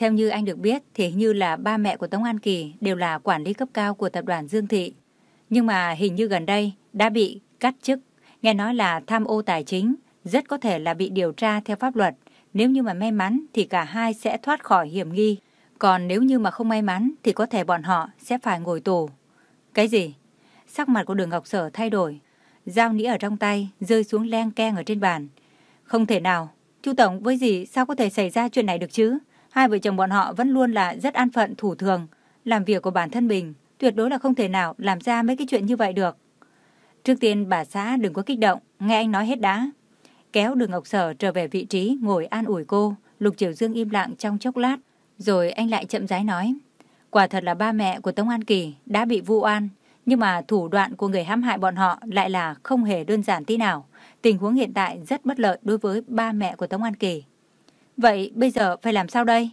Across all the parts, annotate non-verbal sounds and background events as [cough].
Theo như anh được biết thì như là ba mẹ của Tống An Kỳ đều là quản lý cấp cao của tập đoàn Dương Thị. Nhưng mà hình như gần đây đã bị cắt chức, nghe nói là tham ô tài chính, rất có thể là bị điều tra theo pháp luật. Nếu như mà may mắn thì cả hai sẽ thoát khỏi hiểm nghi. Còn nếu như mà không may mắn thì có thể bọn họ sẽ phải ngồi tù. Cái gì? Sắc mặt của đường Ngọc Sở thay đổi. Dao nĩa ở trong tay rơi xuống len keng ở trên bàn. Không thể nào. Chu Tổng với gì sao có thể xảy ra chuyện này được chứ? Hai vợ chồng bọn họ vẫn luôn là rất an phận thủ thường. Làm việc của bản thân mình tuyệt đối là không thể nào làm ra mấy cái chuyện như vậy được. Trước tiên bà xã đừng có kích động, nghe anh nói hết đã. Kéo đường Ngọc Sở trở về vị trí ngồi an ủi cô, Lục Triều Dương im lặng trong chốc lát, rồi anh lại chậm rãi nói. Quả thật là ba mẹ của Tống An Kỳ đã bị vu oan, nhưng mà thủ đoạn của người hãm hại bọn họ lại là không hề đơn giản tí nào. Tình huống hiện tại rất bất lợi đối với ba mẹ của Tống An Kỳ. Vậy bây giờ phải làm sao đây?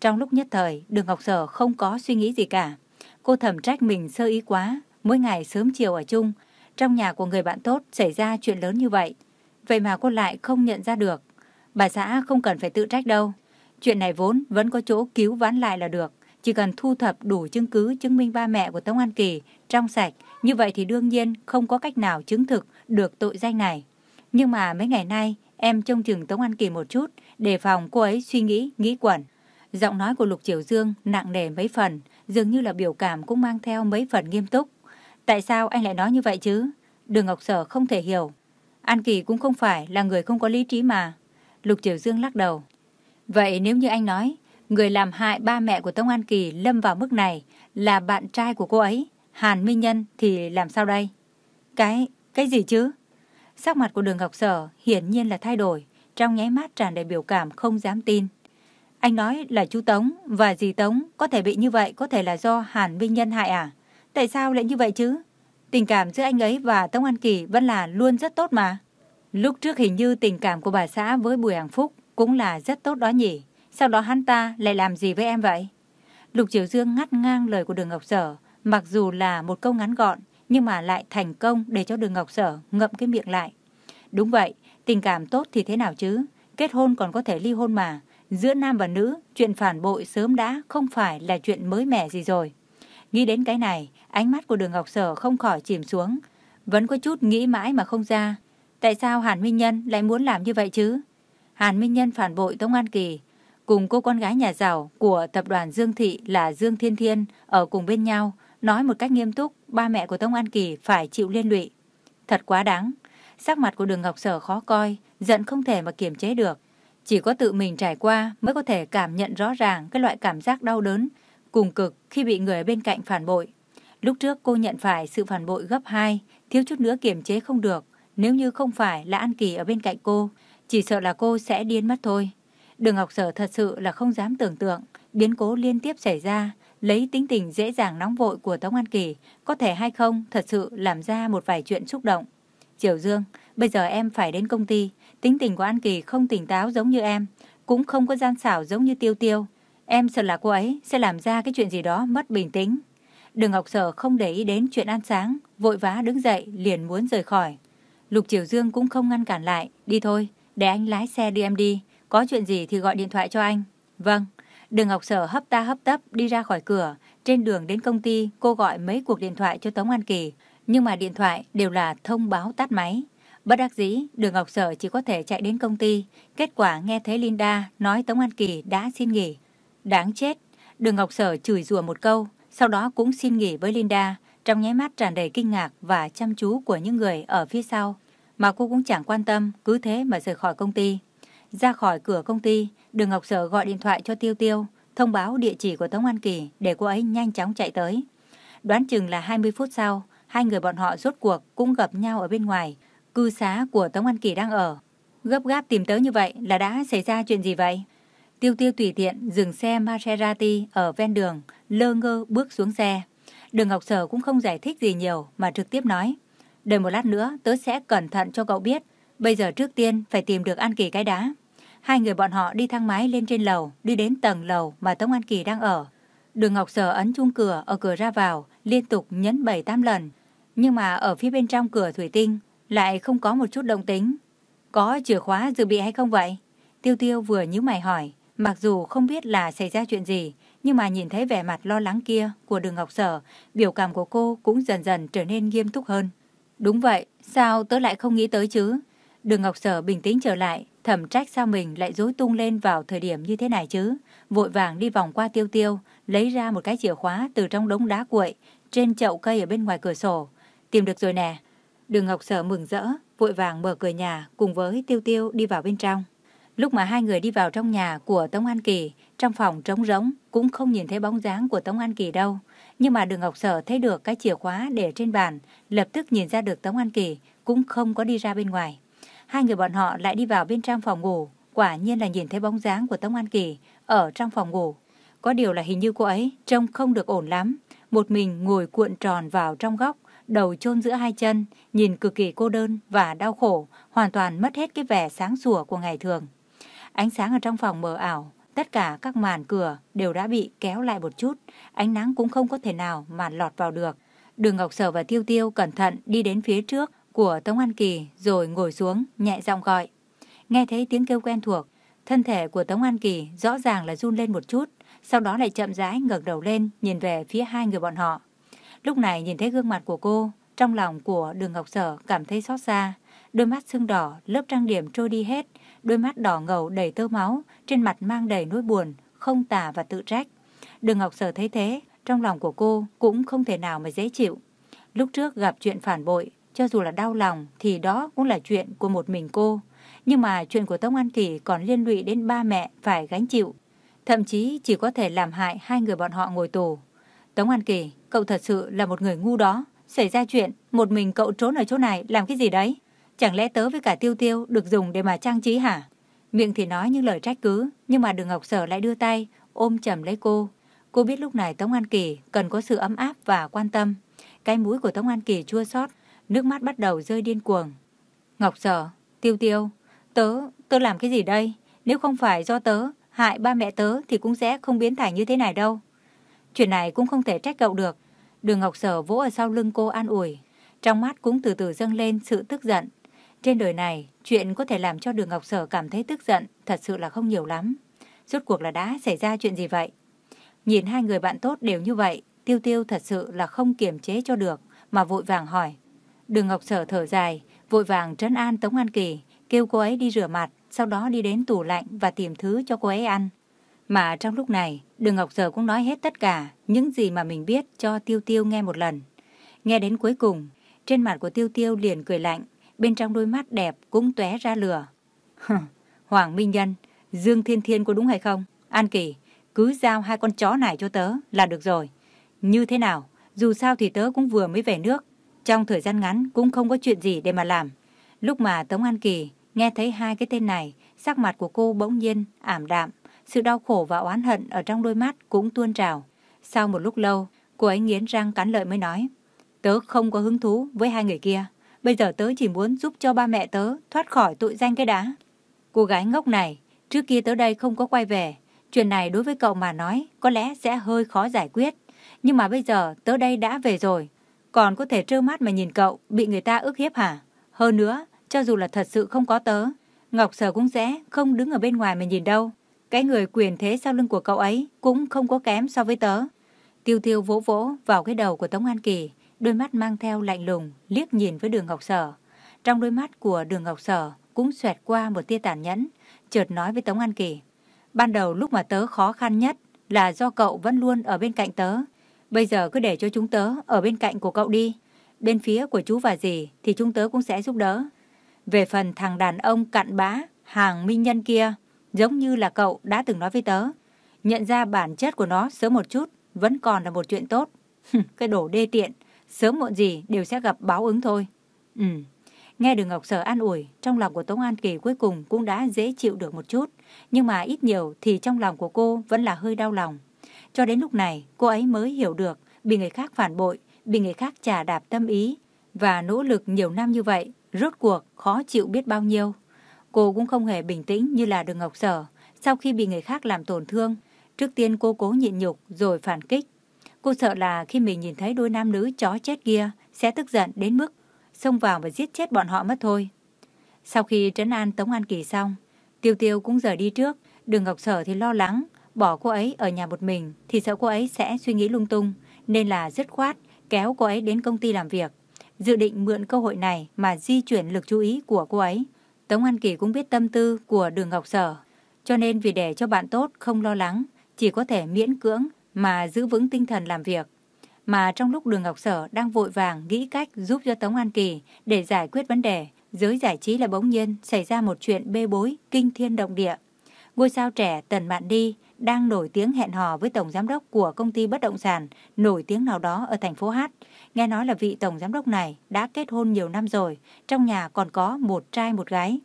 Trong lúc nhất thời, đường Ngọc Sở không có suy nghĩ gì cả. Cô thầm trách mình sơ ý quá, mỗi ngày sớm chiều ở chung, trong nhà của người bạn tốt xảy ra chuyện lớn như vậy. Vậy mà cô lại không nhận ra được. Bà xã không cần phải tự trách đâu. Chuyện này vốn vẫn có chỗ cứu vãn lại là được. Chỉ cần thu thập đủ chứng cứ chứng minh ba mẹ của Tống An Kỳ trong sạch, như vậy thì đương nhiên không có cách nào chứng thực được tội danh này. Nhưng mà mấy ngày nay, em trông chừng Tống An Kỳ một chút, đề phòng cô ấy suy nghĩ, nghĩ quẩn. Giọng nói của Lục Triều Dương nặng nề mấy phần, dường như là biểu cảm cũng mang theo mấy phần nghiêm túc. Tại sao anh lại nói như vậy chứ? Đường Ngọc Sở không thể hiểu. An Kỳ cũng không phải là người không có lý trí mà. Lục Triều Dương lắc đầu. Vậy nếu như anh nói, người làm hại ba mẹ của Tống An Kỳ lâm vào mức này là bạn trai của cô ấy, Hàn Minh Nhân thì làm sao đây? Cái, cái gì chứ? Sắc mặt của đường Ngọc Sở hiển nhiên là thay đổi, trong nháy mắt tràn đầy biểu cảm không dám tin. Anh nói là chú Tống và dì Tống có thể bị như vậy có thể là do Hàn Minh Nhân hại à? Tại sao lại như vậy chứ? Tình cảm giữa anh ấy và Tống An Kỳ vẫn là luôn rất tốt mà. Lúc trước hình như tình cảm của bà xã với Bùi Hằng Phúc cũng là rất tốt đó nhỉ. Sau đó hắn ta lại làm gì với em vậy? Lục Triều Dương ngắt ngang lời của Đường Ngọc Sở, mặc dù là một câu ngắn gọn, nhưng mà lại thành công để cho Đường Ngọc Sở ngậm cái miệng lại. Đúng vậy, tình cảm tốt thì thế nào chứ? Kết hôn còn có thể ly hôn mà. Giữa nam và nữ, chuyện phản bội sớm đã không phải là chuyện mới mẻ gì rồi. Nghĩ đến cái này, ánh mắt của đường Ngọc Sở không khỏi chìm xuống. Vẫn có chút nghĩ mãi mà không ra. Tại sao Hàn Minh Nhân lại muốn làm như vậy chứ? Hàn Minh Nhân phản bội Tống An Kỳ, cùng cô con gái nhà giàu của tập đoàn Dương Thị là Dương Thiên Thiên ở cùng bên nhau, nói một cách nghiêm túc ba mẹ của Tông An Kỳ phải chịu liên lụy. Thật quá đáng. Sắc mặt của đường Ngọc Sở khó coi, giận không thể mà kiềm chế được. Chỉ có tự mình trải qua mới có thể cảm nhận rõ ràng cái loại cảm giác đau đớn, cùng cực khi bị người bên cạnh phản bội. Lúc trước cô nhận phải sự phản bội gấp 2, thiếu chút nữa kiềm chế không được. Nếu như không phải là An Kỳ ở bên cạnh cô, chỉ sợ là cô sẽ điên mất thôi. Đường Ngọc Sở thật sự là không dám tưởng tượng, biến cố liên tiếp xảy ra, lấy tính tình dễ dàng nóng vội của Tống An Kỳ, có thể hay không thật sự làm ra một vài chuyện xúc động. Triều Dương, bây giờ em phải đến công ty, tính tình của An Kỳ không tỉnh táo giống như em, cũng không có gian xảo giống như Tiêu Tiêu. Em sợ là cô ấy sẽ làm ra cái chuyện gì đó mất bình tĩnh. Đường Ngọc Sở không để ý đến chuyện ăn sáng, vội vã đứng dậy liền muốn rời khỏi. Lục Triều Dương cũng không ngăn cản lại, đi thôi, để anh lái xe đưa em đi, có chuyện gì thì gọi điện thoại cho anh. Vâng, đường Ngọc Sở hấp ta hấp tấp đi ra khỏi cửa, trên đường đến công ty cô gọi mấy cuộc điện thoại cho Tống An Kỳ, nhưng mà điện thoại đều là thông báo tắt máy. Bất đắc dĩ, đường Ngọc Sở chỉ có thể chạy đến công ty, kết quả nghe thấy Linda nói Tống An Kỳ đã xin nghỉ. Đáng chết, đường Ngọc Sở chửi rủa một câu, sau đó cũng xin nghỉ với Linda, trong nháy mắt tràn đầy kinh ngạc và chăm chú của những người ở phía sau. Mà cô cũng chẳng quan tâm, cứ thế mà rời khỏi công ty. Ra khỏi cửa công ty, đường Ngọc Sở gọi điện thoại cho Tiêu Tiêu, thông báo địa chỉ của Tống An Kỳ để cô ấy nhanh chóng chạy tới. Đoán chừng là 20 phút sau, hai người bọn họ rốt cuộc cũng gặp nhau ở bên ngoài, cư xá của Tống An Kỳ đang ở. Gấp gáp tìm tới như vậy là đã xảy ra chuyện gì vậy? Tiêu tiêu tùy tiện dừng xe Maserati ở ven đường, lơ ngơ bước xuống xe. Đường Ngọc Sở cũng không giải thích gì nhiều mà trực tiếp nói. Đợi một lát nữa tớ sẽ cẩn thận cho cậu biết. Bây giờ trước tiên phải tìm được An Kỳ cái đá. Hai người bọn họ đi thang máy lên trên lầu, đi đến tầng lầu mà Tống An Kỳ đang ở. Đường Ngọc Sở ấn chuông cửa ở cửa ra vào, liên tục nhấn 7-8 lần. Nhưng mà ở phía bên trong cửa thủy tinh lại không có một chút động tính. Có chìa khóa dự bị hay không vậy? Tiêu tiêu vừa nhíu mày hỏi, mặc dù không biết là xảy ra chuyện gì, nhưng mà nhìn thấy vẻ mặt lo lắng kia của đường Ngọc Sở, biểu cảm của cô cũng dần dần trở nên nghiêm túc hơn. Đúng vậy, sao tớ lại không nghĩ tới chứ? Đường Ngọc Sở bình tĩnh trở lại, thầm trách sao mình lại dối tung lên vào thời điểm như thế này chứ. Vội vàng đi vòng qua tiêu tiêu, lấy ra một cái chìa khóa từ trong đống đá cuội, trên chậu cây ở bên ngoài cửa sổ. Tìm được rồi nè. Đường Ngọc Sở mừng rỡ, vội vàng mở cửa nhà cùng với tiêu tiêu đi vào bên trong. Lúc mà hai người đi vào trong nhà của Tống An Kỳ, trong phòng trống rỗng cũng không nhìn thấy bóng dáng của Tống An Kỳ đâu. Nhưng mà đường Ngọc Sở thấy được cái chìa khóa để trên bàn, lập tức nhìn ra được Tống An Kỳ cũng không có đi ra bên ngoài. Hai người bọn họ lại đi vào bên trong phòng ngủ, quả nhiên là nhìn thấy bóng dáng của Tống An Kỳ ở trong phòng ngủ. Có điều là hình như cô ấy trông không được ổn lắm, một mình ngồi cuộn tròn vào trong góc, đầu chôn giữa hai chân, nhìn cực kỳ cô đơn và đau khổ, hoàn toàn mất hết cái vẻ sáng sủa của ngày thường. Ánh sáng ở trong phòng mờ ảo, tất cả các màn cửa đều đã bị kéo lại một chút, ánh nắng cũng không có thể nào mà lọt vào được. Đường Ngọc Sở và Tiêu Tiêu cẩn thận đi đến phía trước của Tống An Kỳ rồi ngồi xuống, nhẹ giọng gọi. Nghe thấy tiếng kêu quen thuộc, thân thể của Tống An Kỳ rõ ràng là run lên một chút, sau đó lại chậm rãi ngẩng đầu lên nhìn về phía hai người bọn họ. Lúc này nhìn thấy gương mặt của cô, trong lòng của đường Ngọc Sở cảm thấy xót xa. Đôi mắt sưng đỏ, lớp trang điểm trôi đi hết, đôi mắt đỏ ngầu đầy tơ máu, trên mặt mang đầy nỗi buồn, không tả và tự trách. Đường Ngọc Sở thấy thế, trong lòng của cô cũng không thể nào mà dễ chịu. Lúc trước gặp chuyện phản bội, cho dù là đau lòng thì đó cũng là chuyện của một mình cô. Nhưng mà chuyện của Tống An Kỳ còn liên lụy đến ba mẹ phải gánh chịu. Thậm chí chỉ có thể làm hại hai người bọn họ ngồi tù. Tống An Kỳ, cậu thật sự là một người ngu đó. Xảy ra chuyện, một mình cậu trốn ở chỗ này làm cái gì đấy? Chẳng lẽ tớ với cả tiêu tiêu được dùng để mà trang trí hả? Miệng thì nói những lời trách cứ, nhưng mà đường Ngọc Sở lại đưa tay, ôm chầm lấy cô. Cô biết lúc này Tống An Kỳ cần có sự ấm áp và quan tâm. Cái mũi của Tống An Kỳ chua xót, nước mắt bắt đầu rơi điên cuồng. Ngọc Sở, tiêu tiêu, tớ, tớ làm cái gì đây? Nếu không phải do tớ, hại ba mẹ tớ thì cũng sẽ không biến thành như thế này đâu. Chuyện này cũng không thể trách cậu được. Đường Ngọc Sở vỗ ở sau lưng cô an ủi. Trong mắt cũng từ từ dâng lên sự tức giận. Trên đời này, chuyện có thể làm cho Đường Ngọc Sở cảm thấy tức giận thật sự là không nhiều lắm. Rốt cuộc là đã xảy ra chuyện gì vậy? Nhìn hai người bạn tốt đều như vậy, Tiêu Tiêu thật sự là không kiềm chế cho được, mà vội vàng hỏi. Đường Ngọc Sở thở dài, vội vàng trấn an Tống An Kỳ, kêu cô ấy đi rửa mặt, sau đó đi đến tủ lạnh và tìm thứ cho cô ấy ăn. Mà trong lúc này, Đường Ngọc Sở cũng nói hết tất cả những gì mà mình biết cho Tiêu Tiêu nghe một lần. Nghe đến cuối cùng, trên mặt của Tiêu Tiêu liền cười lạnh, bên trong đôi mắt đẹp cũng tóe ra lửa. Hoàng Minh Nhân, Dương Thiên Thiên có đúng hay không? An Kỳ, cứ giao hai con chó này cho tớ là được rồi. Như thế nào, dù sao thì tớ cũng vừa mới về nước. Trong thời gian ngắn cũng không có chuyện gì để mà làm. Lúc mà Tống An Kỳ nghe thấy hai cái tên này, sắc mặt của cô bỗng nhiên ảm đạm. Sự đau khổ và oán hận ở trong đôi mắt cũng tuôn trào. Sau một lúc lâu, cô ấy nghiến răng cắn lợi mới nói. Tớ không có hứng thú với hai người kia. Bây giờ tớ chỉ muốn giúp cho ba mẹ tớ thoát khỏi tội danh cái đá. Cô gái ngốc này, trước kia tớ đây không có quay về. Chuyện này đối với cậu mà nói có lẽ sẽ hơi khó giải quyết. Nhưng mà bây giờ tớ đây đã về rồi. Còn có thể trơ mắt mà nhìn cậu bị người ta ức hiếp hả? Hơn nữa, cho dù là thật sự không có tớ, Ngọc Sở cũng sẽ không đứng ở bên ngoài mà nhìn đâu. Cái người quyền thế sau lưng của cậu ấy cũng không có kém so với tớ. Tiêu tiêu vỗ vỗ vào cái đầu của Tống An Kỳ, đôi mắt mang theo lạnh lùng, liếc nhìn với đường Ngọc Sở. Trong đôi mắt của đường Ngọc Sở cũng xoẹt qua một tia tàn nhẫn, chợt nói với Tống An Kỳ. Ban đầu lúc mà tớ khó khăn nhất là do cậu vẫn luôn ở bên cạnh tớ. Bây giờ cứ để cho chúng tớ ở bên cạnh của cậu đi. Bên phía của chú và dì thì chúng tớ cũng sẽ giúp đỡ. Về phần thằng đàn ông cặn bã, hàng minh nhân kia, giống như là cậu đã từng nói với tớ. Nhận ra bản chất của nó sớm một chút vẫn còn là một chuyện tốt. cái đổ đê tiện, sớm muộn gì đều sẽ gặp báo ứng thôi. Ừ, nghe được Ngọc Sở an ủi, trong lòng của Tống An Kỳ cuối cùng cũng đã dễ chịu được một chút. Nhưng mà ít nhiều thì trong lòng của cô vẫn là hơi đau lòng. Cho đến lúc này, cô ấy mới hiểu được bị người khác phản bội, bị người khác trả đạp tâm ý và nỗ lực nhiều năm như vậy, rốt cuộc khó chịu biết bao nhiêu. Cô cũng không hề bình tĩnh như là đường Ngọc Sở. Sau khi bị người khác làm tổn thương, trước tiên cô cố nhịn nhục rồi phản kích. Cô sợ là khi mình nhìn thấy đôi nam nữ chó chết kia sẽ tức giận đến mức xông vào và giết chết bọn họ mất thôi. Sau khi trấn an Tống An Kỳ xong, Tiêu Tiêu cũng rời đi trước, Đường Ngọc Sở thì lo lắng, bỏ cô ấy ở nhà một mình thì sợ cô ấy sẽ suy nghĩ lung tung, nên là dứt khoát kéo cô ấy đến công ty làm việc, dự định mượn cơ hội này mà di chuyển lực chú ý của cô ấy. Tống An Kỳ cũng biết tâm tư của Đường Ngọc Sở, cho nên vì để cho bạn tốt không lo lắng, chỉ có thể miễn cưỡng mà giữ vững tinh thần làm việc. Mà trong lúc Đường Ngọc Sở đang vội vàng nghĩ cách giúp cho Tống An Kỳ để giải quyết vấn đề, giới giải trí là bỗng nhiên xảy ra một chuyện bê bối kinh thiên động địa. Ngôi sao trẻ Tần Mạn Đi đang nổi tiếng hẹn hò với tổng giám đốc của công ty bất động sản nổi tiếng nào đó ở thành phố Hát. Nghe nói là vị tổng giám đốc này đã kết hôn nhiều năm rồi, trong nhà còn có một trai một gái.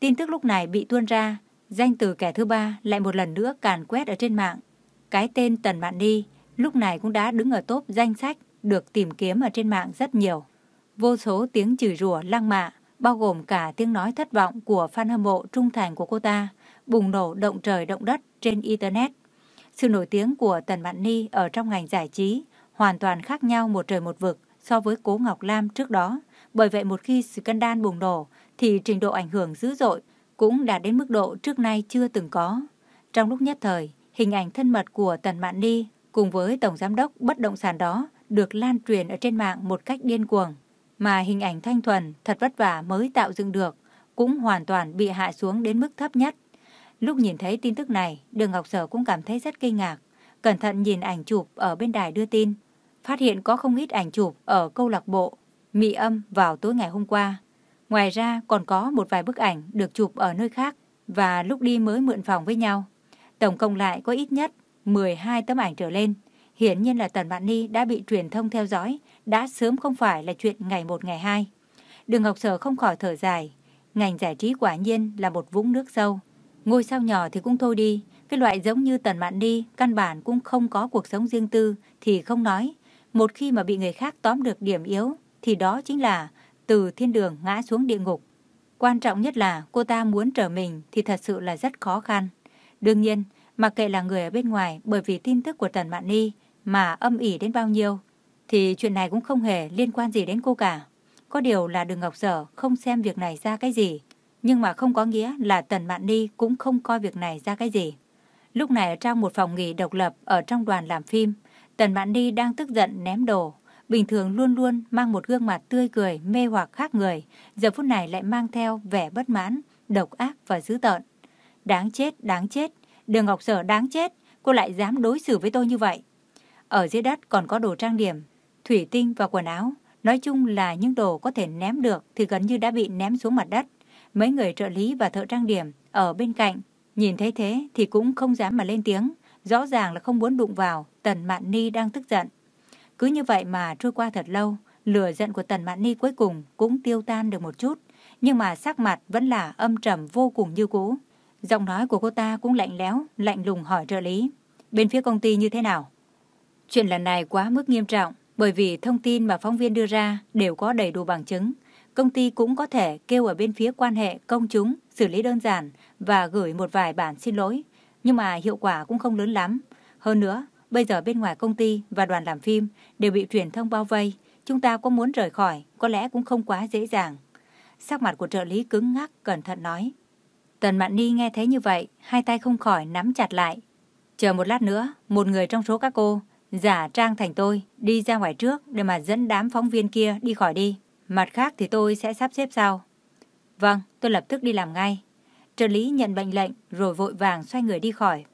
Tin tức lúc này bị tuôn ra, danh từ kẻ thứ ba lại một lần nữa càn quét ở trên mạng. Cái tên Tần Mạn Ni lúc này cũng đã đứng ở top danh sách được tìm kiếm ở trên mạng rất nhiều. Vô số tiếng chửi rủa lăng mạ, bao gồm cả tiếng nói thất vọng của fan hâm mộ trung thành của cô ta, bùng nổ động trời động đất trên Internet. Sự nổi tiếng của Tần Mạn Ni ở trong ngành giải trí hoàn toàn khác nhau một trời một vực so với Cố Ngọc Lam trước đó. Bởi vậy một khi scandal bùng nổ thì trình độ ảnh hưởng dữ dội cũng đạt đến mức độ trước nay chưa từng có. Trong lúc nhất thời, hình ảnh thân mật của Tần Mạn Ni cùng với Tổng Giám đốc bất động sản đó được lan truyền ở trên mạng một cách điên cuồng. Mà hình ảnh thanh thuần thật vất vả mới tạo dựng được cũng hoàn toàn bị hạ xuống đến mức thấp nhất. Lúc nhìn thấy tin tức này, Đường Ngọc Sở cũng cảm thấy rất kinh ngạc. Cẩn thận nhìn ảnh chụp ở bên đài đưa tin, phát hiện có không ít ảnh chụp ở câu lạc bộ Mị âm vào tối ngày hôm qua. Ngoài ra còn có một vài bức ảnh được chụp ở nơi khác và lúc đi mới mượn phòng với nhau. Tổng cộng lại có ít nhất 12 tấm ảnh trở lên. Hiển nhiên là Tần vạn Ni đã bị truyền thông theo dõi, đã sớm không phải là chuyện ngày một ngày hai. Đường Ngọc Sở không khỏi thở dài. Ngành giải trí quả nhiên là một vũng nước sâu. Ngôi sao nhỏ thì cũng thôi đi, cái loại giống như Tần Mạn Ni căn bản cũng không có cuộc sống riêng tư thì không nói. Một khi mà bị người khác tóm được điểm yếu thì đó chính là từ thiên đường ngã xuống địa ngục. Quan trọng nhất là cô ta muốn trở mình thì thật sự là rất khó khăn. Đương nhiên, mặc kệ là người ở bên ngoài bởi vì tin tức của Tần Mạn Ni mà âm ỉ đến bao nhiêu, thì chuyện này cũng không hề liên quan gì đến cô cả. Có điều là đừng Ngọc Sở không xem việc này ra cái gì, nhưng mà không có nghĩa là Tần Mạn Ni cũng không coi việc này ra cái gì. Lúc này ở trong một phòng nghỉ độc lập ở trong đoàn làm phim, Tần Mạn Ni đang tức giận ném đồ. Bình thường luôn luôn mang một gương mặt tươi cười, mê hoặc khác người, giờ phút này lại mang theo vẻ bất mãn, độc ác và dữ tợn. Đáng chết, đáng chết, Đường Ngọc Sở đáng chết, cô lại dám đối xử với tôi như vậy. Ở dưới đất còn có đồ trang điểm, thủy tinh và quần áo. Nói chung là những đồ có thể ném được thì gần như đã bị ném xuống mặt đất. Mấy người trợ lý và thợ trang điểm ở bên cạnh, nhìn thấy thế thì cũng không dám mà lên tiếng. Rõ ràng là không muốn đụng vào, Tần Mạn Ni đang tức giận. Cứ như vậy mà trôi qua thật lâu, lửa giận của Tần Mạn Ni cuối cùng cũng tiêu tan được một chút. Nhưng mà sắc mặt vẫn là âm trầm vô cùng như cũ. Giọng nói của cô ta cũng lạnh lẽo, lạnh lùng hỏi trợ lý. Bên phía công ty như thế nào? Chuyện lần này quá mức nghiêm trọng, bởi vì thông tin mà phóng viên đưa ra đều có đầy đủ bằng chứng. Công ty cũng có thể kêu ở bên phía quan hệ công chúng xử lý đơn giản và gửi một vài bản xin lỗi, nhưng mà hiệu quả cũng không lớn lắm. Hơn nữa, bây giờ bên ngoài công ty và đoàn làm phim đều bị truyền thông bao vây, chúng ta có muốn rời khỏi có lẽ cũng không quá dễ dàng. Sắc mặt của trợ lý cứng ngắc, cẩn thận nói. Tần Mạn Ni nghe thấy như vậy, hai tay không khỏi nắm chặt lại. Chờ một lát nữa, một người trong số các cô, giả trang thành tôi, đi ra ngoài trước để mà dẫn đám phóng viên kia đi khỏi đi. Mặt khác thì tôi sẽ sắp xếp sau. Vâng, tôi lập tức đi làm ngay. Trợ lý nhận bệnh lệnh rồi vội vàng xoay người đi khỏi.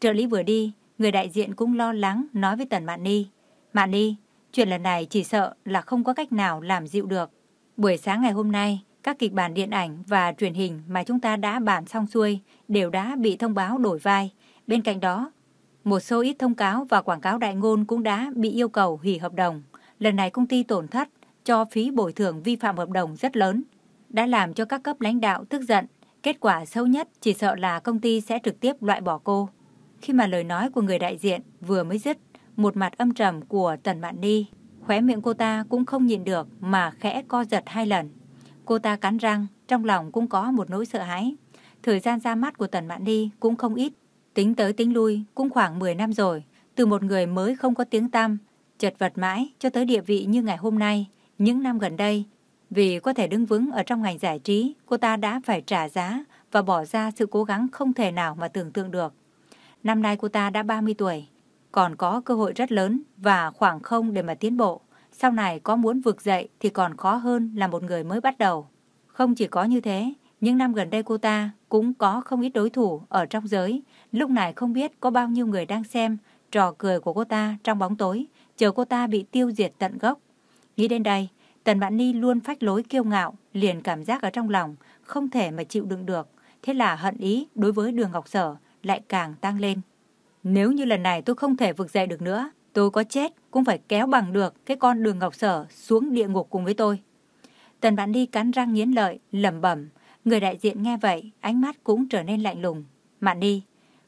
Trợ lý vừa đi, người đại diện cũng lo lắng nói với Tần Mạn Ni. Mạn Ni, chuyện lần này chỉ sợ là không có cách nào làm dịu được. Buổi sáng ngày hôm nay, các kịch bản điện ảnh và truyền hình mà chúng ta đã bản xong xuôi đều đã bị thông báo đổi vai. Bên cạnh đó, một số ít thông cáo và quảng cáo đại ngôn cũng đã bị yêu cầu hủy hợp đồng. Lần này công ty tổn thất cho phí bồi thường vi phạm hợp đồng rất lớn, đã làm cho các cấp lãnh đạo tức giận. Kết quả xấu nhất chỉ sợ là công ty sẽ trực tiếp loại bỏ cô. Khi mà lời nói của người đại diện vừa mới dứt, một mặt âm trầm của Tần Mạn Ni, khóe miệng cô ta cũng không nhịn được mà khẽ co giật hai lần. Cô ta cắn răng, trong lòng cũng có một nỗi sợ hãi. Thời gian ra mắt của Tần Mạn Ni cũng không ít. Tính tới tính lui cũng khoảng 10 năm rồi. Từ một người mới không có tiếng tăm, chật vật mãi cho tới địa vị như ngày hôm nay, những năm gần đây, vì có thể đứng vững ở trong ngành giải trí, cô ta đã phải trả giá và bỏ ra sự cố gắng không thể nào mà tưởng tượng được. Năm nay cô ta đã 30 tuổi, còn có cơ hội rất lớn và khoảng không để mà tiến bộ. Sau này có muốn vực dậy thì còn khó hơn là một người mới bắt đầu. Không chỉ có như thế, những năm gần đây cô ta cũng có không ít đối thủ ở trong giới. Lúc này không biết có bao nhiêu người đang xem trò cười của cô ta trong bóng tối, chờ cô ta bị tiêu diệt tận gốc. Nghĩ đến đây, Tần Mạn Ni luôn phách lối kiêu ngạo, liền cảm giác ở trong lòng, không thể mà chịu đựng được. Thế là hận ý đối với đường Ngọc Sở lại càng tăng lên. Nếu như lần này tôi không thể vực dậy được nữa, tôi có chết cũng phải kéo bằng được cái con đường Ngọc Sở xuống địa ngục cùng với tôi. Tần Mạn Ni cắn răng nghiến lợi, lẩm bẩm. Người đại diện nghe vậy, ánh mắt cũng trở nên lạnh lùng. Mạn Ni,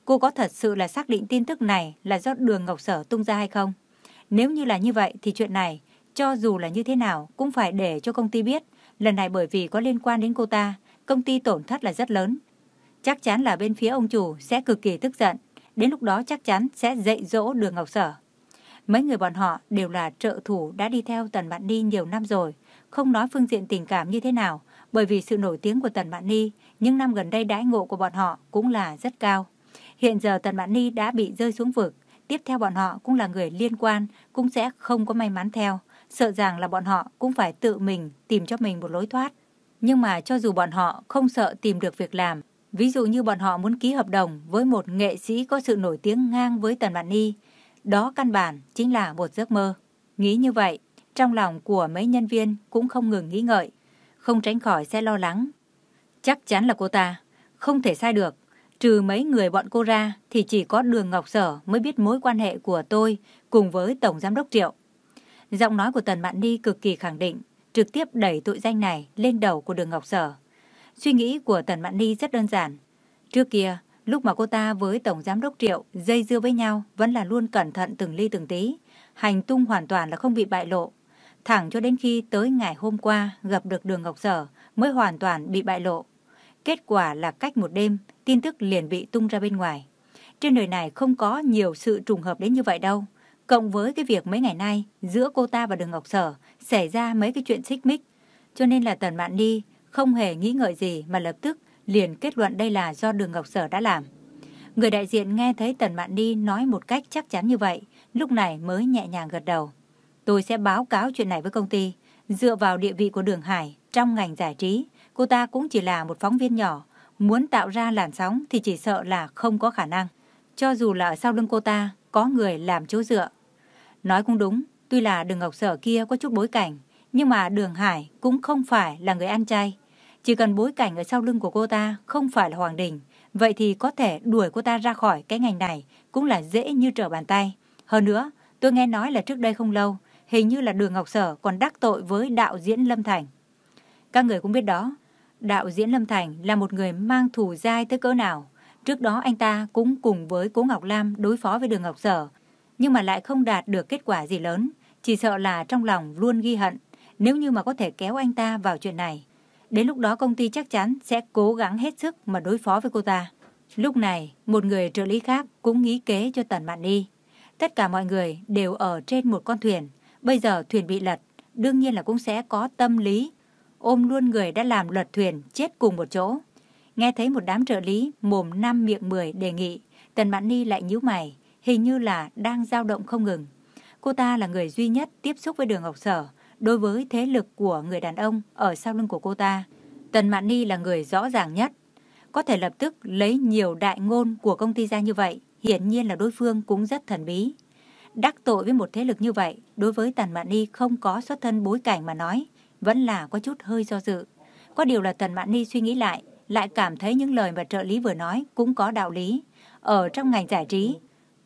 cô có thật sự là xác định tin tức này là do đường Ngọc Sở tung ra hay không? Nếu như là như vậy thì chuyện này cho dù là như thế nào, cũng phải để cho công ty biết. Lần này bởi vì có liên quan đến cô ta, công ty tổn thất là rất lớn. Chắc chắn là bên phía ông chủ sẽ cực kỳ tức giận. Đến lúc đó chắc chắn sẽ dạy dỗ đường Ngọc Sở. Mấy người bọn họ đều là trợ thủ đã đi theo Tần Mạn Ni nhiều năm rồi. Không nói phương diện tình cảm như thế nào, bởi vì sự nổi tiếng của Tần Mạn Ni, những năm gần đây đãi ngộ của bọn họ cũng là rất cao. Hiện giờ Tần Mạn Ni đã bị rơi xuống vực, tiếp theo bọn họ cũng là người liên quan, cũng sẽ không có may mắn theo sợ rằng là bọn họ cũng phải tự mình tìm cho mình một lối thoát. Nhưng mà cho dù bọn họ không sợ tìm được việc làm, ví dụ như bọn họ muốn ký hợp đồng với một nghệ sĩ có sự nổi tiếng ngang với Tần Bản Ni, đó căn bản chính là một giấc mơ. Nghĩ như vậy, trong lòng của mấy nhân viên cũng không ngừng nghĩ ngợi, không tránh khỏi sẽ lo lắng. Chắc chắn là cô ta, không thể sai được. Trừ mấy người bọn cô ra thì chỉ có Đường Ngọc Sở mới biết mối quan hệ của tôi cùng với Tổng Giám đốc Triệu. Giọng nói của Tần Mạn Ni cực kỳ khẳng định, trực tiếp đẩy tội danh này lên đầu của Đường Ngọc Sở. Suy nghĩ của Tần Mạn Ni rất đơn giản. Trước kia, lúc mà cô ta với Tổng Giám đốc Triệu dây dưa với nhau vẫn là luôn cẩn thận từng ly từng tí. Hành tung hoàn toàn là không bị bại lộ. Thẳng cho đến khi tới ngày hôm qua gặp được Đường Ngọc Sở mới hoàn toàn bị bại lộ. Kết quả là cách một đêm, tin tức liền bị tung ra bên ngoài. Trên đời này không có nhiều sự trùng hợp đến như vậy đâu. Cộng với cái việc mấy ngày nay giữa cô ta và Đường Ngọc Sở xảy ra mấy cái chuyện xích mích. Cho nên là Tần Mạn Ni không hề nghĩ ngợi gì mà lập tức liền kết luận đây là do Đường Ngọc Sở đã làm. Người đại diện nghe thấy Tần Mạn Ni nói một cách chắc chắn như vậy, lúc này mới nhẹ nhàng gật đầu. Tôi sẽ báo cáo chuyện này với công ty. Dựa vào địa vị của Đường Hải trong ngành giải trí, cô ta cũng chỉ là một phóng viên nhỏ. Muốn tạo ra làn sóng thì chỉ sợ là không có khả năng. Cho dù là ở sau lưng cô ta có người làm chỗ dựa, Nói cũng đúng, tuy là đường Ngọc Sở kia có chút bối cảnh, nhưng mà đường Hải cũng không phải là người ăn chay. Chỉ cần bối cảnh ở sau lưng của cô ta không phải là Hoàng Đình, vậy thì có thể đuổi cô ta ra khỏi cái ngành này cũng là dễ như trở bàn tay. Hơn nữa, tôi nghe nói là trước đây không lâu, hình như là đường Ngọc Sở còn đắc tội với đạo diễn Lâm Thành. Các người cũng biết đó, đạo diễn Lâm Thành là một người mang thù dai tới cỡ nào. Trước đó anh ta cũng cùng với Cố Ngọc Lam đối phó với đường Ngọc Sở, nhưng mà lại không đạt được kết quả gì lớn, chỉ sợ là trong lòng luôn ghi hận, nếu như mà có thể kéo anh ta vào chuyện này. Đến lúc đó công ty chắc chắn sẽ cố gắng hết sức mà đối phó với cô ta. Lúc này, một người trợ lý khác cũng nghĩ kế cho Tần Mạn Ni. Tất cả mọi người đều ở trên một con thuyền. Bây giờ thuyền bị lật, đương nhiên là cũng sẽ có tâm lý. Ôm luôn người đã làm lật thuyền chết cùng một chỗ. Nghe thấy một đám trợ lý mồm năm miệng mười đề nghị, Tần Mạn Ni lại nhíu mày hình như là đang dao động không ngừng. Cô ta là người duy nhất tiếp xúc với đường Ngọc Sở đối với thế lực của người đàn ông ở sau lưng của cô ta. Tần Mạn Ni là người rõ ràng nhất. Có thể lập tức lấy nhiều đại ngôn của công ty ra như vậy, hiển nhiên là đối phương cũng rất thần bí. Đắc tội với một thế lực như vậy, đối với Tần Mạn Ni không có xuất thân bối cảnh mà nói, vẫn là có chút hơi do dự. Có điều là Tần Mạn Ni suy nghĩ lại, lại cảm thấy những lời mà trợ lý vừa nói cũng có đạo lý. Ở trong ngành giải trí,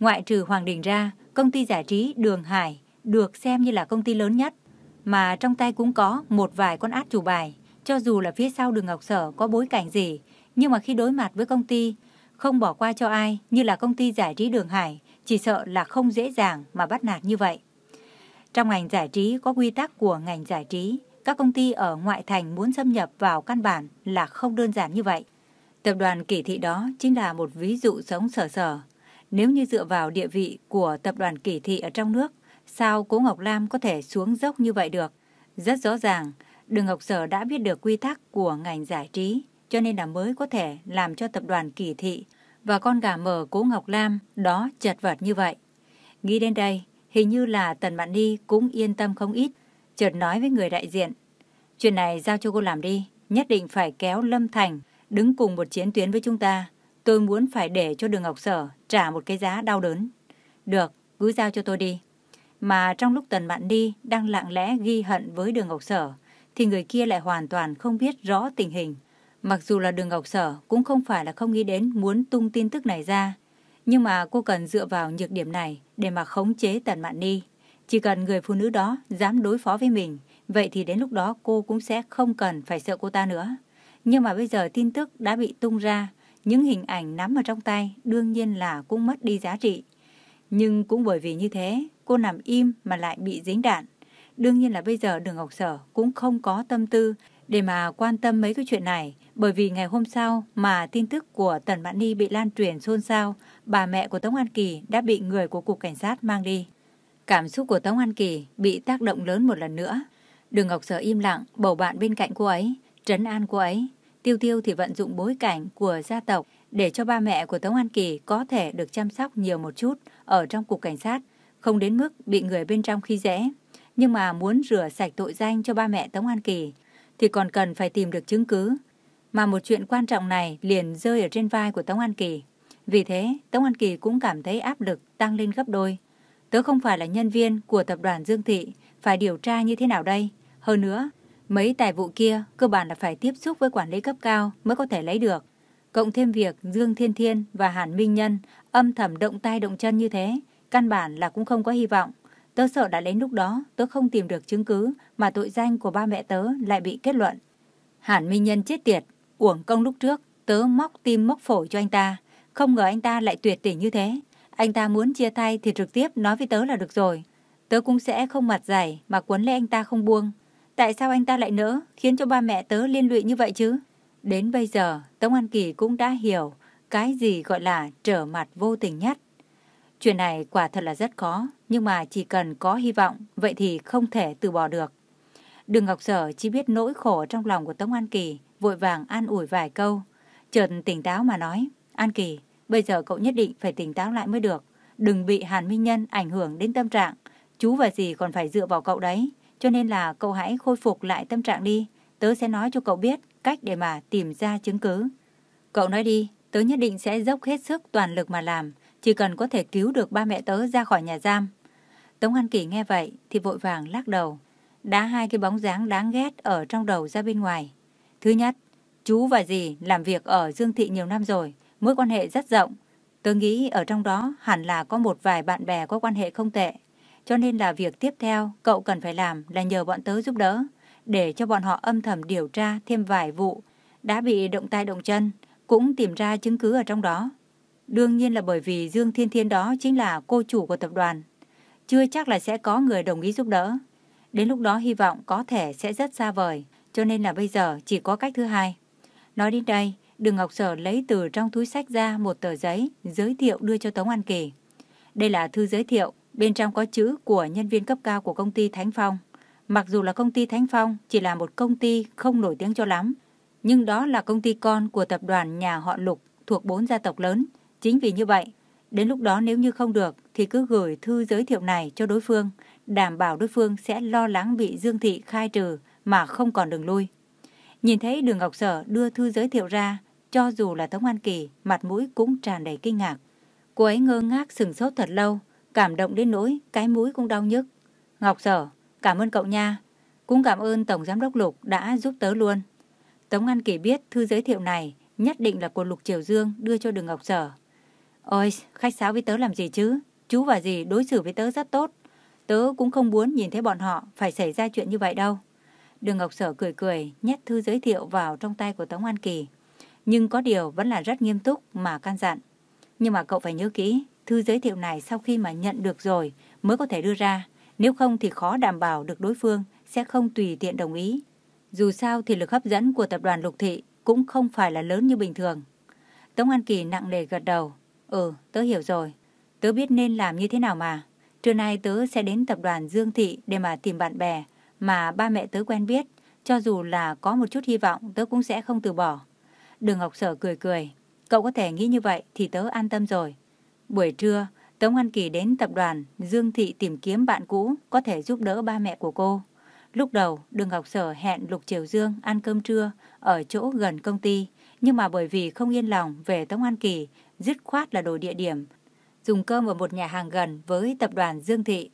Ngoại trừ Hoàng Đình ra, công ty giải trí Đường Hải được xem như là công ty lớn nhất, mà trong tay cũng có một vài con át chủ bài. Cho dù là phía sau đường Ngọc Sở có bối cảnh gì, nhưng mà khi đối mặt với công ty, không bỏ qua cho ai như là công ty giải trí Đường Hải, chỉ sợ là không dễ dàng mà bắt nạt như vậy. Trong ngành giải trí có quy tắc của ngành giải trí, các công ty ở ngoại thành muốn xâm nhập vào căn bản là không đơn giản như vậy. Tập đoàn kỳ thị đó chính là một ví dụ sống sở sở. Nếu như dựa vào địa vị của tập đoàn kỳ thị ở trong nước, sao Cố Ngọc Lam có thể xuống dốc như vậy được? Rất rõ ràng, Đường Ngọc Sở đã biết được quy tắc của ngành giải trí, cho nên là mới có thể làm cho tập đoàn kỳ thị và con gà mờ cố Ngọc Lam đó chật vật như vậy. Nghĩ đến đây, hình như là Tần Mạn Ni cũng yên tâm không ít, chợt nói với người đại diện. Chuyện này giao cho cô làm đi, nhất định phải kéo Lâm Thành đứng cùng một chiến tuyến với chúng ta. Tôi muốn phải để cho đường Ngọc Sở trả một cái giá đau đớn. Được, cứ giao cho tôi đi. Mà trong lúc Tần Mạn Ni đang lặng lẽ ghi hận với đường Ngọc Sở, thì người kia lại hoàn toàn không biết rõ tình hình. Mặc dù là đường Ngọc Sở cũng không phải là không nghĩ đến muốn tung tin tức này ra, nhưng mà cô cần dựa vào nhược điểm này để mà khống chế Tần Mạn Ni. Chỉ cần người phụ nữ đó dám đối phó với mình, vậy thì đến lúc đó cô cũng sẽ không cần phải sợ cô ta nữa. Nhưng mà bây giờ tin tức đã bị tung ra, những hình ảnh nắm ở trong tay đương nhiên là cũng mất đi giá trị. Nhưng cũng bởi vì như thế, cô nằm im mà lại bị dính đạn. Đương nhiên là bây giờ Đường Ngọc Sở cũng không có tâm tư để mà quan tâm mấy cái chuyện này, bởi vì ngày hôm sau mà tin tức của Tần Mạn Ni bị lan truyền xôn xao, bà mẹ của Tống An Kỳ đã bị người của Cục Cảnh sát mang đi. Cảm xúc của Tống An Kỳ bị tác động lớn một lần nữa. Đường Ngọc Sở im lặng, bầu bạn bên cạnh cô ấy, trấn an cô ấy. Tiêu Tiêu thì vận dụng bối cảnh của gia tộc để cho ba mẹ của Tống An Kỳ có thể được chăm sóc nhiều một chút ở trong Cục Cảnh sát, không đến mức bị người bên trong khi dễ. Nhưng mà muốn rửa sạch tội danh cho ba mẹ Tống An Kỳ thì còn cần phải tìm được chứng cứ. Mà một chuyện quan trọng này liền rơi ở trên vai của Tống An Kỳ. Vì thế, Tống An Kỳ cũng cảm thấy áp lực tăng lên gấp đôi. Tớ không phải là nhân viên của tập đoàn Dương Thị, phải điều tra như thế nào đây? Hơn nữa, mấy tài vụ kia cơ bản là phải tiếp xúc với quản lý cấp cao mới có thể lấy được. Cộng thêm việc Dương Thiên Thiên và Hàn Minh Nhân âm thầm động tay động chân như thế, căn bản là cũng không có hy vọng. Tớ sợ đã đến lúc đó, tớ không tìm được chứng cứ mà tội danh của ba mẹ tớ lại bị kết luận. Hàn Minh Nhân chết tiệt, uổng công lúc trước, tớ móc tim móc phổi cho anh ta. Không ngờ anh ta lại tuyệt tình như thế. Anh ta muốn chia tay thì trực tiếp nói với tớ là được rồi. Tớ cũng sẽ không mặt dày mà quấn lấy anh ta không buông. Tại sao anh ta lại nỡ khiến cho ba mẹ tớ liên lụy như vậy chứ? Đến bây giờ, Tống An Kỳ cũng đã hiểu cái gì gọi là trở mặt vô tình nhất. Chuyện này quả thật là rất khó, nhưng mà chỉ cần có hy vọng, vậy thì không thể từ bỏ được. Đường Ngọc Sở chỉ biết nỗi khổ trong lòng của Tống An Kỳ, vội vàng an ủi vài câu. Chợt tỉnh táo mà nói, An Kỳ, bây giờ cậu nhất định phải tỉnh táo lại mới được. Đừng bị Hàn Minh Nhân ảnh hưởng đến tâm trạng. Chú và dì còn phải dựa vào cậu đấy. Cho nên là cậu hãy khôi phục lại tâm trạng đi. Tớ sẽ nói cho cậu biết cách để mà tìm ra chứng cứ. Cậu nói đi, tớ nhất định sẽ dốc hết sức toàn lực mà làm. Chỉ cần có thể cứu được ba mẹ tớ ra khỏi nhà giam. Tống An Kỳ nghe vậy thì vội vàng lắc đầu. Đá hai cái bóng dáng đáng ghét ở trong đầu ra bên ngoài. Thứ nhất, chú và dì làm việc ở Dương Thị nhiều năm rồi, mối quan hệ rất rộng. Tớ nghĩ ở trong đó hẳn là có một vài bạn bè có quan hệ không tệ. Cho nên là việc tiếp theo cậu cần phải làm là nhờ bọn tớ giúp đỡ, để cho bọn họ âm thầm điều tra thêm vài vụ đã bị động tay động chân, cũng tìm ra chứng cứ ở trong đó. Đương nhiên là bởi vì Dương Thiên Thiên đó chính là cô chủ của tập đoàn. Chưa chắc là sẽ có người đồng ý giúp đỡ. Đến lúc đó hy vọng có thể sẽ rất xa vời, cho nên là bây giờ chỉ có cách thứ hai. Nói đến đây, Đường Ngọc Sở lấy từ trong túi sách ra một tờ giấy giới thiệu đưa cho Tống An Kỳ. Đây là thư giới thiệu, bên trong có chữ của nhân viên cấp cao của công ty Thánh Phong. Mặc dù là công ty Thánh Phong chỉ là một công ty không nổi tiếng cho lắm, nhưng đó là công ty con của tập đoàn nhà họ Lục thuộc bốn gia tộc lớn. Chính vì như vậy, đến lúc đó nếu như không được thì cứ gửi thư giới thiệu này cho đối phương, đảm bảo đối phương sẽ lo lắng bị Dương Thị khai trừ mà không còn đường lui. Nhìn thấy đường Ngọc Sở đưa thư giới thiệu ra, cho dù là Tống An Kỳ, mặt mũi cũng tràn đầy kinh ngạc. Cô ấy ngơ ngác sừng sốt thật lâu, cảm động đến nỗi cái mũi cũng đau nhức. Ngọc Sở, cảm ơn cậu nha. Cũng cảm ơn Tổng Giám đốc Lục đã giúp tớ luôn. Tống An Kỳ biết thư giới thiệu này nhất định là của Lục Triều Dương đưa cho đường Ngọc Sở. Ôi, khách sáo với tớ làm gì chứ? Chú và dì đối xử với tớ rất tốt. Tớ cũng không muốn nhìn thấy bọn họ phải xảy ra chuyện như vậy đâu. Đường Ngọc Sở cười cười, nhét thư giới thiệu vào trong tay của Tống An Kỳ. Nhưng có điều vẫn là rất nghiêm túc mà can dặn. Nhưng mà cậu phải nhớ kỹ, thư giới thiệu này sau khi mà nhận được rồi mới có thể đưa ra. Nếu không thì khó đảm bảo được đối phương sẽ không tùy tiện đồng ý. Dù sao thì lực hấp dẫn của tập đoàn Lục Thị cũng không phải là lớn như bình thường. Tống An Kỳ nặng nề gật đầu. Ừ, tớ hiểu rồi. Tớ biết nên làm như thế nào mà. Trưa nay tớ sẽ đến tập đoàn Dương Thị để mà tìm bạn bè mà ba mẹ tớ quen biết, cho dù là có một chút hy vọng tớ cũng sẽ không từ bỏ. Đường Ngọc Sở cười cười, cậu có thể nghĩ như vậy thì tớ an tâm rồi. Buổi trưa, Tống An Kỳ đến tập đoàn Dương Thị tìm kiếm bạn cũ có thể giúp đỡ ba mẹ của cô. Lúc đầu, Đường Ngọc Sở hẹn Lục Triều Dương ăn cơm trưa ở chỗ gần công ty, nhưng mà bởi vì không yên lòng về Tống An Kỳ, dứt khoát là đổi địa điểm, dùng cơm ở một nhà hàng gần với tập đoàn Dương Thị.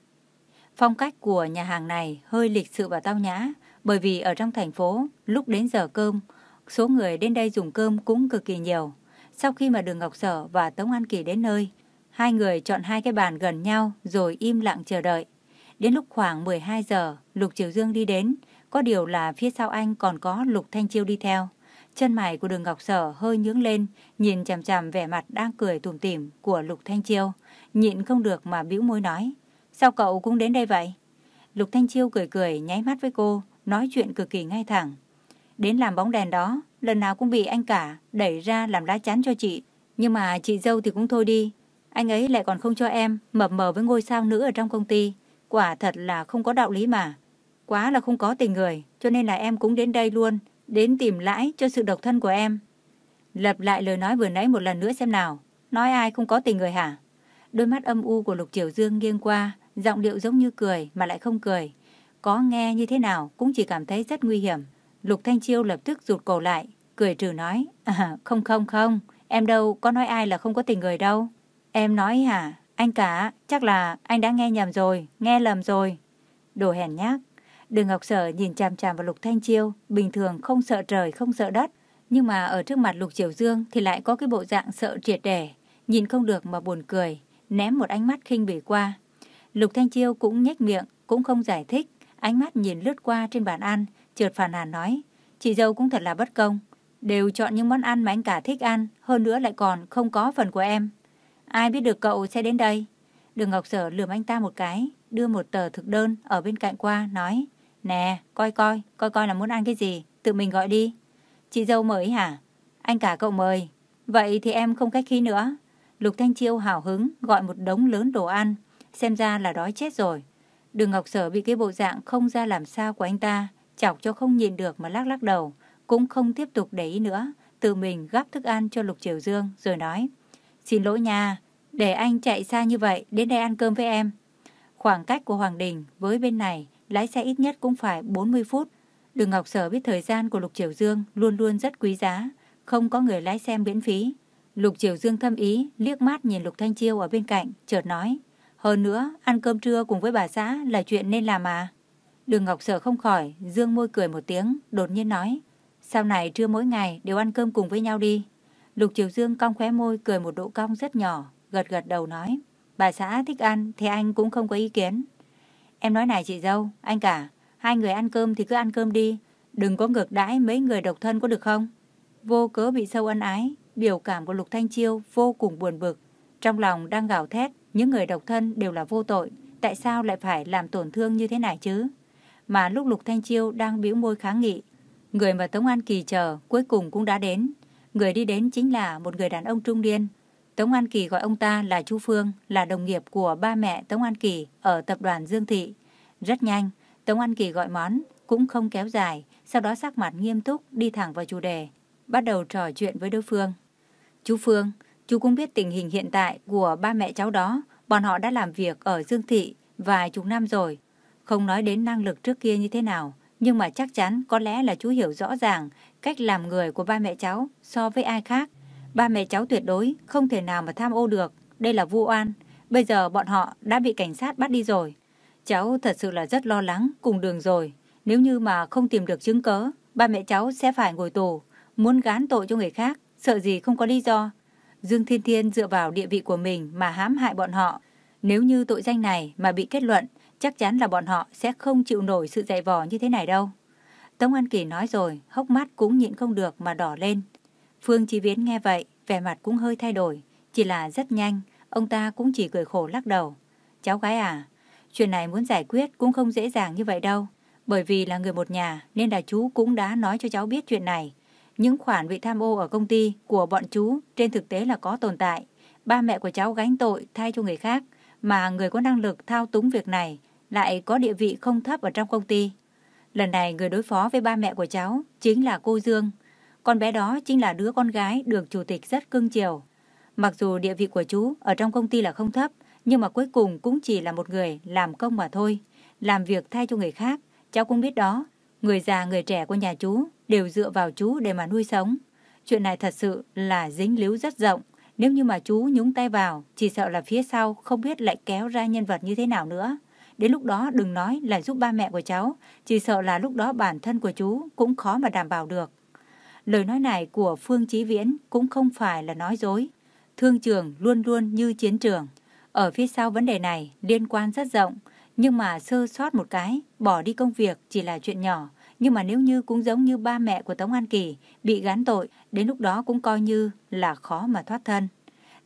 Phong cách của nhà hàng này hơi lịch sự và tao nhã, bởi vì ở trong thành phố, lúc đến giờ cơm, số người đến đây dùng cơm cũng cực kỳ nhiều. Sau khi mà Đường Ngọc Sở và Tống An Kỳ đến nơi, hai người chọn hai cái bàn gần nhau rồi im lặng chờ đợi. Đến lúc khoảng 12 giờ, Lục Triều Dương đi đến, có điều là phía sau anh còn có Lục Thanh Chiêu đi theo. Chân mày của đường Ngọc Sở hơi nhướng lên, nhìn chằm chằm vẻ mặt đang cười tủm tỉm của Lục Thanh Chiêu, nhịn không được mà bĩu môi nói. Sao cậu cũng đến đây vậy? Lục Thanh Chiêu cười cười nháy mắt với cô, nói chuyện cực kỳ ngay thẳng. Đến làm bóng đèn đó, lần nào cũng bị anh cả đẩy ra làm lá chắn cho chị. Nhưng mà chị dâu thì cũng thôi đi. Anh ấy lại còn không cho em mập mờ với ngôi sao nữ ở trong công ty. Quả thật là không có đạo lý mà. Quá là không có tình người, cho nên là em cũng đến đây luôn, đến tìm lãi cho sự độc thân của em. Lặp lại lời nói vừa nãy một lần nữa xem nào. Nói ai không có tình người hả? Đôi mắt âm u của Lục Triều Dương nghiêng qua, giọng điệu giống như cười mà lại không cười. Có nghe như thế nào cũng chỉ cảm thấy rất nguy hiểm. Lục Thanh Chiêu lập tức rụt cổ lại, cười trừ nói. À, không không không, em đâu có nói ai là không có tình người đâu. Em nói hả? Anh cả, chắc là anh đã nghe nhầm rồi, nghe lầm rồi. Đồ hèn nhát Đường Ngọc Sở nhìn chằm chằm vào Lục Thanh Chiêu, bình thường không sợ trời, không sợ đất. Nhưng mà ở trước mặt Lục Triều Dương thì lại có cái bộ dạng sợ triệt để. Nhìn không được mà buồn cười, ném một ánh mắt khinh bỉ qua. Lục Thanh Chiêu cũng nhếch miệng, cũng không giải thích. Ánh mắt nhìn lướt qua trên bàn ăn, chợt phàn nàn nói. Chị dâu cũng thật là bất công. Đều chọn những món ăn mà anh cả thích ăn, hơn nữa lại còn không có phần của em. Ai biết được cậu sẽ đến đây? Đường Ngọc Sở lườm anh ta một cái, đưa một tờ thực đơn ở bên cạnh qua, nói. Nè, coi coi, coi coi là muốn ăn cái gì, tự mình gọi đi. Chị dâu mời hả? Anh cả cậu mời. Vậy thì em không cách khí nữa. Lục Thanh Chiêu hào hứng gọi một đống lớn đồ ăn, xem ra là đói chết rồi. Đường Ngọc Sở bị cái bộ dạng không ra làm sao của anh ta, chọc cho không nhìn được mà lắc lắc đầu, cũng không tiếp tục để ý nữa, tự mình gắp thức ăn cho Lục Triều Dương rồi nói. Xin lỗi nha, để anh chạy xa như vậy đến đây ăn cơm với em. Khoảng cách của Hoàng Đình với bên này lái xe ít nhất cũng phải 40 phút. Đường Ngọc Sở biết thời gian của Lục Triều Dương luôn luôn rất quý giá, không có người lái xe miễn phí. Lục Triều Dương thâm ý, liếc mắt nhìn Lục Thanh Chiêu ở bên cạnh, chợt nói. Hơn nữa, ăn cơm trưa cùng với bà xã là chuyện nên làm à? Đường Ngọc Sở không khỏi, dương môi cười một tiếng, đột nhiên nói. Sau này trưa mỗi ngày đều ăn cơm cùng với nhau đi. Lục Triều Dương cong khóe môi cười một độ cong rất nhỏ, gật gật đầu nói. Bà xã thích ăn thì anh cũng không có ý kiến. Em nói này chị dâu, anh cả, hai người ăn cơm thì cứ ăn cơm đi. Đừng có ngược đãi mấy người độc thân có được không? Vô cớ bị sâu ân ái, biểu cảm của Lục Thanh Chiêu vô cùng buồn bực. Trong lòng đang gào thét, những người độc thân đều là vô tội. Tại sao lại phải làm tổn thương như thế này chứ? Mà lúc Lục Thanh Chiêu đang bĩu môi kháng nghị, người mà Tống An Kỳ chờ cuối cùng cũng đã đến. Người đi đến chính là một người đàn ông trung niên. Tống An Kỳ gọi ông ta là Chu Phương, là đồng nghiệp của ba mẹ Tống An Kỳ ở tập đoàn Dương Thị. Rất nhanh, Tống An Kỳ gọi món, cũng không kéo dài, sau đó sắc mặt nghiêm túc đi thẳng vào chủ đề, bắt đầu trò chuyện với đối phương. Chú Phương, chú cũng biết tình hình hiện tại của ba mẹ cháu đó, bọn họ đã làm việc ở Dương Thị vài chục năm rồi. Không nói đến năng lực trước kia như thế nào, nhưng mà chắc chắn có lẽ là chú hiểu rõ ràng cách làm người của ba mẹ cháu so với ai khác. Ba mẹ cháu tuyệt đối không thể nào mà tham ô được. Đây là vu oan. Bây giờ bọn họ đã bị cảnh sát bắt đi rồi. Cháu thật sự là rất lo lắng cùng đường rồi. Nếu như mà không tìm được chứng cớ, ba mẹ cháu sẽ phải ngồi tù. Muốn gán tội cho người khác, sợ gì không có lý do. Dương Thiên Thiên dựa vào địa vị của mình mà hãm hại bọn họ. Nếu như tội danh này mà bị kết luận, chắc chắn là bọn họ sẽ không chịu nổi sự dạy vò như thế này đâu. Tống An Kỳ nói rồi, hốc mắt cũng nhịn không được mà đỏ lên. Phương Chí Viễn nghe vậy, vẻ mặt cũng hơi thay đổi, chỉ là rất nhanh, ông ta cũng chỉ cười khổ lắc đầu. Cháu gái à, chuyện này muốn giải quyết cũng không dễ dàng như vậy đâu, bởi vì là người một nhà nên là chú cũng đã nói cho cháu biết chuyện này. Những khoản bị tham ô ở công ty của bọn chú trên thực tế là có tồn tại. Ba mẹ của cháu gánh tội thay cho người khác, mà người có năng lực thao túng việc này lại có địa vị không thấp ở trong công ty. Lần này người đối phó với ba mẹ của cháu chính là cô Dương. Con bé đó chính là đứa con gái được chủ tịch rất cưng chiều. Mặc dù địa vị của chú ở trong công ty là không thấp, nhưng mà cuối cùng cũng chỉ là một người làm công mà thôi. Làm việc thay cho người khác, cháu cũng biết đó. Người già người trẻ của nhà chú đều dựa vào chú để mà nuôi sống. Chuyện này thật sự là dính líu rất rộng. Nếu như mà chú nhúng tay vào, chỉ sợ là phía sau không biết lại kéo ra nhân vật như thế nào nữa. Đến lúc đó đừng nói là giúp ba mẹ của cháu, chỉ sợ là lúc đó bản thân của chú cũng khó mà đảm bảo được. Lời nói này của Phương Chí Viễn cũng không phải là nói dối. Thương trường luôn luôn như chiến trường. Ở phía sau vấn đề này liên quan rất rộng, nhưng mà sơ sót một cái, bỏ đi công việc chỉ là chuyện nhỏ. Nhưng mà nếu như cũng giống như ba mẹ của Tống An Kỳ bị gán tội, đến lúc đó cũng coi như là khó mà thoát thân.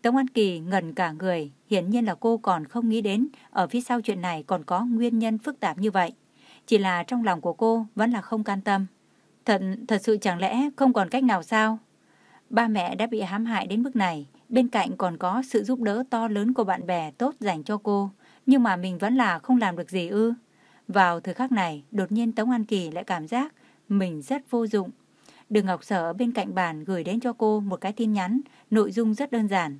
Tống An Kỳ ngẩn cả người, hiển nhiên là cô còn không nghĩ đến ở phía sau chuyện này còn có nguyên nhân phức tạp như vậy. Chỉ là trong lòng của cô vẫn là không can tâm. Thật, thật sự chẳng lẽ không còn cách nào sao? Ba mẹ đã bị hãm hại đến mức này, bên cạnh còn có sự giúp đỡ to lớn của bạn bè tốt dành cho cô, nhưng mà mình vẫn là không làm được gì ư. Vào thời khắc này, đột nhiên Tống An Kỳ lại cảm giác mình rất vô dụng. Đường Ngọc Sở bên cạnh bàn gửi đến cho cô một cái tin nhắn, nội dung rất đơn giản.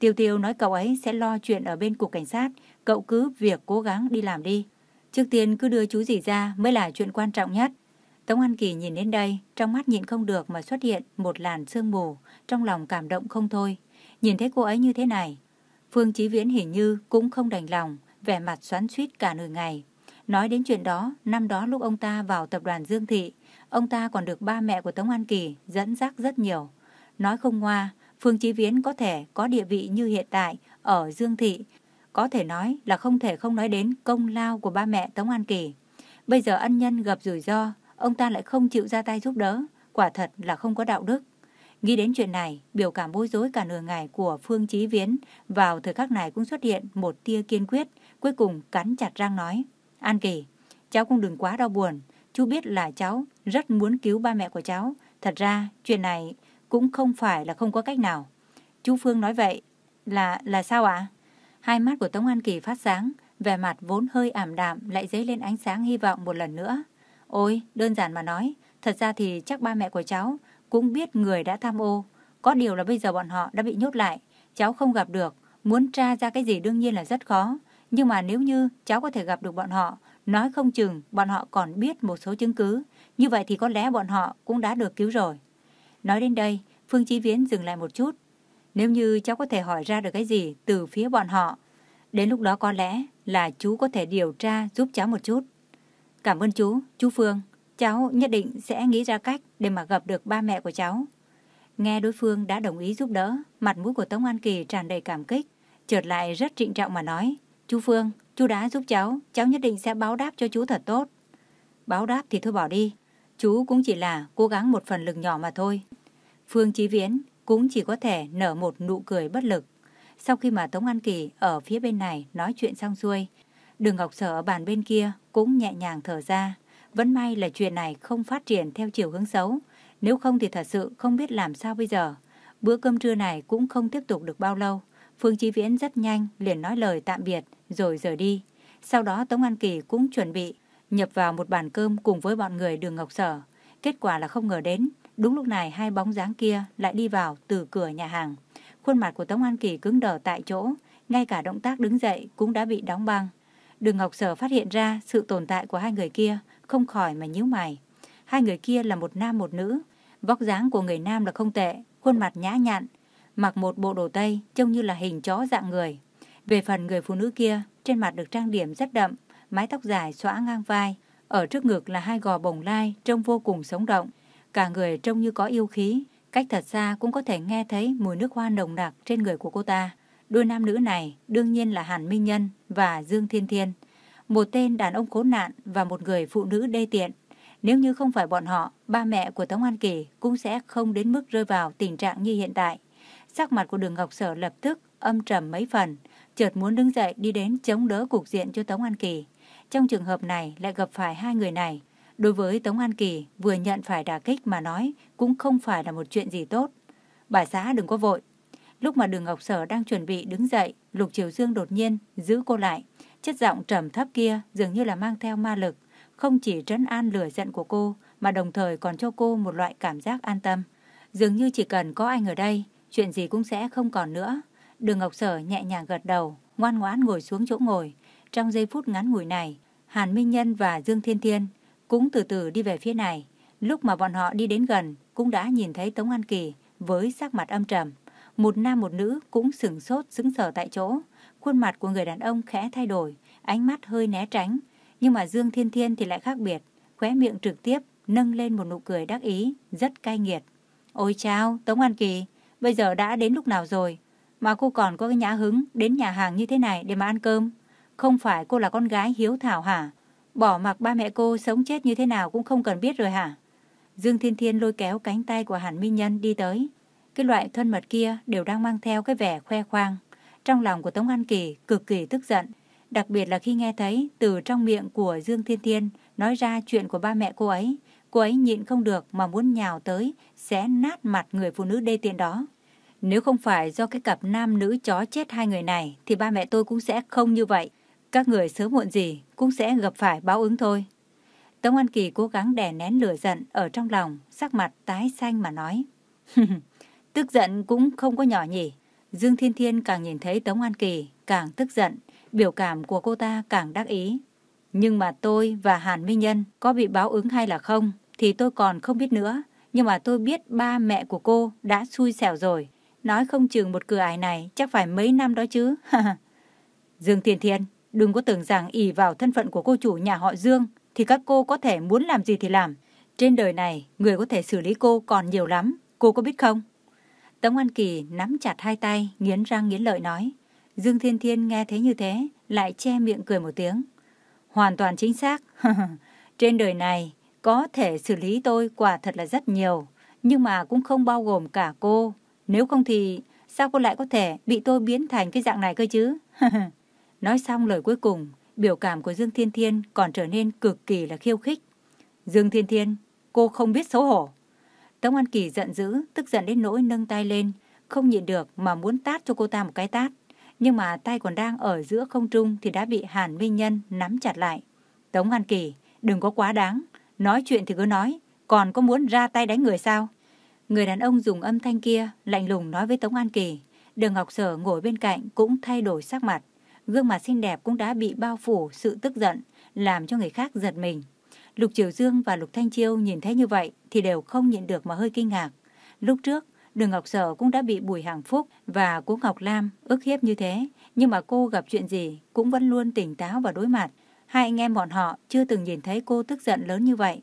Tiêu Tiêu nói cậu ấy sẽ lo chuyện ở bên cục cảnh sát, cậu cứ việc cố gắng đi làm đi. Trước tiên cứ đưa chú gì ra mới là chuyện quan trọng nhất. Tống An Kỳ nhìn đến đây, trong mắt nhịn không được mà xuất hiện một làn sương mù, trong lòng cảm động không thôi. Nhìn thấy cô ấy như thế này, Phương Chí Viễn hình như cũng không đành lòng, vẻ mặt xoắn xuýt cả nửa ngày. Nói đến chuyện đó, năm đó lúc ông ta vào tập đoàn Dương Thị, ông ta còn được ba mẹ của Tống An Kỳ dẫn dắt rất nhiều. Nói không ngoa, Phương Chí Viễn có thể có địa vị như hiện tại ở Dương Thị, có thể nói là không thể không nói đến công lao của ba mẹ Tống An Kỳ. Bây giờ ân nhân gặp rủi ro, ông ta lại không chịu ra tay giúp đỡ, quả thật là không có đạo đức. Nghĩ đến chuyện này, biểu cảm bối rối cả nửa ngày của Phương Chí Viễn vào thời khắc này cũng xuất hiện một tia kiên quyết, cuối cùng cắn chặt răng nói. An Kỳ, cháu cũng đừng quá đau buồn, chú biết là cháu rất muốn cứu ba mẹ của cháu. Thật ra, chuyện này cũng không phải là không có cách nào. Chú Phương nói vậy là là sao ạ? Hai mắt của Tống An Kỳ phát sáng, vẻ mặt vốn hơi ảm đạm lại dấy lên ánh sáng hy vọng một lần nữa. Ôi, đơn giản mà nói, thật ra thì chắc ba mẹ của cháu cũng biết người đã tham ô. Có điều là bây giờ bọn họ đã bị nhốt lại, cháu không gặp được, muốn tra ra cái gì đương nhiên là rất khó. Nhưng mà nếu như cháu có thể gặp được bọn họ, nói không chừng bọn họ còn biết một số chứng cứ, như vậy thì có lẽ bọn họ cũng đã được cứu rồi. Nói đến đây, Phương Chí Viễn dừng lại một chút. Nếu như cháu có thể hỏi ra được cái gì từ phía bọn họ, đến lúc đó có lẽ là chú có thể điều tra giúp cháu một chút. Cảm ơn chú, chú Phương. Cháu nhất định sẽ nghĩ ra cách để mà gặp được ba mẹ của cháu. Nghe đối phương đã đồng ý giúp đỡ, mặt mũi của Tống An Kỳ tràn đầy cảm kích, chợt lại rất trịnh trọng mà nói, chú Phương, chú đã giúp cháu, cháu nhất định sẽ báo đáp cho chú thật tốt. Báo đáp thì thôi bỏ đi, chú cũng chỉ là cố gắng một phần lực nhỏ mà thôi. Phương Chí Viễn cũng chỉ có thể nở một nụ cười bất lực. Sau khi mà Tống An Kỳ ở phía bên này nói chuyện xong xuôi, Đường Ngọc Sở ở bàn bên kia cũng nhẹ nhàng thở ra. Vẫn may là chuyện này không phát triển theo chiều hướng xấu. Nếu không thì thật sự không biết làm sao bây giờ. Bữa cơm trưa này cũng không tiếp tục được bao lâu. Phương Chí Viễn rất nhanh liền nói lời tạm biệt rồi rời đi. Sau đó Tống An Kỳ cũng chuẩn bị nhập vào một bàn cơm cùng với bọn người đường Ngọc Sở. Kết quả là không ngờ đến, đúng lúc này hai bóng dáng kia lại đi vào từ cửa nhà hàng. Khuôn mặt của Tống An Kỳ cứng đờ tại chỗ, ngay cả động tác đứng dậy cũng đã bị đóng băng. Đường Ngọc Sở phát hiện ra sự tồn tại của hai người kia, không khỏi mà nhíu mày. Hai người kia là một nam một nữ, vóc dáng của người nam là không tệ, khuôn mặt nhã nhặn, mặc một bộ đồ tây trông như là hình chó dạng người. Về phần người phụ nữ kia, trên mặt được trang điểm rất đậm, mái tóc dài xõa ngang vai, ở trước ngực là hai gò bồng lai trông vô cùng sống động, cả người trông như có yêu khí, cách thật xa cũng có thể nghe thấy mùi nước hoa nồng nặc trên người của cô ta. Đôi nam nữ này đương nhiên là Hàn Minh Nhân và Dương Thiên Thiên, một tên đàn ông khốn nạn và một người phụ nữ đê tiện. Nếu như không phải bọn họ, ba mẹ của Tống An Kỳ cũng sẽ không đến mức rơi vào tình trạng như hiện tại. Sắc mặt của đường Ngọc Sở lập tức âm trầm mấy phần, chợt muốn đứng dậy đi đến chống đỡ cục diện cho Tống An Kỳ. Trong trường hợp này lại gặp phải hai người này. Đối với Tống An Kỳ, vừa nhận phải đả kích mà nói cũng không phải là một chuyện gì tốt. Bà xã đừng có vội. Lúc mà đường Ngọc Sở đang chuẩn bị đứng dậy, Lục Triều Dương đột nhiên giữ cô lại. Chất giọng trầm thấp kia dường như là mang theo ma lực, không chỉ trấn an lửa giận của cô, mà đồng thời còn cho cô một loại cảm giác an tâm. Dường như chỉ cần có anh ở đây, chuyện gì cũng sẽ không còn nữa. Đường Ngọc Sở nhẹ nhàng gật đầu, ngoan ngoãn ngồi xuống chỗ ngồi. Trong giây phút ngắn ngủi này, Hàn Minh Nhân và Dương Thiên Thiên cũng từ từ đi về phía này. Lúc mà bọn họ đi đến gần, cũng đã nhìn thấy Tống An Kỳ với sắc mặt âm trầm. Một nam một nữ cũng sửng sốt sững sờ tại chỗ. Khuôn mặt của người đàn ông khẽ thay đổi, ánh mắt hơi né tránh. Nhưng mà Dương Thiên Thiên thì lại khác biệt, khóe miệng trực tiếp nâng lên một nụ cười đắc ý, rất cay nghiệt. Ôi chao, Tống An Kỳ, bây giờ đã đến lúc nào rồi? Mà cô còn có cái nhã hứng đến nhà hàng như thế này để mà ăn cơm. Không phải cô là con gái hiếu thảo hả? Bỏ mặc ba mẹ cô sống chết như thế nào cũng không cần biết rồi hả? Dương Thiên Thiên lôi kéo cánh tay của Hàn Minh Nhân đi tới. Cái loại thân mật kia đều đang mang theo cái vẻ khoe khoang. Trong lòng của Tống An Kỳ cực kỳ tức giận. Đặc biệt là khi nghe thấy từ trong miệng của Dương Thiên Thiên nói ra chuyện của ba mẹ cô ấy. Cô ấy nhịn không được mà muốn nhào tới, xé nát mặt người phụ nữ đê tiện đó. Nếu không phải do cái cặp nam nữ chó chết hai người này thì ba mẹ tôi cũng sẽ không như vậy. Các người sớm muộn gì cũng sẽ gặp phải báo ứng thôi. Tống An Kỳ cố gắng đè nén lửa giận ở trong lòng, sắc mặt tái xanh mà nói. [laughs] tức giận cũng không có nhỏ nhỉ. Dương Thiên Thiên càng nhìn thấy Tống An Kỳ càng tức giận, biểu cảm của cô ta càng đắc ý. Nhưng mà tôi và Hàn Minh Nhân có bị báo ứng hay là không thì tôi còn không biết nữa. Nhưng mà tôi biết ba mẹ của cô đã xui xẻo rồi. Nói không chừng một cửa ải này chắc phải mấy năm đó chứ. [laughs] Dương Thiên Thiên, đừng có tưởng rằng ỷ vào thân phận của cô chủ nhà họ Dương thì các cô có thể muốn làm gì thì làm. Trên đời này, người có thể xử lý cô còn nhiều lắm. Cô có biết không? Tống An Kỳ nắm chặt hai tay, nghiến răng nghiến lợi nói. Dương Thiên Thiên nghe thấy như thế, lại che miệng cười một tiếng. Hoàn toàn chính xác. [laughs] Trên đời này, có thể xử lý tôi quả thật là rất nhiều, nhưng mà cũng không bao gồm cả cô. Nếu không thì sao cô lại có thể bị tôi biến thành cái dạng này cơ chứ? [laughs] Nói xong lời cuối cùng, biểu cảm của Dương Thiên Thiên còn trở nên cực kỳ là khiêu khích. Dương Thiên Thiên, cô không biết xấu hổ. Tống An Kỳ giận dữ, tức giận đến nỗi nâng tay lên, không nhịn được mà muốn tát cho cô ta một cái tát. Nhưng mà tay còn đang ở giữa không trung thì đã bị Hàn Minh Nhân nắm chặt lại. Tống An Kỳ, đừng có quá đáng. Nói chuyện thì cứ nói, còn có muốn ra tay đánh người sao? Người đàn ông dùng âm thanh kia lạnh lùng nói với Tống An Kỳ. Đường Ngọc Sở ngồi bên cạnh cũng thay đổi sắc mặt. Gương mặt xinh đẹp cũng đã bị bao phủ sự tức giận, làm cho người khác giật mình. Lục Triều Dương và Lục Thanh Chiêu nhìn thấy như vậy thì đều không nhịn được mà hơi kinh ngạc. Lúc trước, Đường Ngọc Sở cũng đã bị Bùi Hàng Phúc và Cố Ngọc Lam ức hiếp như thế, nhưng mà cô gặp chuyện gì cũng vẫn luôn tỉnh táo và đối mặt. Hai anh em bọn họ chưa từng nhìn thấy cô tức giận lớn như vậy.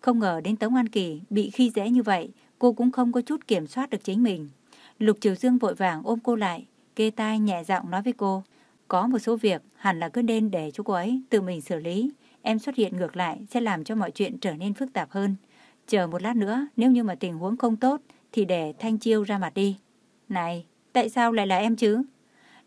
Không ngờ đến Tống An Kỳ bị khi dễ như vậy, cô cũng không có chút kiểm soát được chính mình. Lục Triều Dương vội vàng ôm cô lại, kê tai nhẹ giọng nói với cô. Có một số việc hẳn là cứ nên để cho cô ấy tự mình xử lý. Em xuất hiện ngược lại sẽ làm cho mọi chuyện trở nên phức tạp hơn. Chờ một lát nữa, nếu như mà tình huống không tốt, thì để Thanh Chiêu ra mặt đi. Này, tại sao lại là em chứ?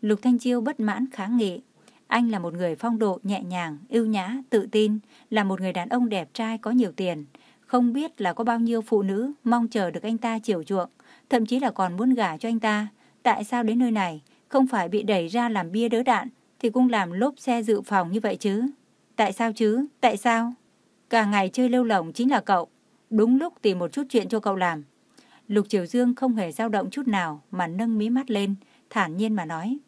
Lục Thanh Chiêu bất mãn kháng nghị. Anh là một người phong độ nhẹ nhàng, ưu nhã, tự tin, là một người đàn ông đẹp trai có nhiều tiền. Không biết là có bao nhiêu phụ nữ mong chờ được anh ta chiều chuộng, thậm chí là còn muốn gả cho anh ta. Tại sao đến nơi này, không phải bị đẩy ra làm bia đỡ đạn, thì cũng làm lốp xe dự phòng như vậy chứ? Tại sao chứ? Tại sao? Cả ngày chơi lêu lỏng chính là cậu. Đúng lúc tìm một chút chuyện cho cậu làm. Lục Triều Dương không hề dao động chút nào mà nâng mí mắt lên, thản nhiên mà nói.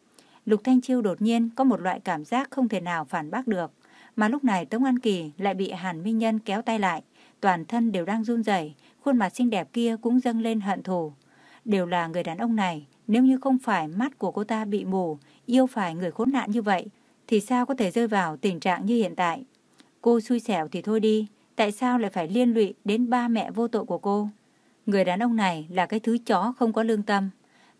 Lục Thanh Chiêu đột nhiên có một loại cảm giác không thể nào phản bác được. Mà lúc này Tống An Kỳ lại bị Hàn Minh Nhân kéo tay lại. Toàn thân đều đang run rẩy, khuôn mặt xinh đẹp kia cũng dâng lên hận thù. Đều là người đàn ông này, nếu như không phải mắt của cô ta bị mù, yêu phải người khốn nạn như vậy, thì sao có thể rơi vào tình trạng như hiện tại? Cô xui xẻo thì thôi đi, tại sao lại phải liên lụy đến ba mẹ vô tội của cô? Người đàn ông này là cái thứ chó không có lương tâm.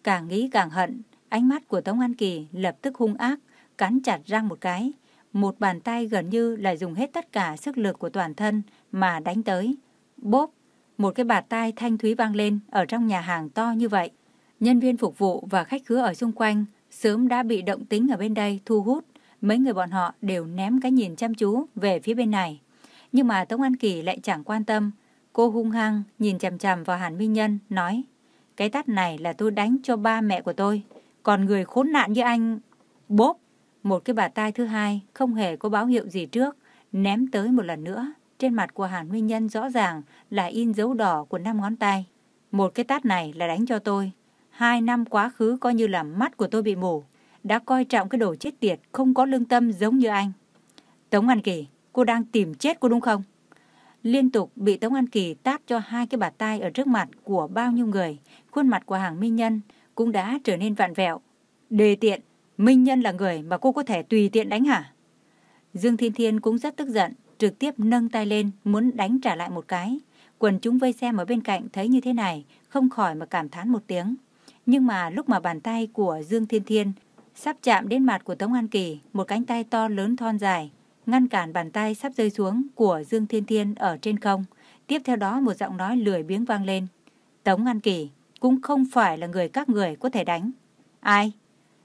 Càng nghĩ càng hận, ánh mắt của Tống An Kỳ lập tức hung ác, cắn chặt răng một cái. Một bàn tay gần như là dùng hết tất cả sức lực của toàn thân mà đánh tới. Bốp, một cái bạt tai thanh thúy vang lên ở trong nhà hàng to như vậy. Nhân viên phục vụ và khách khứa ở xung quanh sớm đã bị động tính ở bên đây thu hút. Mấy người bọn họ đều ném cái nhìn chăm chú về phía bên này. Nhưng mà Tống An Kỳ lại chẳng quan tâm, Cô hung hăng nhìn chằm chằm vào Hàn Minh Nhân, nói Cái tát này là tôi đánh cho ba mẹ của tôi. Còn người khốn nạn như anh... Bốp! Một cái bà tai thứ hai không hề có báo hiệu gì trước. ném tới một lần nữa. Trên mặt của Hàn Minh Nhân rõ ràng là in dấu đỏ của năm ngón tay. Một cái tát này là đánh cho tôi. Hai năm quá khứ coi như là mắt của tôi bị mù. Đã coi trọng cái đồ chết tiệt, không có lương tâm giống như anh. Tống An Kỳ, cô đang tìm chết cô đúng không? Liên tục bị Tống An Kỳ tát cho hai cái bạt tay ở trước mặt của bao nhiêu người. Khuôn mặt của hàng Minh Nhân cũng đã trở nên vạn vẹo. Đề tiện, Minh Nhân là người mà cô có thể tùy tiện đánh hả? Dương Thiên Thiên cũng rất tức giận, trực tiếp nâng tay lên muốn đánh trả lại một cái. Quần chúng vây xem ở bên cạnh thấy như thế này, không khỏi mà cảm thán một tiếng. Nhưng mà lúc mà bàn tay của Dương Thiên Thiên sắp chạm đến mặt của Tống An Kỳ, một cánh tay to lớn thon dài, ngăn cản bàn tay sắp rơi xuống của Dương Thiên Thiên ở trên không. Tiếp theo đó một giọng nói lười biếng vang lên. Tống An Kỳ cũng không phải là người các người có thể đánh. Ai?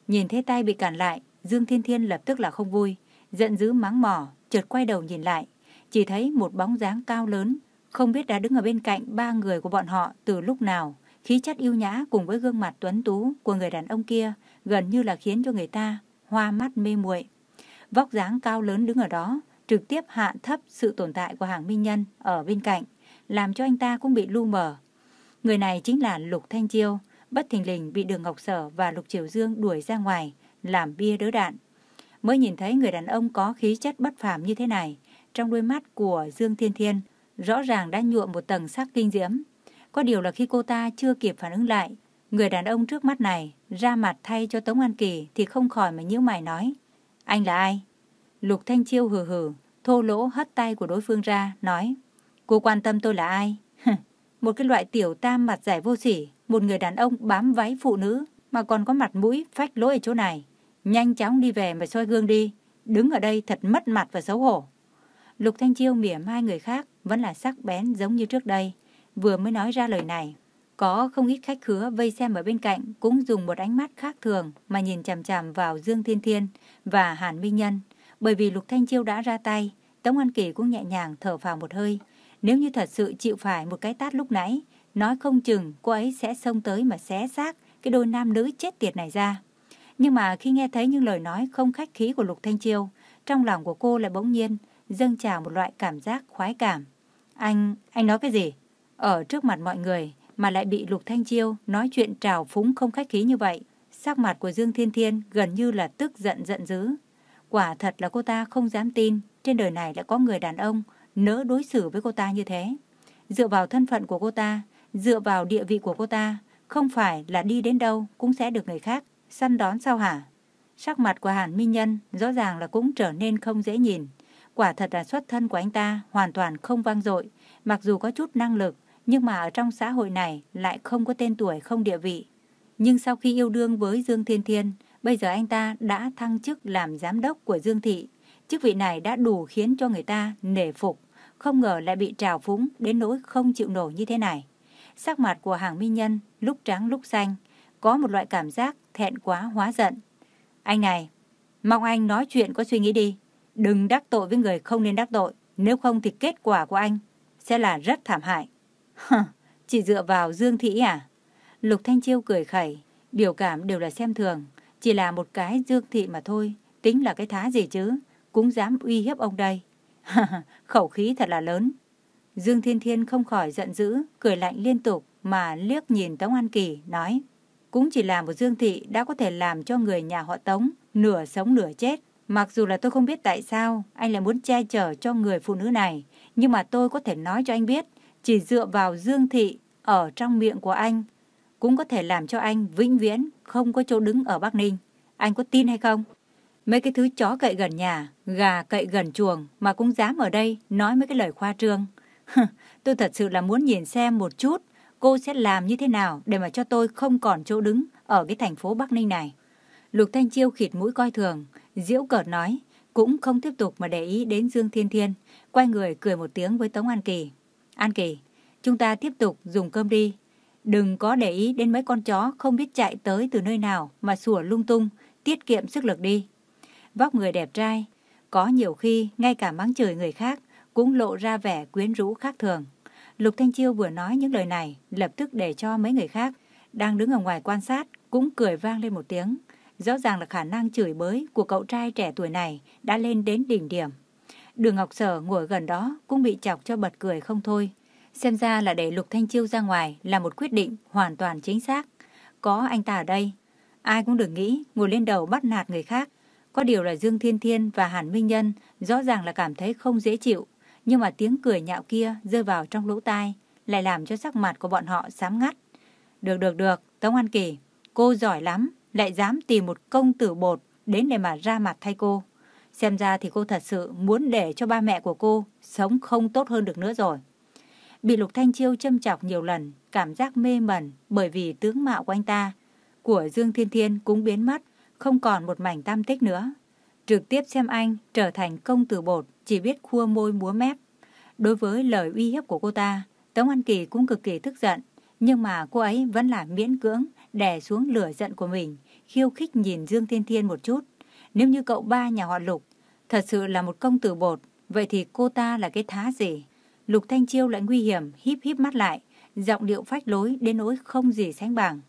Nhìn thấy tay bị cản lại, Dương Thiên Thiên lập tức là không vui, giận dữ mắng mỏ, chợt quay đầu nhìn lại, chỉ thấy một bóng dáng cao lớn, không biết đã đứng ở bên cạnh ba người của bọn họ từ lúc nào. Khí chất yêu nhã cùng với gương mặt tuấn tú của người đàn ông kia gần như là khiến cho người ta hoa mắt mê muội. Vóc dáng cao lớn đứng ở đó, trực tiếp hạ thấp sự tồn tại của hàng minh nhân ở bên cạnh, làm cho anh ta cũng bị lu mờ. Người này chính là Lục Thanh Chiêu, bất thình lình bị Đường Ngọc Sở và Lục Triều Dương đuổi ra ngoài, làm bia đỡ đạn. Mới nhìn thấy người đàn ông có khí chất bất phàm như thế này, trong đôi mắt của Dương Thiên Thiên rõ ràng đã nhuộm một tầng sắc kinh diễm. Có điều là khi cô ta chưa kịp phản ứng lại, người đàn ông trước mắt này ra mặt thay cho Tống An Kỳ thì không khỏi mà nhíu mày nói. Anh là ai? Lục Thanh Chiêu hừ hừ, thô lỗ hất tay của đối phương ra, nói. Cô quan tâm tôi là ai? [laughs] một cái loại tiểu tam mặt giải vô sỉ, một người đàn ông bám váy phụ nữ mà còn có mặt mũi phách lỗi ở chỗ này. Nhanh chóng đi về mà soi gương đi, đứng ở đây thật mất mặt và xấu hổ. Lục Thanh Chiêu mỉa hai người khác vẫn là sắc bén giống như trước đây, vừa mới nói ra lời này. Có không ít khách khứa vây xem ở bên cạnh cũng dùng một ánh mắt khác thường mà nhìn chằm chằm vào Dương Thiên Thiên và Hàn Minh Nhân. Bởi vì Lục Thanh Chiêu đã ra tay, Tống An Kỳ cũng nhẹ nhàng thở vào một hơi. Nếu như thật sự chịu phải một cái tát lúc nãy, nói không chừng cô ấy sẽ xông tới mà xé xác cái đôi nam nữ chết tiệt này ra. Nhưng mà khi nghe thấy những lời nói không khách khí của Lục Thanh Chiêu, trong lòng của cô lại bỗng nhiên dâng trào một loại cảm giác khoái cảm. Anh, anh nói cái gì? Ở trước mặt mọi người mà lại bị Lục Thanh Chiêu nói chuyện trào phúng không khách khí như vậy. Sắc mặt của Dương Thiên Thiên gần như là tức giận giận dữ. Quả thật là cô ta không dám tin trên đời này lại có người đàn ông nỡ đối xử với cô ta như thế. Dựa vào thân phận của cô ta, dựa vào địa vị của cô ta, không phải là đi đến đâu cũng sẽ được người khác săn đón sao hả? Sắc mặt của Hàn Minh Nhân rõ ràng là cũng trở nên không dễ nhìn. Quả thật là xuất thân của anh ta hoàn toàn không vang dội, mặc dù có chút năng lực, nhưng mà ở trong xã hội này lại không có tên tuổi không địa vị. Nhưng sau khi yêu đương với Dương Thiên Thiên, bây giờ anh ta đã thăng chức làm giám đốc của Dương Thị. Chức vị này đã đủ khiến cho người ta nể phục, không ngờ lại bị trào phúng đến nỗi không chịu nổi như thế này. Sắc mặt của hàng minh nhân lúc trắng lúc xanh, có một loại cảm giác thẹn quá hóa giận. Anh này, mong anh nói chuyện có suy nghĩ đi. Đừng đắc tội với người không nên đắc tội, nếu không thì kết quả của anh sẽ là rất thảm hại. Chỉ dựa vào Dương Thị à? Lục Thanh Chiêu cười khẩy, biểu cảm đều là xem thường. Chỉ là một cái Dương Thị mà thôi, tính là cái thá gì chứ, cũng dám uy hiếp ông đây. Khẩu khí thật là lớn. Dương Thiên Thiên không khỏi giận dữ, cười lạnh liên tục mà liếc nhìn Tống An Kỳ, nói. Cũng chỉ là một Dương Thị đã có thể làm cho người nhà họ Tống nửa sống nửa chết. Mặc dù là tôi không biết tại sao anh lại muốn che chở cho người phụ nữ này, nhưng mà tôi có thể nói cho anh biết, chỉ dựa vào Dương Thị ở trong miệng của anh, cũng có thể làm cho anh vĩnh viễn không có chỗ đứng ở Bắc Ninh. Anh có tin hay không? Mấy cái thứ chó cậy gần nhà, gà cậy gần chuồng mà cũng dám ở đây nói mấy cái lời khoa trương. tôi thật sự là muốn nhìn xem một chút cô sẽ làm như thế nào để mà cho tôi không còn chỗ đứng ở cái thành phố Bắc Ninh này. Lục Thanh Chiêu khịt mũi coi thường, diễu cợt nói, cũng không tiếp tục mà để ý đến Dương Thiên Thiên, quay người cười một tiếng với Tống An Kỳ. An Kỳ, chúng ta tiếp tục dùng cơm đi. Đừng có để ý đến mấy con chó không biết chạy tới từ nơi nào mà sủa lung tung, tiết kiệm sức lực đi. Vóc người đẹp trai, có nhiều khi ngay cả mắng chửi người khác cũng lộ ra vẻ quyến rũ khác thường. Lục Thanh Chiêu vừa nói những lời này, lập tức để cho mấy người khác đang đứng ở ngoài quan sát cũng cười vang lên một tiếng. Rõ ràng là khả năng chửi bới của cậu trai trẻ tuổi này đã lên đến đỉnh điểm. Đường Ngọc Sở ngồi gần đó cũng bị chọc cho bật cười không thôi. Xem ra là để Lục Thanh Chiêu ra ngoài là một quyết định hoàn toàn chính xác. Có anh ta ở đây, ai cũng đừng nghĩ ngồi lên đầu bắt nạt người khác. Có điều là Dương Thiên Thiên và Hàn Minh Nhân rõ ràng là cảm thấy không dễ chịu, nhưng mà tiếng cười nhạo kia rơi vào trong lỗ tai, lại làm cho sắc mặt của bọn họ sám ngắt. Được được được, Tống An Kỳ, cô giỏi lắm, lại dám tìm một công tử bột đến để mà ra mặt thay cô. Xem ra thì cô thật sự muốn để cho ba mẹ của cô sống không tốt hơn được nữa rồi. Bị Lục Thanh Chiêu châm chọc nhiều lần, cảm giác mê mẩn bởi vì tướng mạo của anh ta, của Dương Thiên Thiên cũng biến mất, không còn một mảnh tam tích nữa. Trực tiếp xem anh trở thành công tử bột, chỉ biết khua môi múa mép. Đối với lời uy hiếp của cô ta, Tống An Kỳ cũng cực kỳ tức giận, nhưng mà cô ấy vẫn là miễn cưỡng đè xuống lửa giận của mình, khiêu khích nhìn Dương Thiên Thiên một chút. Nếu như cậu ba nhà họ Lục thật sự là một công tử bột, vậy thì cô ta là cái thá gì? Lục Thanh Chiêu lại nguy hiểm, híp híp mắt lại, giọng điệu phách lối đến nỗi không gì sánh bằng.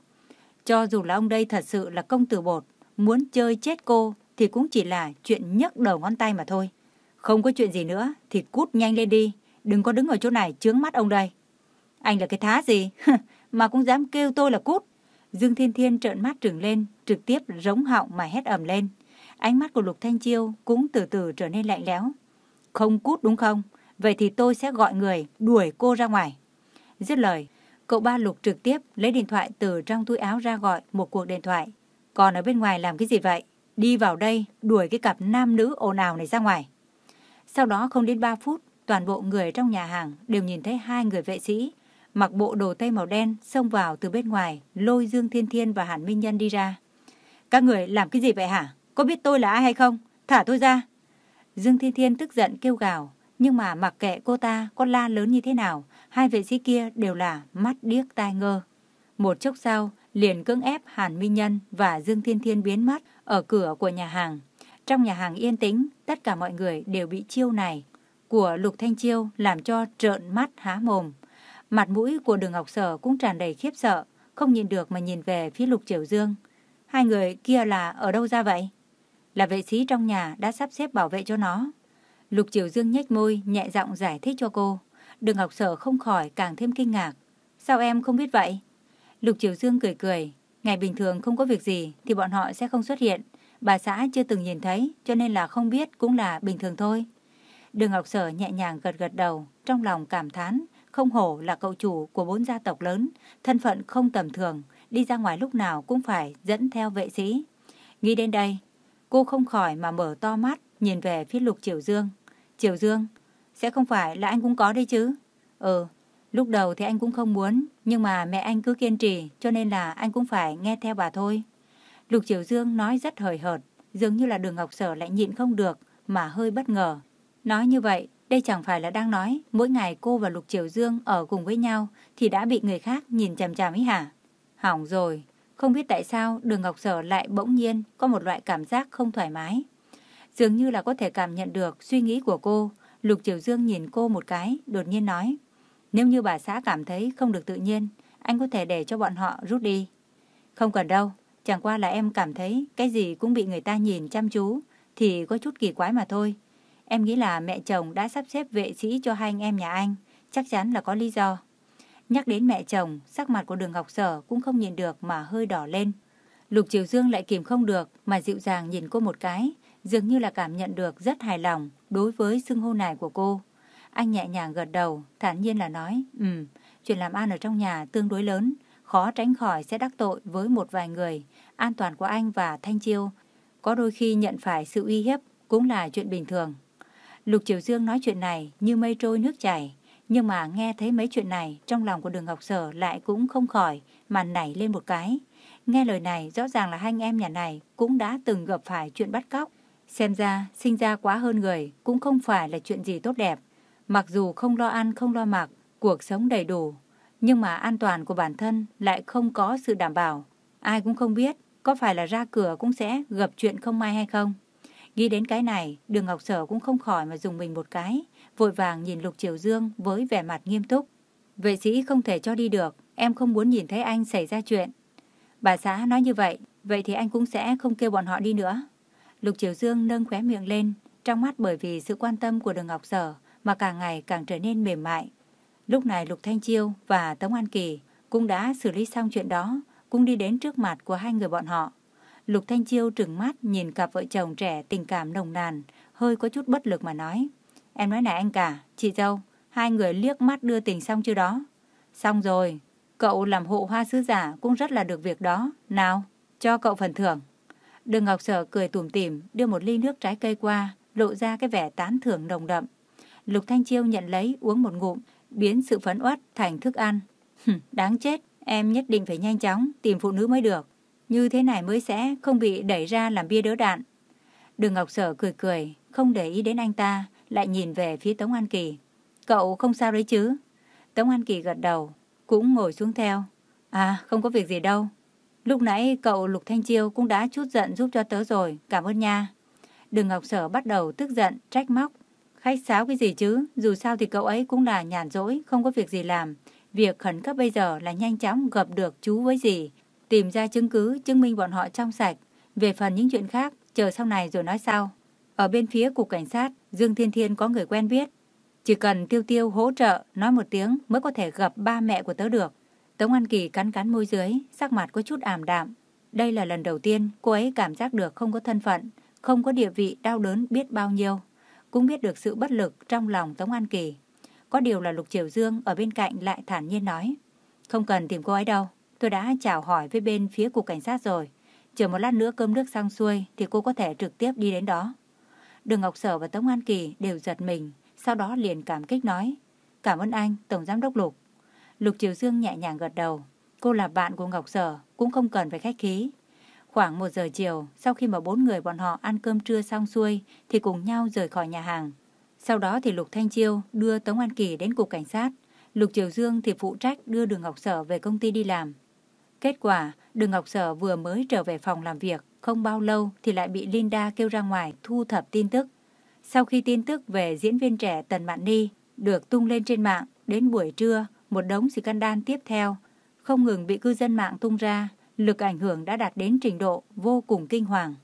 Cho dù là ông đây thật sự là công tử bột, muốn chơi chết cô thì cũng chỉ là chuyện nhấc đầu ngón tay mà thôi. Không có chuyện gì nữa thì cút nhanh lên đi, đừng có đứng ở chỗ này chướng mắt ông đây. Anh là cái thá gì? [laughs] mà cũng dám kêu tôi là cút. Dương Thiên Thiên trợn mắt trừng lên, trực tiếp rống họng mà hét ầm lên. Ánh mắt của Lục Thanh Chiêu cũng từ từ trở nên lạnh lẽo. Không cút đúng không? Vậy thì tôi sẽ gọi người đuổi cô ra ngoài. Dứt lời, cậu ba Lục trực tiếp lấy điện thoại từ trong túi áo ra gọi một cuộc điện thoại. Còn ở bên ngoài làm cái gì vậy? Đi vào đây, đuổi cái cặp nam nữ ồn ào này ra ngoài. Sau đó không đến 3 phút, toàn bộ người trong nhà hàng đều nhìn thấy hai người vệ sĩ mặc bộ đồ tây màu đen xông vào từ bên ngoài, lôi Dương Thiên Thiên và Hàn Minh Nhân đi ra. Các người làm cái gì vậy hả? Có biết tôi là ai hay không? Thả tôi ra. Dương Thiên Thiên tức giận kêu gào, nhưng mà mặc kệ cô ta có la lớn như thế nào, hai vệ sĩ kia đều là mắt điếc tai ngơ. Một chốc sau, liền cưỡng ép Hàn Minh Nhân và Dương Thiên Thiên biến mất ở cửa của nhà hàng. Trong nhà hàng yên tĩnh, tất cả mọi người đều bị chiêu này của Lục Thanh Chiêu làm cho trợn mắt há mồm. Mặt mũi của đường Ngọc Sở cũng tràn đầy khiếp sợ, không nhìn được mà nhìn về phía Lục Triều Dương. Hai người kia là ở đâu ra vậy? Là vệ sĩ trong nhà đã sắp xếp bảo vệ cho nó. Lục Triều Dương nhếch môi, nhẹ giọng giải thích cho cô. Đường Ngọc Sở không khỏi càng thêm kinh ngạc. Sao em không biết vậy? Lục Triều Dương cười cười. Ngày bình thường không có việc gì thì bọn họ sẽ không xuất hiện. Bà xã chưa từng nhìn thấy cho nên là không biết cũng là bình thường thôi. Đường Ngọc Sở nhẹ nhàng gật gật đầu, trong lòng cảm thán không hổ là cậu chủ của bốn gia tộc lớn, thân phận không tầm thường, đi ra ngoài lúc nào cũng phải dẫn theo vệ sĩ. Nghĩ đến đây, cô không khỏi mà mở to mắt, nhìn về phía lục Triều Dương. Triều Dương, sẽ không phải là anh cũng có đấy chứ? Ừ, lúc đầu thì anh cũng không muốn, nhưng mà mẹ anh cứ kiên trì, cho nên là anh cũng phải nghe theo bà thôi. Lục Triều Dương nói rất hời hợt, dường như là đường Ngọc Sở lại nhịn không được, mà hơi bất ngờ. Nói như vậy, đây chẳng phải là đang nói mỗi ngày cô và Lục Triều Dương ở cùng với nhau thì đã bị người khác nhìn chằm chằm ấy hả? Hỏng rồi, không biết tại sao đường Ngọc Sở lại bỗng nhiên có một loại cảm giác không thoải mái. Dường như là có thể cảm nhận được suy nghĩ của cô, Lục Triều Dương nhìn cô một cái, đột nhiên nói. Nếu như bà xã cảm thấy không được tự nhiên, anh có thể để cho bọn họ rút đi. Không cần đâu, chẳng qua là em cảm thấy cái gì cũng bị người ta nhìn chăm chú, thì có chút kỳ quái mà thôi. Em nghĩ là mẹ chồng đã sắp xếp vệ sĩ cho hai anh em nhà anh, chắc chắn là có lý do. Nhắc đến mẹ chồng, sắc mặt của đường Ngọc Sở cũng không nhìn được mà hơi đỏ lên. Lục Triều Dương lại kìm không được mà dịu dàng nhìn cô một cái, dường như là cảm nhận được rất hài lòng đối với xưng hô này của cô. Anh nhẹ nhàng gật đầu, thản nhiên là nói, ừm, chuyện làm ăn ở trong nhà tương đối lớn, khó tránh khỏi sẽ đắc tội với một vài người. An toàn của anh và Thanh Chiêu có đôi khi nhận phải sự uy hiếp cũng là chuyện bình thường. Lục Triều Dương nói chuyện này như mây trôi nước chảy, nhưng mà nghe thấy mấy chuyện này trong lòng của đường Ngọc Sở lại cũng không khỏi mà nảy lên một cái. Nghe lời này rõ ràng là hai anh em nhà này cũng đã từng gặp phải chuyện bắt cóc. Xem ra sinh ra quá hơn người cũng không phải là chuyện gì tốt đẹp. Mặc dù không lo ăn không lo mặc, cuộc sống đầy đủ, nhưng mà an toàn của bản thân lại không có sự đảm bảo. Ai cũng không biết có phải là ra cửa cũng sẽ gặp chuyện không may hay không. Nghĩ đến cái này, đường Ngọc Sở cũng không khỏi mà dùng mình một cái, vội vàng nhìn Lục Triều Dương với vẻ mặt nghiêm túc. Vệ sĩ không thể cho đi được, em không muốn nhìn thấy anh xảy ra chuyện. Bà xã nói như vậy, vậy thì anh cũng sẽ không kêu bọn họ đi nữa. Lục Triều Dương nâng khóe miệng lên, trong mắt bởi vì sự quan tâm của đường Ngọc Sở mà càng ngày càng trở nên mềm mại. Lúc này Lục Thanh Chiêu và Tống An Kỳ cũng đã xử lý xong chuyện đó, cũng đi đến trước mặt của hai người bọn họ. Lục Thanh Chiêu trừng mắt nhìn cặp vợ chồng trẻ tình cảm nồng nàn, hơi có chút bất lực mà nói. Em nói này anh cả, chị dâu, hai người liếc mắt đưa tình xong chưa đó? Xong rồi, cậu làm hộ hoa sứ giả cũng rất là được việc đó. Nào, cho cậu phần thưởng. Đường Ngọc Sở cười tủm tỉm đưa một ly nước trái cây qua, lộ ra cái vẻ tán thưởng nồng đậm. Lục Thanh Chiêu nhận lấy uống một ngụm, biến sự phấn uất thành thức ăn. Đáng chết, em nhất định phải nhanh chóng tìm phụ nữ mới được. Như thế này mới sẽ không bị đẩy ra làm bia đỡ đạn. Đường Ngọc Sở cười cười, không để ý đến anh ta, lại nhìn về phía Tống An Kỳ. Cậu không sao đấy chứ? Tống An Kỳ gật đầu, cũng ngồi xuống theo. À, không có việc gì đâu. Lúc nãy cậu Lục Thanh Chiêu cũng đã chút giận giúp cho tớ rồi, cảm ơn nha. Đường Ngọc Sở bắt đầu tức giận, trách móc. Khách sáo cái gì chứ, dù sao thì cậu ấy cũng là nhàn rỗi, không có việc gì làm. Việc khẩn cấp bây giờ là nhanh chóng gặp được chú với gì, tìm ra chứng cứ chứng minh bọn họ trong sạch. Về phần những chuyện khác, chờ sau này rồi nói sau. Ở bên phía cục cảnh sát, Dương Thiên Thiên có người quen biết. Chỉ cần tiêu tiêu hỗ trợ, nói một tiếng mới có thể gặp ba mẹ của tớ được. Tống An Kỳ cắn cắn môi dưới, sắc mặt có chút ảm đạm. Đây là lần đầu tiên cô ấy cảm giác được không có thân phận, không có địa vị đau đớn biết bao nhiêu. Cũng biết được sự bất lực trong lòng Tống An Kỳ. Có điều là Lục Triều Dương ở bên cạnh lại thản nhiên nói. Không cần tìm cô ấy đâu, tôi đã chào hỏi với bên phía cục cảnh sát rồi. Chờ một lát nữa cơm nước xong xuôi thì cô có thể trực tiếp đi đến đó. Đường Ngọc Sở và Tống An Kỳ đều giật mình, sau đó liền cảm kích nói. Cảm ơn anh, Tổng Giám đốc Lục. Lục Triều Dương nhẹ nhàng gật đầu. Cô là bạn của Ngọc Sở, cũng không cần phải khách khí. Khoảng một giờ chiều, sau khi mà bốn người bọn họ ăn cơm trưa xong xuôi, thì cùng nhau rời khỏi nhà hàng. Sau đó thì Lục Thanh Chiêu đưa Tống An Kỳ đến cục cảnh sát. Lục Triều Dương thì phụ trách đưa Đường Ngọc Sở về công ty đi làm. Kết quả, Đường Ngọc Sở vừa mới trở về phòng làm việc, không bao lâu thì lại bị Linda kêu ra ngoài thu thập tin tức. Sau khi tin tức về diễn viên trẻ Tần Mạn Ni được tung lên trên mạng, đến buổi trưa, một đống scandal tiếp theo, không ngừng bị cư dân mạng tung ra, lực ảnh hưởng đã đạt đến trình độ vô cùng kinh hoàng.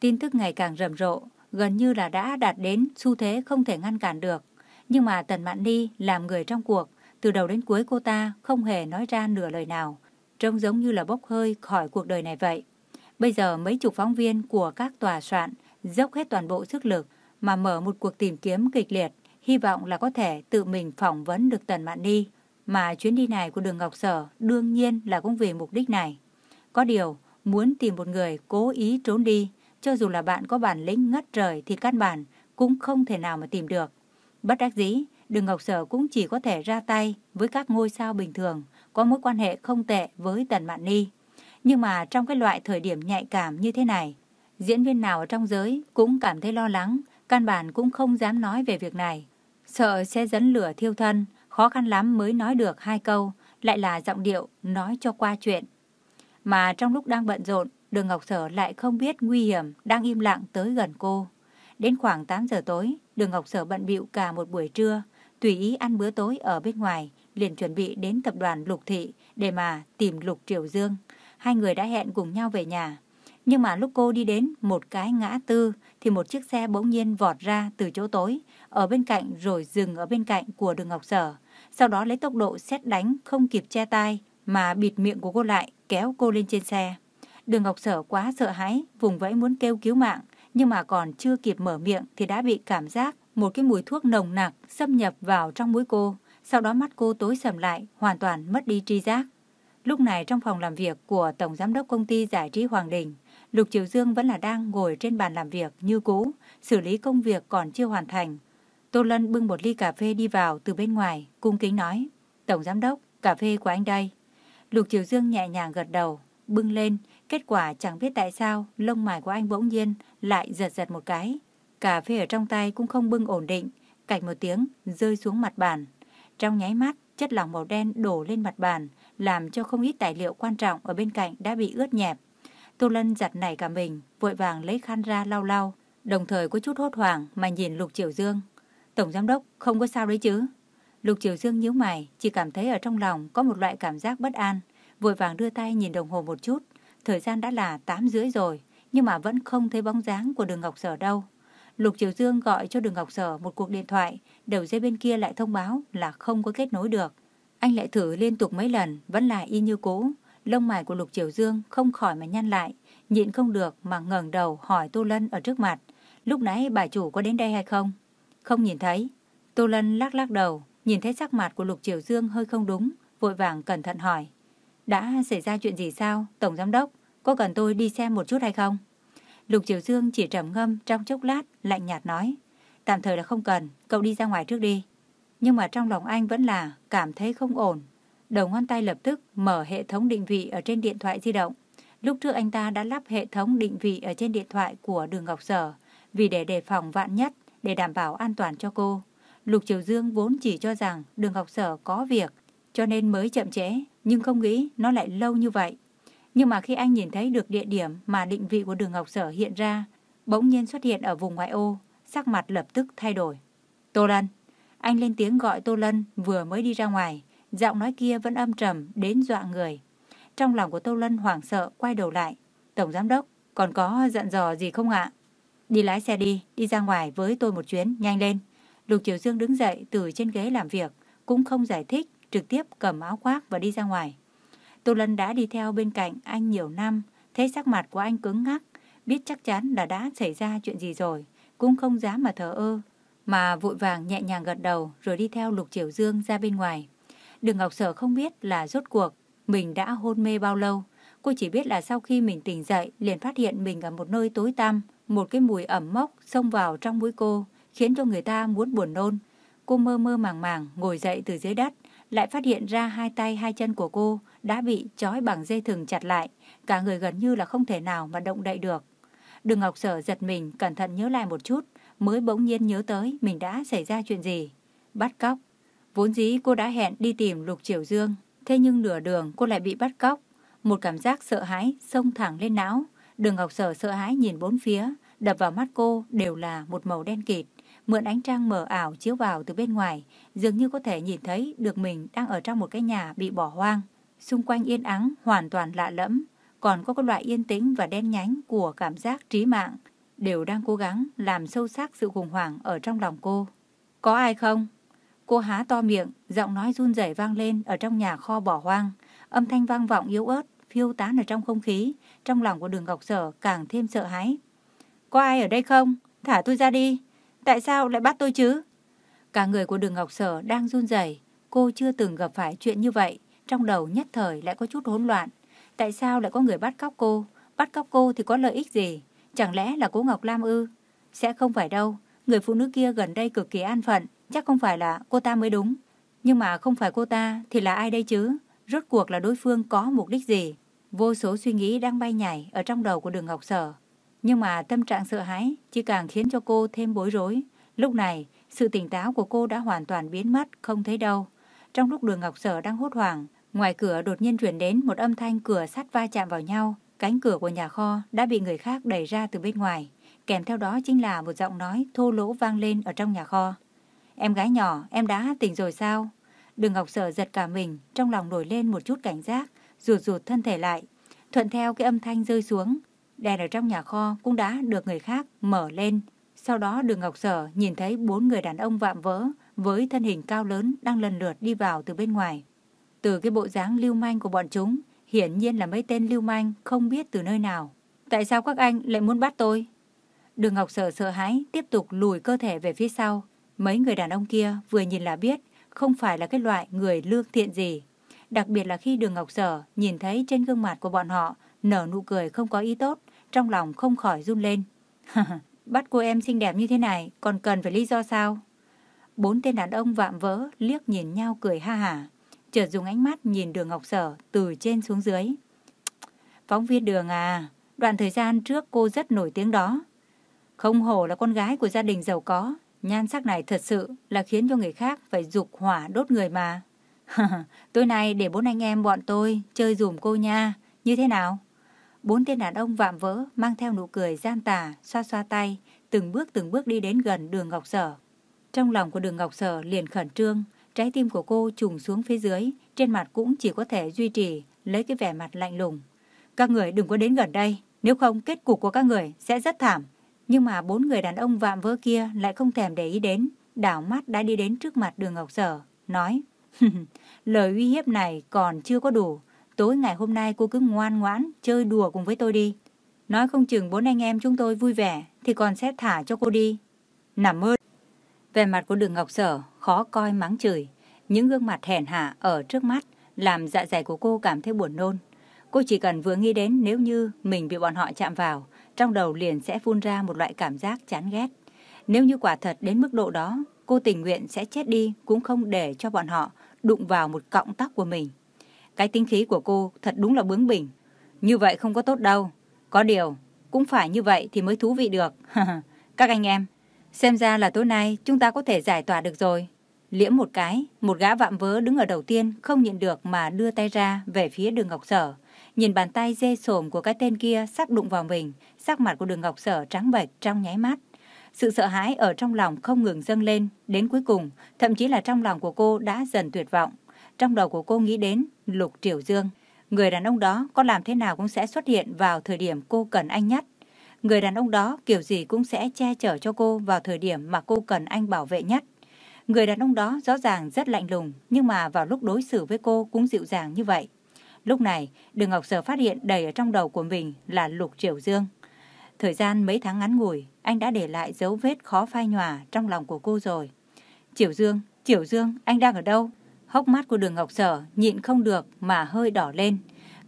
Tin tức ngày càng rầm rộ, gần như là đã đạt đến xu thế không thể ngăn cản được. Nhưng mà Tần Mạn Ni làm người trong cuộc, từ đầu đến cuối cô ta không hề nói ra nửa lời nào, trông giống như là bốc hơi khỏi cuộc đời này vậy. Bây giờ mấy chục phóng viên của các tòa soạn dốc hết toàn bộ sức lực mà mở một cuộc tìm kiếm kịch liệt, hy vọng là có thể tự mình phỏng vấn được Tần Mạn Ni. Mà chuyến đi này của đường Ngọc Sở đương nhiên là cũng vì mục đích này. Có điều, muốn tìm một người cố ý trốn đi, cho dù là bạn có bản lĩnh ngất trời thì căn bản cũng không thể nào mà tìm được. Bất đắc dĩ, đường Ngọc Sở cũng chỉ có thể ra tay với các ngôi sao bình thường, có mối quan hệ không tệ với Tần Mạn Ni. Nhưng mà trong cái loại thời điểm nhạy cảm như thế này, diễn viên nào ở trong giới cũng cảm thấy lo lắng, căn bản cũng không dám nói về việc này. Sợ sẽ dẫn lửa thiêu thân, khó khăn lắm mới nói được hai câu, lại là giọng điệu nói cho qua chuyện. Mà trong lúc đang bận rộn, đường Ngọc Sở lại không biết nguy hiểm đang im lặng tới gần cô. Đến khoảng 8 giờ tối, đường Ngọc Sở bận bịu cả một buổi trưa, tùy ý ăn bữa tối ở bên ngoài, liền chuẩn bị đến tập đoàn Lục Thị để mà tìm Lục Triều Dương. Hai người đã hẹn cùng nhau về nhà. Nhưng mà lúc cô đi đến một cái ngã tư thì một chiếc xe bỗng nhiên vọt ra từ chỗ tối, ở bên cạnh rồi dừng ở bên cạnh của đường Ngọc Sở. Sau đó lấy tốc độ xét đánh không kịp che tai mà bịt miệng của cô lại kéo cô lên trên xe. Đường Ngọc Sở quá sợ hãi, vùng vẫy muốn kêu cứu mạng, nhưng mà còn chưa kịp mở miệng thì đã bị cảm giác một cái mùi thuốc nồng nặc xâm nhập vào trong mũi cô. Sau đó mắt cô tối sầm lại, hoàn toàn mất đi tri giác. Lúc này trong phòng làm việc của Tổng Giám đốc Công ty Giải trí Hoàng Đình, Lục Triều Dương vẫn là đang ngồi trên bàn làm việc như cũ, xử lý công việc còn chưa hoàn thành. Tô Lân bưng một ly cà phê đi vào từ bên ngoài, cung kính nói, Tổng Giám đốc, cà phê của anh đây. Lục Triều Dương nhẹ nhàng gật đầu, bưng lên, kết quả chẳng biết tại sao lông mày của anh bỗng nhiên lại giật giật một cái. Cà phê ở trong tay cũng không bưng ổn định, cạch một tiếng rơi xuống mặt bàn. Trong nháy mắt, chất lỏng màu đen đổ lên mặt bàn, làm cho không ít tài liệu quan trọng ở bên cạnh đã bị ướt nhẹp. Tô Lân giật nảy cả mình, vội vàng lấy khăn ra lau lau, đồng thời có chút hốt hoảng mà nhìn Lục Triều Dương. Tổng giám đốc, không có sao đấy chứ? Lục Triều Dương nhíu mày, chỉ cảm thấy ở trong lòng có một loại cảm giác bất an, vội vàng đưa tay nhìn đồng hồ một chút. Thời gian đã là 8 rưỡi rồi, nhưng mà vẫn không thấy bóng dáng của đường Ngọc Sở đâu. Lục Triều Dương gọi cho Đường Ngọc Sở một cuộc điện thoại, đầu dây bên kia lại thông báo là không có kết nối được. Anh lại thử liên tục mấy lần, vẫn là y như cũ. Lông mày của Lục Triều Dương không khỏi mà nhăn lại, nhịn không được mà ngẩng đầu hỏi Tô Lân ở trước mặt. Lúc nãy bà chủ có đến đây hay không? Không nhìn thấy. Tô Lân lắc lắc đầu, nhìn thấy sắc mặt của Lục Triều Dương hơi không đúng, vội vàng cẩn thận hỏi. Đã xảy ra chuyện gì sao, Tổng Giám Đốc? Có cần tôi đi xem một chút hay không? Lục Triều Dương chỉ trầm ngâm trong chốc lát, lạnh nhạt nói. Tạm thời là không cần, cậu đi ra ngoài trước đi. Nhưng mà trong lòng anh vẫn là cảm thấy không ổn. Đầu ngón tay lập tức mở hệ thống định vị ở trên điện thoại di động. Lúc trước anh ta đã lắp hệ thống định vị ở trên điện thoại của đường Ngọc Sở vì để đề phòng vạn nhất, để đảm bảo an toàn cho cô. Lục Triều Dương vốn chỉ cho rằng đường Ngọc Sở có việc, cho nên mới chậm trễ, nhưng không nghĩ nó lại lâu như vậy. Nhưng mà khi anh nhìn thấy được địa điểm mà định vị của đường Ngọc Sở hiện ra, bỗng nhiên xuất hiện ở vùng ngoại ô, sắc mặt lập tức thay đổi. Tô lan anh lên tiếng gọi Tô Lân vừa mới đi ra ngoài, giọng nói kia vẫn âm trầm đến dọa người. Trong lòng của Tô Lân hoảng sợ quay đầu lại. Tổng Giám Đốc, còn có dặn dò gì không ạ? Đi lái xe đi, đi ra ngoài với tôi một chuyến, nhanh lên. Lục Triều Dương đứng dậy từ trên ghế làm việc, cũng không giải thích, trực tiếp cầm áo khoác và đi ra ngoài. Tô Lân đã đi theo bên cạnh anh nhiều năm, thấy sắc mặt của anh cứng ngắc, biết chắc chắn là đã xảy ra chuyện gì rồi, cũng không dám mà thờ ơ, mà vội vàng nhẹ nhàng gật đầu rồi đi theo Lục Triều Dương ra bên ngoài. Đường Ngọc Sở không biết là rốt cuộc mình đã hôn mê bao lâu, cô chỉ biết là sau khi mình tỉnh dậy liền phát hiện mình ở một nơi tối tăm, một cái mùi ẩm mốc xông vào trong mũi cô, khiến cho người ta muốn buồn nôn. Cô mơ mơ màng màng ngồi dậy từ dưới đất, lại phát hiện ra hai tay hai chân của cô đã bị trói bằng dây thừng chặt lại, cả người gần như là không thể nào mà động đậy được. Đường Ngọc Sở giật mình, cẩn thận nhớ lại một chút, mới bỗng nhiên nhớ tới mình đã xảy ra chuyện gì. Bắt cóc. Vốn dĩ cô đã hẹn đi tìm Lục Triều Dương, thế nhưng nửa đường cô lại bị bắt cóc. Một cảm giác sợ hãi xông thẳng lên não. Đường Ngọc Sở sợ hãi nhìn bốn phía, đập vào mắt cô đều là một màu đen kịt. Mượn ánh trăng mờ ảo chiếu vào từ bên ngoài, dường như có thể nhìn thấy được mình đang ở trong một cái nhà bị bỏ hoang. Xung quanh yên ắng, hoàn toàn lạ lẫm, còn có cái loại yên tĩnh và đen nhánh của cảm giác trí mạng, đều đang cố gắng làm sâu sắc sự khủng hoảng ở trong lòng cô. Có ai không? Cô há to miệng, giọng nói run rẩy vang lên ở trong nhà kho bỏ hoang. Âm thanh vang vọng yếu ớt, phiêu tán ở trong không khí, trong lòng của đường Ngọc Sở càng thêm sợ hãi. Có ai ở đây không? Thả tôi ra đi. Tại sao lại bắt tôi chứ? Cả người của đường Ngọc Sở đang run rẩy, cô chưa từng gặp phải chuyện như vậy, trong đầu nhất thời lại có chút hỗn loạn. Tại sao lại có người bắt cóc cô? Bắt cóc cô thì có lợi ích gì? Chẳng lẽ là cô Ngọc Lam ư? Sẽ không phải đâu, người phụ nữ kia gần đây cực kỳ an phận, chắc không phải là cô ta mới đúng. Nhưng mà không phải cô ta thì là ai đây chứ? Rốt cuộc là đối phương có mục đích gì? Vô số suy nghĩ đang bay nhảy ở trong đầu của đường Ngọc Sở. Nhưng mà tâm trạng sợ hãi chỉ càng khiến cho cô thêm bối rối. Lúc này, sự tỉnh táo của cô đã hoàn toàn biến mất, không thấy đâu. Trong lúc đường Ngọc Sở đang hốt hoảng, ngoài cửa đột nhiên truyền đến một âm thanh cửa sắt va chạm vào nhau. Cánh cửa của nhà kho đã bị người khác đẩy ra từ bên ngoài. Kèm theo đó chính là một giọng nói thô lỗ vang lên ở trong nhà kho. Em gái nhỏ, em đã tỉnh rồi sao? Đường Ngọc Sở giật cả mình, trong lòng nổi lên một chút cảnh giác, rụt rụt thân thể lại. Thuận theo cái âm thanh rơi xuống, đèn ở trong nhà kho cũng đã được người khác mở lên. Sau đó đường Ngọc Sở nhìn thấy bốn người đàn ông vạm vỡ với thân hình cao lớn đang lần lượt đi vào từ bên ngoài. Từ cái bộ dáng lưu manh của bọn chúng, hiển nhiên là mấy tên lưu manh không biết từ nơi nào. Tại sao các anh lại muốn bắt tôi? Đường Ngọc Sở sợ hãi tiếp tục lùi cơ thể về phía sau. Mấy người đàn ông kia vừa nhìn là biết không phải là cái loại người lương thiện gì. Đặc biệt là khi đường Ngọc Sở nhìn thấy trên gương mặt của bọn họ nở nụ cười không có ý tốt, trong lòng không khỏi run lên. [laughs] Bắt cô em xinh đẹp như thế này, còn cần phải lý do sao? Bốn tên đàn ông vạm vỡ liếc nhìn nhau cười ha hả, chợt dùng ánh mắt nhìn đường Ngọc Sở từ trên xuống dưới. Phóng viên đường à, đoạn thời gian trước cô rất nổi tiếng đó. Không hổ là con gái của gia đình giàu có, nhan sắc này thật sự là khiến cho người khác phải dục hỏa đốt người mà. [laughs] tối nay để bốn anh em bọn tôi chơi dùm cô nha, như thế nào? Bốn tên đàn ông vạm vỡ mang theo nụ cười gian tà, xoa xoa tay, từng bước từng bước đi đến gần đường Ngọc Sở. Trong lòng của đường Ngọc Sở liền khẩn trương, trái tim của cô trùng xuống phía dưới, trên mặt cũng chỉ có thể duy trì lấy cái vẻ mặt lạnh lùng. Các người đừng có đến gần đây, nếu không kết cục của các người sẽ rất thảm. Nhưng mà bốn người đàn ông vạm vỡ kia lại không thèm để ý đến, đảo mắt đã đi đến trước mặt đường Ngọc Sở, nói Lời uy hiếp này còn chưa có đủ, tối ngày hôm nay cô cứ ngoan ngoãn chơi đùa cùng với tôi đi. Nói không chừng bốn anh em chúng tôi vui vẻ thì còn sẽ thả cho cô đi. Nằm mơ. Về mặt của đường Ngọc Sở khó coi mắng chửi, những gương mặt hèn hạ ở trước mắt làm dạ dày của cô cảm thấy buồn nôn. Cô chỉ cần vừa nghĩ đến nếu như mình bị bọn họ chạm vào, trong đầu liền sẽ phun ra một loại cảm giác chán ghét. Nếu như quả thật đến mức độ đó, cô tình nguyện sẽ chết đi cũng không để cho bọn họ đụng vào một cọng tóc của mình. Cái tính khí của cô thật đúng là bướng bỉnh. Như vậy không có tốt đâu. Có điều, cũng phải như vậy thì mới thú vị được. [laughs] Các anh em, xem ra là tối nay chúng ta có thể giải tỏa được rồi. Liễm một cái, một gã vạm vỡ đứng ở đầu tiên không nhịn được mà đưa tay ra về phía đường Ngọc Sở. Nhìn bàn tay dê sồm của cái tên kia sắp đụng vào mình, sắc mặt của đường Ngọc Sở trắng bệch trong nháy mắt. Sự sợ hãi ở trong lòng không ngừng dâng lên, đến cuối cùng, thậm chí là trong lòng của cô đã dần tuyệt vọng. Trong đầu của cô nghĩ đến Lục Triều Dương. Người đàn ông đó có làm thế nào cũng sẽ xuất hiện vào thời điểm cô cần anh nhất. Người đàn ông đó kiểu gì cũng sẽ che chở cho cô vào thời điểm mà cô cần anh bảo vệ nhất. Người đàn ông đó rõ ràng rất lạnh lùng, nhưng mà vào lúc đối xử với cô cũng dịu dàng như vậy. Lúc này, Đường Ngọc Sở phát hiện đầy ở trong đầu của mình là Lục Triều Dương. Thời gian mấy tháng ngắn ngủi, anh đã để lại dấu vết khó phai nhòa trong lòng của cô rồi. Triều Dương, Triều Dương, anh đang ở đâu? Hốc mắt của đường Ngọc Sở nhịn không được mà hơi đỏ lên.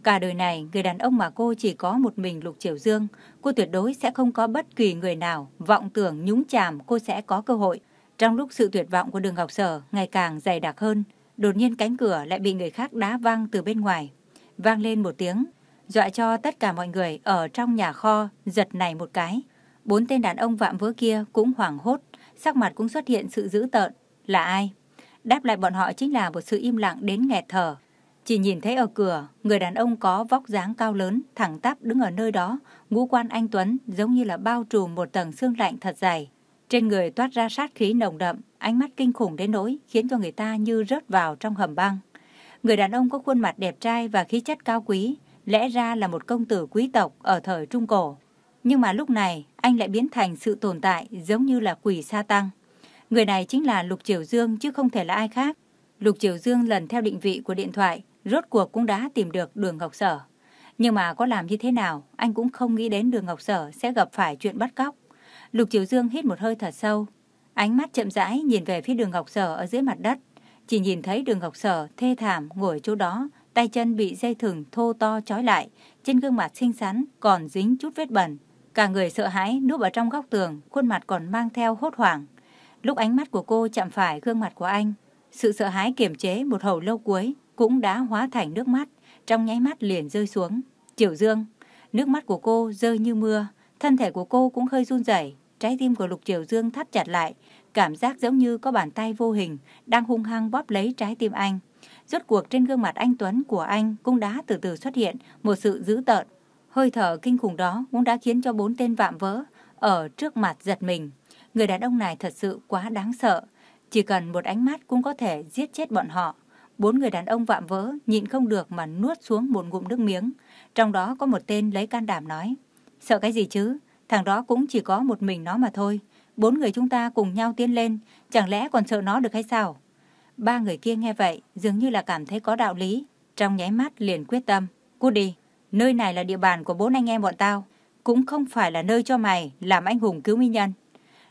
Cả đời này, người đàn ông mà cô chỉ có một mình Lục Triều Dương, cô tuyệt đối sẽ không có bất kỳ người nào vọng tưởng nhúng chàm cô sẽ có cơ hội. Trong lúc sự tuyệt vọng của đường Ngọc Sở ngày càng dày đặc hơn, đột nhiên cánh cửa lại bị người khác đá vang từ bên ngoài. Vang lên một tiếng, dọa cho tất cả mọi người ở trong nhà kho giật này một cái. Bốn tên đàn ông vạm vỡ kia cũng hoảng hốt, sắc mặt cũng xuất hiện sự dữ tợn. Là ai? Đáp lại bọn họ chính là một sự im lặng đến nghẹt thở. Chỉ nhìn thấy ở cửa, người đàn ông có vóc dáng cao lớn, thẳng tắp đứng ở nơi đó, ngũ quan anh Tuấn giống như là bao trùm một tầng xương lạnh thật dày. Trên người toát ra sát khí nồng đậm, ánh mắt kinh khủng đến nỗi khiến cho người ta như rớt vào trong hầm băng. Người đàn ông có khuôn mặt đẹp trai và khí chất cao quý, lẽ ra là một công tử quý tộc ở thời Trung Cổ. Nhưng mà lúc này, anh lại biến thành sự tồn tại giống như là quỷ sa tăng. Người này chính là Lục Triều Dương chứ không thể là ai khác. Lục Triều Dương lần theo định vị của điện thoại, rốt cuộc cũng đã tìm được đường Ngọc Sở. Nhưng mà có làm như thế nào, anh cũng không nghĩ đến đường Ngọc Sở sẽ gặp phải chuyện bắt cóc. Lục Triều Dương hít một hơi thật sâu. Ánh mắt chậm rãi nhìn về phía đường Ngọc Sở ở dưới mặt đất. Chỉ nhìn thấy đường Ngọc Sở thê thảm ngồi chỗ đó, tay chân bị dây thừng thô to trói lại, trên gương mặt xinh xắn còn dính chút vết bẩn. Cả người sợ hãi núp ở trong góc tường, khuôn mặt còn mang theo hốt hoảng. Lúc ánh mắt của cô chạm phải gương mặt của anh, sự sợ hãi kiềm chế một hồi lâu cuối cũng đã hóa thành nước mắt, trong nháy mắt liền rơi xuống. Triều Dương, nước mắt của cô rơi như mưa, thân thể của cô cũng hơi run rẩy, trái tim của Lục Triều Dương thắt chặt lại, cảm giác giống như có bàn tay vô hình đang hung hăng bóp lấy trái tim anh. Rốt cuộc trên gương mặt anh Tuấn của anh cũng đã từ từ xuất hiện một sự dữ tợn. Hơi thở kinh khủng đó cũng đã khiến cho bốn tên vạm vỡ ở trước mặt giật mình. Người đàn ông này thật sự quá đáng sợ. Chỉ cần một ánh mắt cũng có thể giết chết bọn họ. Bốn người đàn ông vạm vỡ nhịn không được mà nuốt xuống một ngụm nước miếng. Trong đó có một tên lấy can đảm nói. Sợ cái gì chứ? Thằng đó cũng chỉ có một mình nó mà thôi. Bốn người chúng ta cùng nhau tiến lên. Chẳng lẽ còn sợ nó được hay sao? Ba người kia nghe vậy dường như là cảm thấy có đạo lý. Trong nháy mắt liền quyết tâm. Cút đi. Nơi này là địa bàn của bốn anh em bọn tao. Cũng không phải là nơi cho mày làm anh hùng cứu mỹ nhân.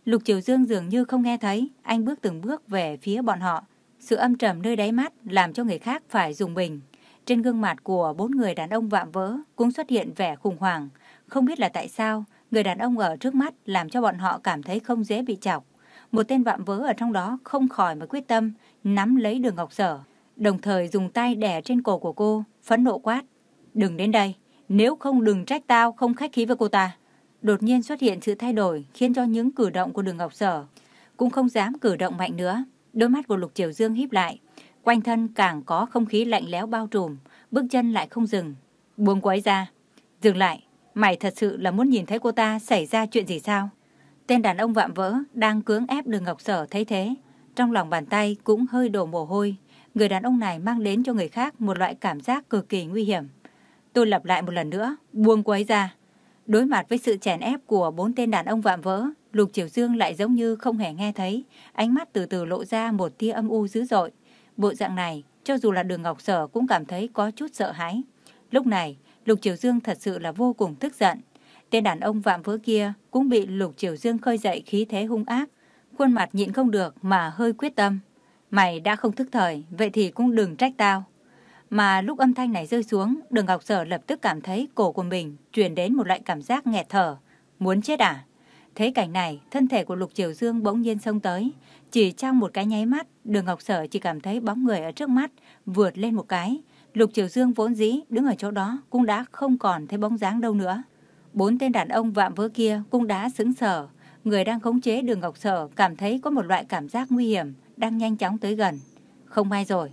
Lục Triều Dương dường như không nghe thấy, anh bước từng bước về phía bọn họ. Sự âm trầm nơi đáy mắt làm cho người khác phải dùng mình. Trên gương mặt của bốn người đàn ông vạm vỡ cũng xuất hiện vẻ khủng hoảng. Không biết là tại sao, người đàn ông ở trước mắt làm cho bọn họ cảm thấy không dễ bị chọc. Một tên vạm vỡ ở trong đó không khỏi mà quyết tâm nắm lấy đường ngọc sở, đồng thời dùng tay đè trên cổ của cô, phẫn nộ quát. Đừng đến đây, nếu không đừng trách tao không khách khí với cô ta. Đột nhiên xuất hiện sự thay đổi khiến cho những cử động của đường Ngọc Sở cũng không dám cử động mạnh nữa. Đôi mắt của Lục Triều Dương híp lại, quanh thân càng có không khí lạnh lẽo bao trùm, bước chân lại không dừng. Buông cô ấy ra. Dừng lại, mày thật sự là muốn nhìn thấy cô ta xảy ra chuyện gì sao? Tên đàn ông vạm vỡ đang cưỡng ép đường Ngọc Sở thấy thế. Trong lòng bàn tay cũng hơi đổ mồ hôi. Người đàn ông này mang đến cho người khác một loại cảm giác cực kỳ nguy hiểm. Tôi lặp lại một lần nữa, buông cô ấy ra. Đối mặt với sự chèn ép của bốn tên đàn ông vạm vỡ, Lục Triều Dương lại giống như không hề nghe thấy, ánh mắt từ từ lộ ra một tia âm u dữ dội. Bộ dạng này, cho dù là đường Ngọc Sở cũng cảm thấy có chút sợ hãi. Lúc này, Lục Triều Dương thật sự là vô cùng tức giận. Tên đàn ông vạm vỡ kia cũng bị Lục Triều Dương khơi dậy khí thế hung ác. Khuôn mặt nhịn không được mà hơi quyết tâm. Mày đã không thức thời, vậy thì cũng đừng trách tao. Mà lúc âm thanh này rơi xuống, đường Ngọc Sở lập tức cảm thấy cổ của mình truyền đến một loại cảm giác nghẹt thở. Muốn chết à? Thế cảnh này, thân thể của Lục Triều Dương bỗng nhiên xông tới. Chỉ trong một cái nháy mắt, đường Ngọc Sở chỉ cảm thấy bóng người ở trước mắt, vượt lên một cái. Lục Triều Dương vốn dĩ đứng ở chỗ đó cũng đã không còn thấy bóng dáng đâu nữa. Bốn tên đàn ông vạm vỡ kia cũng đã xứng sở. Người đang khống chế đường Ngọc Sở cảm thấy có một loại cảm giác nguy hiểm đang nhanh chóng tới gần. Không may rồi.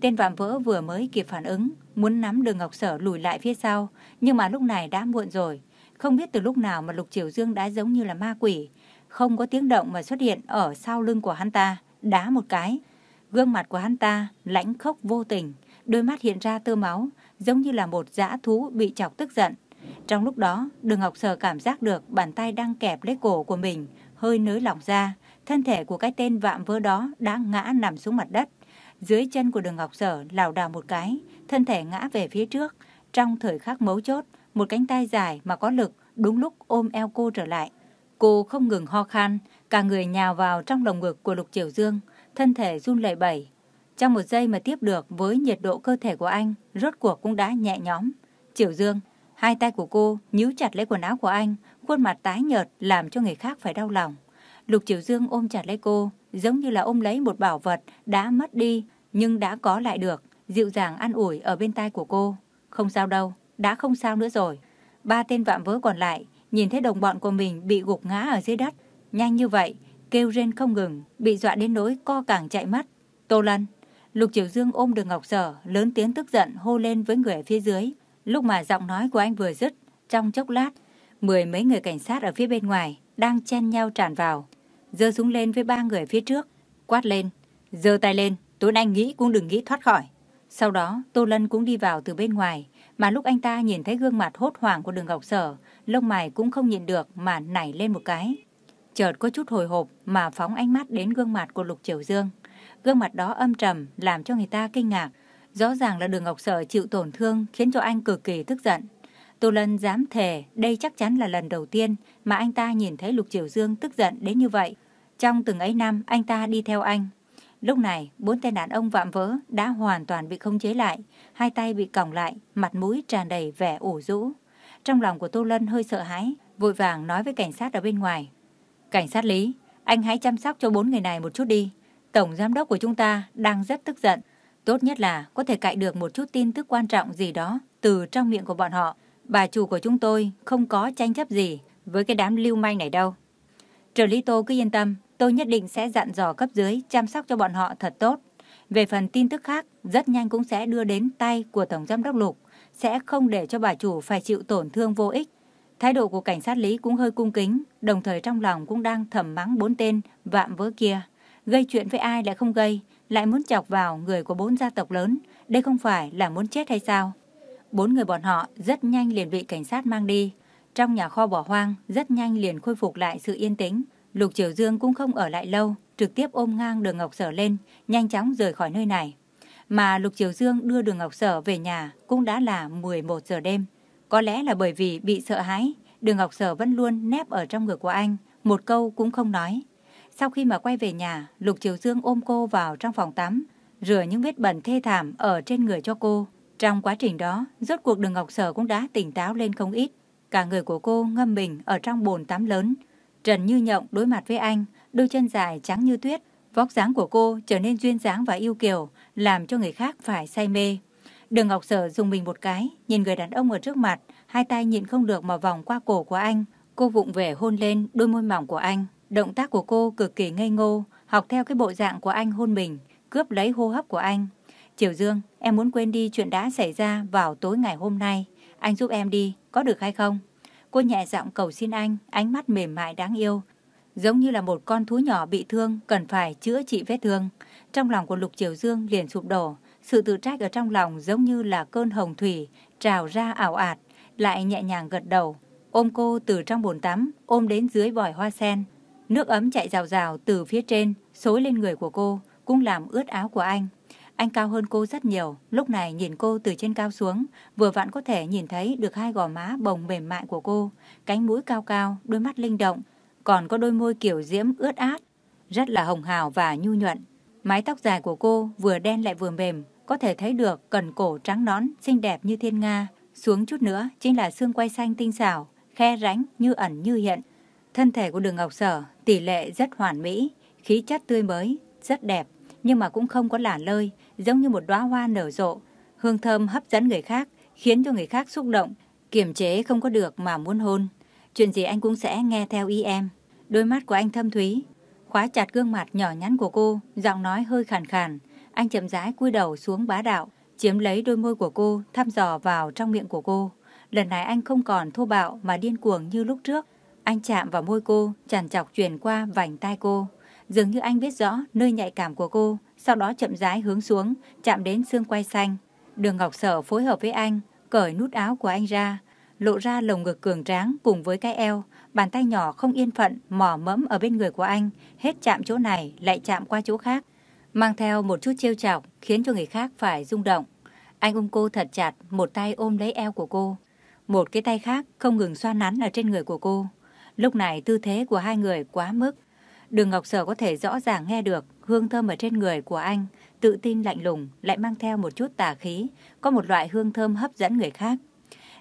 Tên vạm vỡ vừa mới kịp phản ứng, muốn nắm đường Ngọc Sở lùi lại phía sau, nhưng mà lúc này đã muộn rồi. Không biết từ lúc nào mà Lục Triều Dương đã giống như là ma quỷ, không có tiếng động mà xuất hiện ở sau lưng của hắn ta, đá một cái. Gương mặt của hắn ta lãnh khốc vô tình, đôi mắt hiện ra tơ máu, giống như là một dã thú bị chọc tức giận. Trong lúc đó, Đường Ngọc Sở cảm giác được bàn tay đang kẹp lấy cổ của mình, hơi nới lỏng ra. Thân thể của cái tên vạm vỡ đó đã ngã nằm xuống mặt đất. Dưới chân của Đường Ngọc Sở lảo đảo một cái, thân thể ngã về phía trước. Trong thời khắc mấu chốt, một cánh tay dài mà có lực đúng lúc ôm eo cô trở lại. Cô không ngừng ho khan, cả người nhào vào trong lồng ngực của Lục Triều Dương, thân thể run lẩy bẩy. Trong một giây mà tiếp được với nhiệt độ cơ thể của anh, rốt cuộc cũng đã nhẹ nhõm. Triều Dương, hai tay của cô nhíu chặt lấy quần áo của anh, khuôn mặt tái nhợt làm cho người khác phải đau lòng. Lục Triều Dương ôm chặt lấy cô, giống như là ôm lấy một bảo vật đã mất đi nhưng đã có lại được, dịu dàng an ủi ở bên tai của cô. Không sao đâu, đã không sao nữa rồi. Ba tên vạm vỡ còn lại nhìn thấy đồng bọn của mình bị gục ngã ở dưới đất. Nhanh như vậy, kêu rên không ngừng, bị dọa đến nỗi co càng chạy mất. Tô Lân, Lục Triều Dương ôm đường Ngọc Sở, lớn tiếng tức giận hô lên với người ở phía dưới. Lúc mà giọng nói của anh vừa dứt, trong chốc lát, mười mấy người cảnh sát ở phía bên ngoài đang chen nhau tràn vào. Giơ súng lên với ba người phía trước, quát lên, giơ tay lên, tối anh nghĩ cũng đừng nghĩ thoát khỏi. Sau đó, Tô Lân cũng đi vào từ bên ngoài, mà lúc anh ta nhìn thấy gương mặt hốt hoảng của đường Ngọc Sở, lông mày cũng không nhìn được mà nảy lên một cái. Chợt có chút hồi hộp mà phóng ánh mắt đến gương mặt của Lục Triều Dương. Gương mặt đó âm trầm làm cho người ta kinh ngạc. Rõ ràng là đường Ngọc Sở chịu tổn thương khiến cho anh cực kỳ tức giận. Tô Lân dám thề đây chắc chắn là lần đầu tiên mà anh ta nhìn thấy Lục Triều Dương tức giận đến như vậy. Trong từng ấy năm anh ta đi theo anh. Lúc này, bốn tên đàn ông vạm vỡ đã hoàn toàn bị không chế lại, hai tay bị còng lại, mặt mũi tràn đầy vẻ ủ rũ. Trong lòng của Tô Lân hơi sợ hãi, vội vàng nói với cảnh sát ở bên ngoài. Cảnh sát Lý, anh hãy chăm sóc cho bốn người này một chút đi. Tổng giám đốc của chúng ta đang rất tức giận. Tốt nhất là có thể cạy được một chút tin tức quan trọng gì đó từ trong miệng của bọn họ. Bà chủ của chúng tôi không có tranh chấp gì với cái đám lưu manh này đâu. Trợ lý Tô cứ yên tâm, tôi nhất định sẽ dặn dò cấp dưới chăm sóc cho bọn họ thật tốt. Về phần tin tức khác, rất nhanh cũng sẽ đưa đến tay của Tổng Giám đốc Lục, sẽ không để cho bà chủ phải chịu tổn thương vô ích. Thái độ của cảnh sát Lý cũng hơi cung kính, đồng thời trong lòng cũng đang thầm mắng bốn tên vạm vỡ kia. Gây chuyện với ai lại không gây, lại muốn chọc vào người của bốn gia tộc lớn, đây không phải là muốn chết hay sao? Bốn người bọn họ rất nhanh liền bị cảnh sát mang đi. Trong nhà kho bỏ hoang, rất nhanh liền khôi phục lại sự yên tĩnh. Lục Triều Dương cũng không ở lại lâu, trực tiếp ôm ngang đường Ngọc Sở lên, nhanh chóng rời khỏi nơi này. Mà Lục Triều Dương đưa đường Ngọc Sở về nhà cũng đã là 11 giờ đêm. Có lẽ là bởi vì bị sợ hãi, đường Ngọc Sở vẫn luôn nép ở trong ngực của anh, một câu cũng không nói. Sau khi mà quay về nhà, Lục Triều Dương ôm cô vào trong phòng tắm, rửa những vết bẩn thê thảm ở trên người cho cô. Trong quá trình đó, rốt cuộc đường Ngọc Sở cũng đã tỉnh táo lên không ít. Cả người của cô ngâm mình ở trong bồn tắm lớn. Trần Như Nhộng đối mặt với anh, đôi chân dài trắng như tuyết. Vóc dáng của cô trở nên duyên dáng và yêu kiều, làm cho người khác phải say mê. Đường Ngọc Sở dùng mình một cái, nhìn người đàn ông ở trước mặt, hai tay nhịn không được mà vòng qua cổ của anh. Cô vụng về hôn lên đôi môi mỏng của anh. Động tác của cô cực kỳ ngây ngô, học theo cái bộ dạng của anh hôn mình, cướp lấy hô hấp của anh. Triều Dương, em muốn quên đi chuyện đã xảy ra vào tối ngày hôm nay. Anh giúp em đi, có được hay không? Cô nhẹ giọng cầu xin anh, ánh mắt mềm mại đáng yêu. Giống như là một con thú nhỏ bị thương, cần phải chữa trị vết thương. Trong lòng của Lục Triều Dương liền sụp đổ. Sự tự trách ở trong lòng giống như là cơn hồng thủy, trào ra ảo ạt, lại nhẹ nhàng gật đầu. ôm cô từ trong bồn tắm, ôm đến dưới vòi hoa sen. Nước ấm chạy rào rào từ phía trên, xối lên người của cô, cũng làm ướt áo của anh. Anh cao hơn cô rất nhiều, lúc này nhìn cô từ trên cao xuống, vừa vặn có thể nhìn thấy được hai gò má bồng mềm mại của cô, cánh mũi cao cao, đôi mắt linh động, còn có đôi môi kiểu diễm ướt át, rất là hồng hào và nhu nhuận. Mái tóc dài của cô vừa đen lại vừa mềm, có thể thấy được cần cổ trắng nón, xinh đẹp như thiên nga. Xuống chút nữa chính là xương quay xanh tinh xảo, khe rãnh như ẩn như hiện. Thân thể của đường Ngọc Sở tỷ lệ rất hoàn mỹ, khí chất tươi mới, rất đẹp, nhưng mà cũng không có lả lơi, giống như một đóa hoa nở rộ. Hương thơm hấp dẫn người khác, khiến cho người khác xúc động, kiềm chế không có được mà muốn hôn. Chuyện gì anh cũng sẽ nghe theo ý em. Đôi mắt của anh thâm thúy, khóa chặt gương mặt nhỏ nhắn của cô, giọng nói hơi khàn khàn. Anh chậm rãi cúi đầu xuống bá đạo, chiếm lấy đôi môi của cô, thăm dò vào trong miệng của cô. Lần này anh không còn thô bạo mà điên cuồng như lúc trước. Anh chạm vào môi cô, chằn chọc truyền qua vành tai cô. Dường như anh biết rõ nơi nhạy cảm của cô, sau đó chậm rãi hướng xuống, chạm đến xương quay xanh. Đường Ngọc Sở phối hợp với anh, cởi nút áo của anh ra, lộ ra lồng ngực cường tráng cùng với cái eo, bàn tay nhỏ không yên phận mò mẫm ở bên người của anh, hết chạm chỗ này lại chạm qua chỗ khác, mang theo một chút trêu chọc khiến cho người khác phải rung động. Anh ôm cô thật chặt, một tay ôm lấy eo của cô, một cái tay khác không ngừng xoa nắn ở trên người của cô. Lúc này tư thế của hai người quá mức. Đường Ngọc Sở có thể rõ ràng nghe được hương thơm ở trên người của anh, tự tin lạnh lùng, lại mang theo một chút tà khí, có một loại hương thơm hấp dẫn người khác.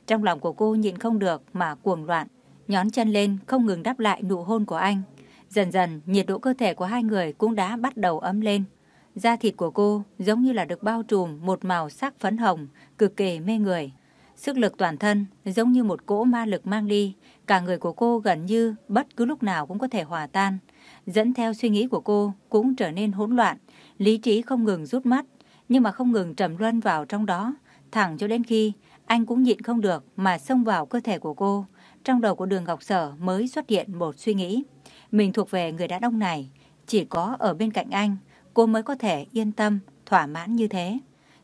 Trong lòng của cô nhịn không được mà cuồng loạn, nhón chân lên không ngừng đáp lại nụ hôn của anh. Dần dần, nhiệt độ cơ thể của hai người cũng đã bắt đầu ấm lên. Da thịt của cô giống như là được bao trùm một màu sắc phấn hồng, cực kỳ mê người. Sức lực toàn thân giống như một cỗ ma lực mang đi, cả người của cô gần như bất cứ lúc nào cũng có thể hòa tan. Dẫn theo suy nghĩ của cô cũng trở nên hỗn loạn, lý trí không ngừng rút mắt, nhưng mà không ngừng trầm luân vào trong đó, thẳng cho đến khi anh cũng nhịn không được mà xông vào cơ thể của cô. Trong đầu của đường Ngọc Sở mới xuất hiện một suy nghĩ. Mình thuộc về người đàn ông này, chỉ có ở bên cạnh anh, cô mới có thể yên tâm, thỏa mãn như thế.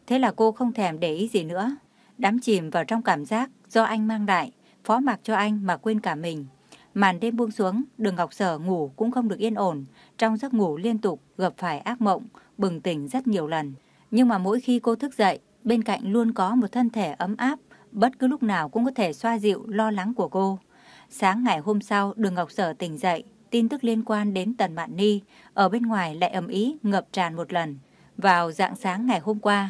Thế là cô không thèm để ý gì nữa, đắm chìm vào trong cảm giác do anh mang lại, phó mặc cho anh mà quên cả mình. Màn đêm buông xuống, đường Ngọc Sở ngủ cũng không được yên ổn, trong giấc ngủ liên tục gặp phải ác mộng, bừng tỉnh rất nhiều lần. Nhưng mà mỗi khi cô thức dậy, bên cạnh luôn có một thân thể ấm áp, bất cứ lúc nào cũng có thể xoa dịu lo lắng của cô. Sáng ngày hôm sau, đường Ngọc Sở tỉnh dậy, tin tức liên quan đến Tần Mạn Ni, ở bên ngoài lại ầm ý ngập tràn một lần. Vào dạng sáng ngày hôm qua,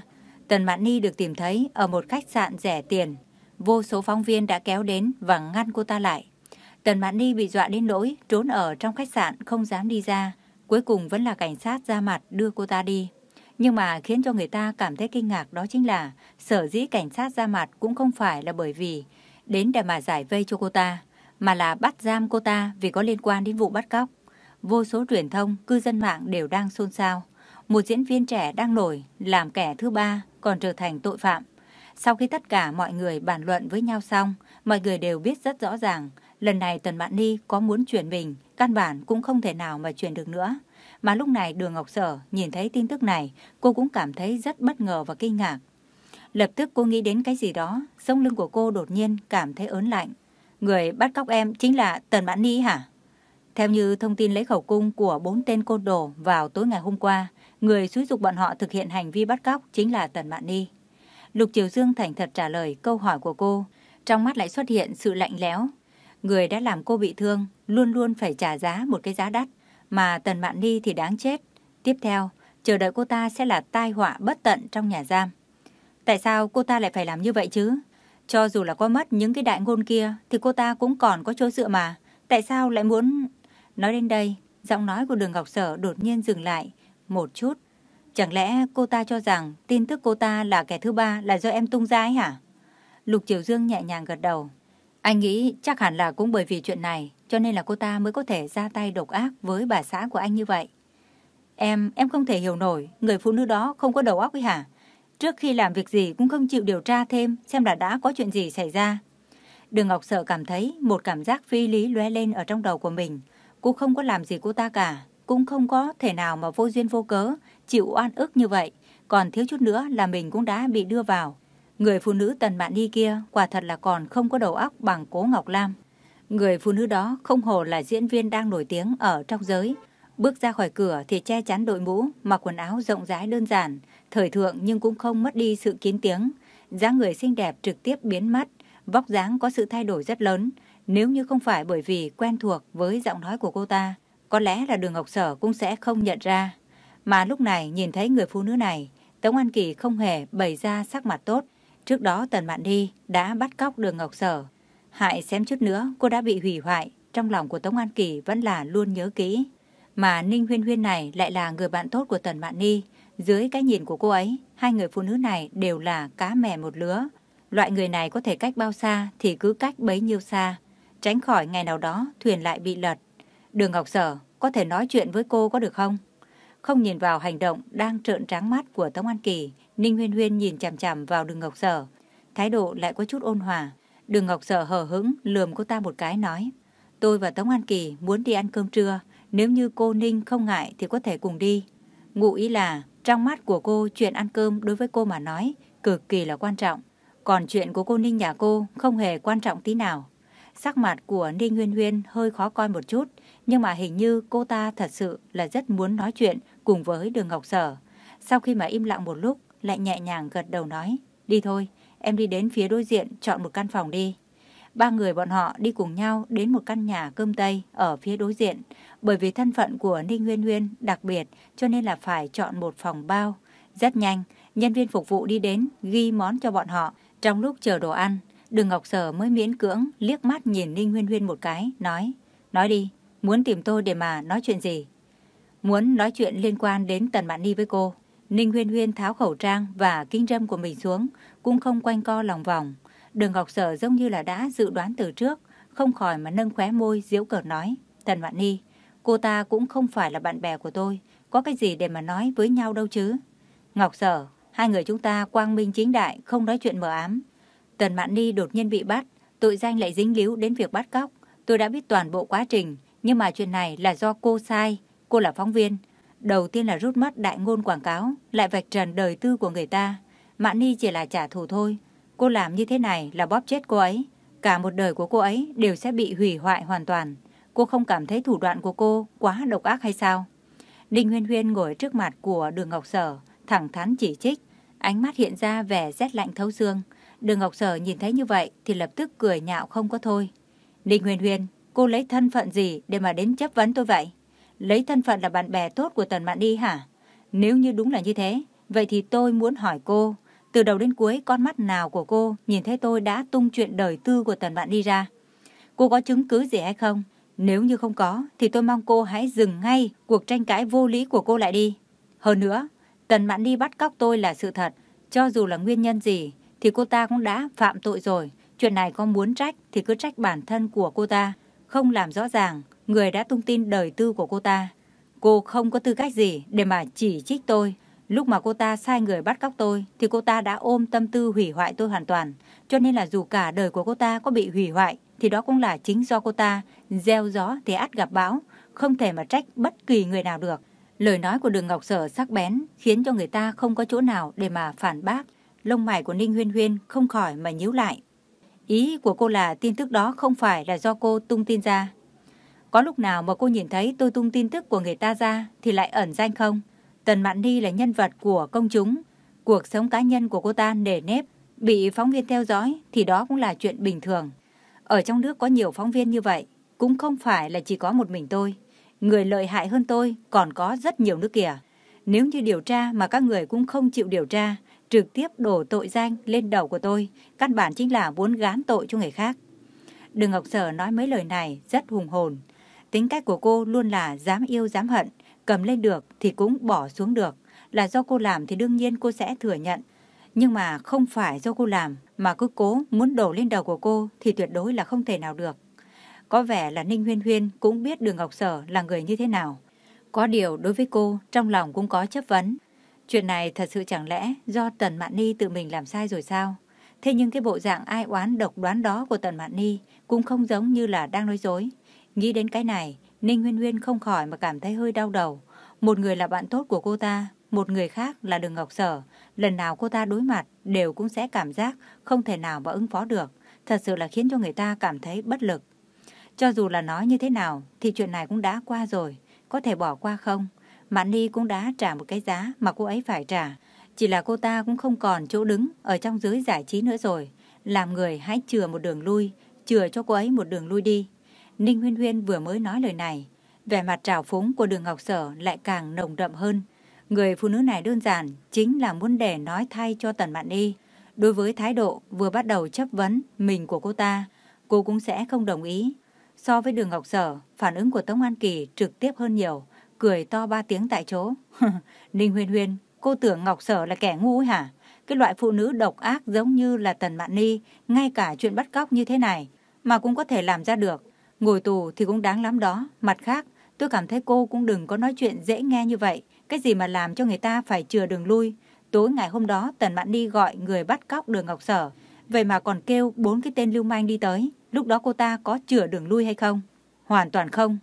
Tần Mạn Ni được tìm thấy ở một khách sạn rẻ tiền. Vô số phóng viên đã kéo đến và ngăn cô ta lại. Tần Mạn Ni bị dọa đến nỗi trốn ở trong khách sạn không dám đi ra. Cuối cùng vẫn là cảnh sát ra mặt đưa cô ta đi. Nhưng mà khiến cho người ta cảm thấy kinh ngạc đó chính là sở dĩ cảnh sát ra mặt cũng không phải là bởi vì đến để mà giải vây cho cô ta, mà là bắt giam cô ta vì có liên quan đến vụ bắt cóc. Vô số truyền thông, cư dân mạng đều đang xôn xao. Một diễn viên trẻ đang nổi, làm kẻ thứ ba, còn trở thành tội phạm. Sau khi tất cả mọi người bàn luận với nhau xong, mọi người đều biết rất rõ ràng, lần này Tần Mạn Ni có muốn chuyển mình, căn bản cũng không thể nào mà chuyển được nữa. Mà lúc này Đường Ngọc Sở nhìn thấy tin tức này, cô cũng cảm thấy rất bất ngờ và kinh ngạc. Lập tức cô nghĩ đến cái gì đó, sống lưng của cô đột nhiên cảm thấy ớn lạnh. Người bắt cóc em chính là Tần Mãn Ni hả? Theo như thông tin lấy khẩu cung của bốn tên côn đồ vào tối ngày hôm qua, người xúi dục bọn họ thực hiện hành vi bắt cóc chính là Tần Mạn Ni. Lục Triều Dương thành thật trả lời câu hỏi của cô, trong mắt lại xuất hiện sự lạnh lẽo. Người đã làm cô bị thương luôn luôn phải trả giá một cái giá đắt mà Tần Mạn Ni thì đáng chết. Tiếp theo, chờ đợi cô ta sẽ là tai họa bất tận trong nhà giam. Tại sao cô ta lại phải làm như vậy chứ? Cho dù là có mất những cái đại ngôn kia thì cô ta cũng còn có chỗ dựa mà. Tại sao lại muốn... Nói đến đây, giọng nói của đường Ngọc Sở đột nhiên dừng lại một chút. Chẳng lẽ cô ta cho rằng tin tức cô ta là kẻ thứ ba là do em tung ra ấy hả? Lục Triều Dương nhẹ nhàng gật đầu. Anh nghĩ chắc hẳn là cũng bởi vì chuyện này cho nên là cô ta mới có thể ra tay độc ác với bà xã của anh như vậy. Em, em không thể hiểu nổi, người phụ nữ đó không có đầu óc ấy hả? Trước khi làm việc gì cũng không chịu điều tra thêm xem là đã có chuyện gì xảy ra. Đường Ngọc Sợ cảm thấy một cảm giác phi lý lóe lên ở trong đầu của mình. Cô không có làm gì cô ta cả, cũng không có thể nào mà vô duyên vô cớ chịu oan ức như vậy. Còn thiếu chút nữa là mình cũng đã bị đưa vào. Người phụ nữ Tần Mạn Ni kia quả thật là còn không có đầu óc bằng Cố Ngọc Lam. Người phụ nữ đó không hồ là diễn viên đang nổi tiếng ở trong giới. Bước ra khỏi cửa thì che chắn đội mũ, mặc quần áo rộng rãi đơn giản, thời thượng nhưng cũng không mất đi sự kiến tiếng. dáng người xinh đẹp trực tiếp biến mất, vóc dáng có sự thay đổi rất lớn. Nếu như không phải bởi vì quen thuộc với giọng nói của cô ta, có lẽ là đường Ngọc Sở cũng sẽ không nhận ra. Mà lúc này nhìn thấy người phụ nữ này, Tống An Kỳ không hề bày ra sắc mặt tốt. Trước đó Tần Mạn Đi đã bắt cóc đường Ngọc Sở. Hại xém chút nữa cô đã bị hủy hoại, trong lòng của Tống An Kỳ vẫn là luôn nhớ kỹ. Mà Ninh Huyên Huyên này lại là người bạn tốt của Tần Mạn Ni. Dưới cái nhìn của cô ấy, hai người phụ nữ này đều là cá mè một lứa. Loại người này có thể cách bao xa thì cứ cách bấy nhiêu xa. Tránh khỏi ngày nào đó thuyền lại bị lật. Đường Ngọc Sở, có thể nói chuyện với cô có được không? Không nhìn vào hành động đang trợn trắng mắt của Tống An Kỳ, Ninh Huyên Huyên nhìn chằm chằm vào đường Ngọc Sở. Thái độ lại có chút ôn hòa. Đường Ngọc Sở hờ hững lườm cô ta một cái nói. Tôi và Tống An Kỳ muốn đi ăn cơm trưa. Nếu như cô Ninh không ngại thì có thể cùng đi. Ngụ ý là trong mắt của cô chuyện ăn cơm đối với cô mà nói cực kỳ là quan trọng. Còn chuyện của cô Ninh nhà cô không hề quan trọng tí nào. Sắc mặt của Ninh Huyên Huyên hơi khó coi một chút, nhưng mà hình như cô ta thật sự là rất muốn nói chuyện cùng với đường Ngọc Sở. Sau khi mà im lặng một lúc, lại nhẹ nhàng gật đầu nói, đi thôi, em đi đến phía đối diện chọn một căn phòng đi. Ba người bọn họ đi cùng nhau đến một căn nhà cơm Tây ở phía đối diện. Bởi vì thân phận của Ninh Nguyên Nguyên đặc biệt cho nên là phải chọn một phòng bao. Rất nhanh, nhân viên phục vụ đi đến ghi món cho bọn họ. Trong lúc chờ đồ ăn, Đường Ngọc Sở mới miễn cưỡng liếc mắt nhìn Ninh Nguyên Nguyên một cái, nói Nói đi, muốn tìm tôi để mà nói chuyện gì? Muốn nói chuyện liên quan đến Tần Mạn Ni với cô. Ninh Huyên Huyên tháo khẩu trang và kinh râm của mình xuống, cũng không quanh co lòng vòng. Đường Ngọc Sở giống như là đã dự đoán từ trước, không khỏi mà nâng khóe môi diễu cợt nói. Tần Mạn Ni, cô ta cũng không phải là bạn bè của tôi, có cái gì để mà nói với nhau đâu chứ. Ngọc Sở, hai người chúng ta quang minh chính đại, không nói chuyện mờ ám. Tần Mạn Ni đột nhiên bị bắt, tội danh lại dính líu đến việc bắt cóc. Tôi đã biết toàn bộ quá trình, nhưng mà chuyện này là do cô sai, cô là phóng viên. Đầu tiên là rút mất đại ngôn quảng cáo, lại vạch trần đời tư của người ta. Mạn Ni chỉ là trả thù thôi, Cô làm như thế này là bóp chết cô ấy. Cả một đời của cô ấy đều sẽ bị hủy hoại hoàn toàn. Cô không cảm thấy thủ đoạn của cô quá độc ác hay sao? Đinh Huyên Huyên ngồi trước mặt của Đường Ngọc Sở, thẳng thắn chỉ trích. Ánh mắt hiện ra vẻ rét lạnh thấu xương. Đường Ngọc Sở nhìn thấy như vậy thì lập tức cười nhạo không có thôi. Đinh Huyên Huyên cô lấy thân phận gì để mà đến chấp vấn tôi vậy? Lấy thân phận là bạn bè tốt của Tần Mạn Đi hả? Nếu như đúng là như thế, vậy thì tôi muốn hỏi cô, từ đầu đến cuối, con mắt nào của cô nhìn thấy tôi đã tung chuyện đời tư của Tần Mạn đi ra? Cô có chứng cứ gì hay không? Nếu như không có, thì tôi mong cô hãy dừng ngay cuộc tranh cãi vô lý của cô lại đi. Hơn nữa, Tần Mạn đi bắt cóc tôi là sự thật. Cho dù là nguyên nhân gì, thì cô ta cũng đã phạm tội rồi. Chuyện này có muốn trách thì cứ trách bản thân của cô ta. Không làm rõ ràng, người đã tung tin đời tư của cô ta. Cô không có tư cách gì để mà chỉ trích tôi. Lúc mà cô ta sai người bắt cóc tôi thì cô ta đã ôm tâm tư hủy hoại tôi hoàn toàn. Cho nên là dù cả đời của cô ta có bị hủy hoại thì đó cũng là chính do cô ta gieo gió thì át gặp bão, không thể mà trách bất kỳ người nào được. Lời nói của Đường Ngọc Sở sắc bén khiến cho người ta không có chỗ nào để mà phản bác. Lông mày của Ninh Huyên Huyên không khỏi mà nhíu lại. Ý của cô là tin tức đó không phải là do cô tung tin ra. Có lúc nào mà cô nhìn thấy tôi tung tin tức của người ta ra thì lại ẩn danh không? Tần Mạn Ni là nhân vật của công chúng. Cuộc sống cá nhân của cô ta nề nếp, bị phóng viên theo dõi thì đó cũng là chuyện bình thường. Ở trong nước có nhiều phóng viên như vậy, cũng không phải là chỉ có một mình tôi. Người lợi hại hơn tôi còn có rất nhiều nước kìa. Nếu như điều tra mà các người cũng không chịu điều tra, trực tiếp đổ tội danh lên đầu của tôi, căn bản chính là muốn gán tội cho người khác. Đường Ngọc Sở nói mấy lời này rất hùng hồn. Tính cách của cô luôn là dám yêu dám hận, cầm lên được thì cũng bỏ xuống được. Là do cô làm thì đương nhiên cô sẽ thừa nhận. Nhưng mà không phải do cô làm mà cứ cố muốn đổ lên đầu của cô thì tuyệt đối là không thể nào được. Có vẻ là Ninh Huyên Huyên cũng biết Đường Ngọc Sở là người như thế nào. Có điều đối với cô trong lòng cũng có chấp vấn. Chuyện này thật sự chẳng lẽ do Tần Mạn Ni tự mình làm sai rồi sao? Thế nhưng cái bộ dạng ai oán độc đoán đó của Tần Mạn Ni cũng không giống như là đang nói dối. Nghĩ đến cái này, Ninh Huyên Huyên không khỏi mà cảm thấy hơi đau đầu. Một người là bạn tốt của cô ta, một người khác là Đường Ngọc Sở. Lần nào cô ta đối mặt đều cũng sẽ cảm giác không thể nào mà ứng phó được. Thật sự là khiến cho người ta cảm thấy bất lực. Cho dù là nói như thế nào thì chuyện này cũng đã qua rồi, có thể bỏ qua không? Mạn Ly cũng đã trả một cái giá mà cô ấy phải trả. Chỉ là cô ta cũng không còn chỗ đứng ở trong giới giải trí nữa rồi. Làm người hãy chừa một đường lui, chừa cho cô ấy một đường lui đi. Ninh Huyên Huyên vừa mới nói lời này, vẻ mặt trào phúng của đường Ngọc Sở lại càng nồng đậm hơn. Người phụ nữ này đơn giản chính là muốn để nói thay cho Tần Mạn Ly. Đối với thái độ vừa bắt đầu chấp vấn mình của cô ta, cô cũng sẽ không đồng ý. So với đường Ngọc Sở, phản ứng của Tống An Kỳ trực tiếp hơn nhiều, cười to ba tiếng tại chỗ. [laughs] Ninh Huyên Huyên, cô tưởng Ngọc Sở là kẻ ngu hả? Cái loại phụ nữ độc ác giống như là Tần Mạn Ni, ngay cả chuyện bắt cóc như thế này, mà cũng có thể làm ra được. Ngồi tù thì cũng đáng lắm đó. Mặt khác, tôi cảm thấy cô cũng đừng có nói chuyện dễ nghe như vậy. Cái gì mà làm cho người ta phải chừa đường lui. Tối ngày hôm đó, Tần Mạn Ni gọi người bắt cóc đường Ngọc Sở. Vậy mà còn kêu bốn cái tên lưu manh đi tới. Lúc đó cô ta có chừa đường lui hay không? Hoàn toàn không.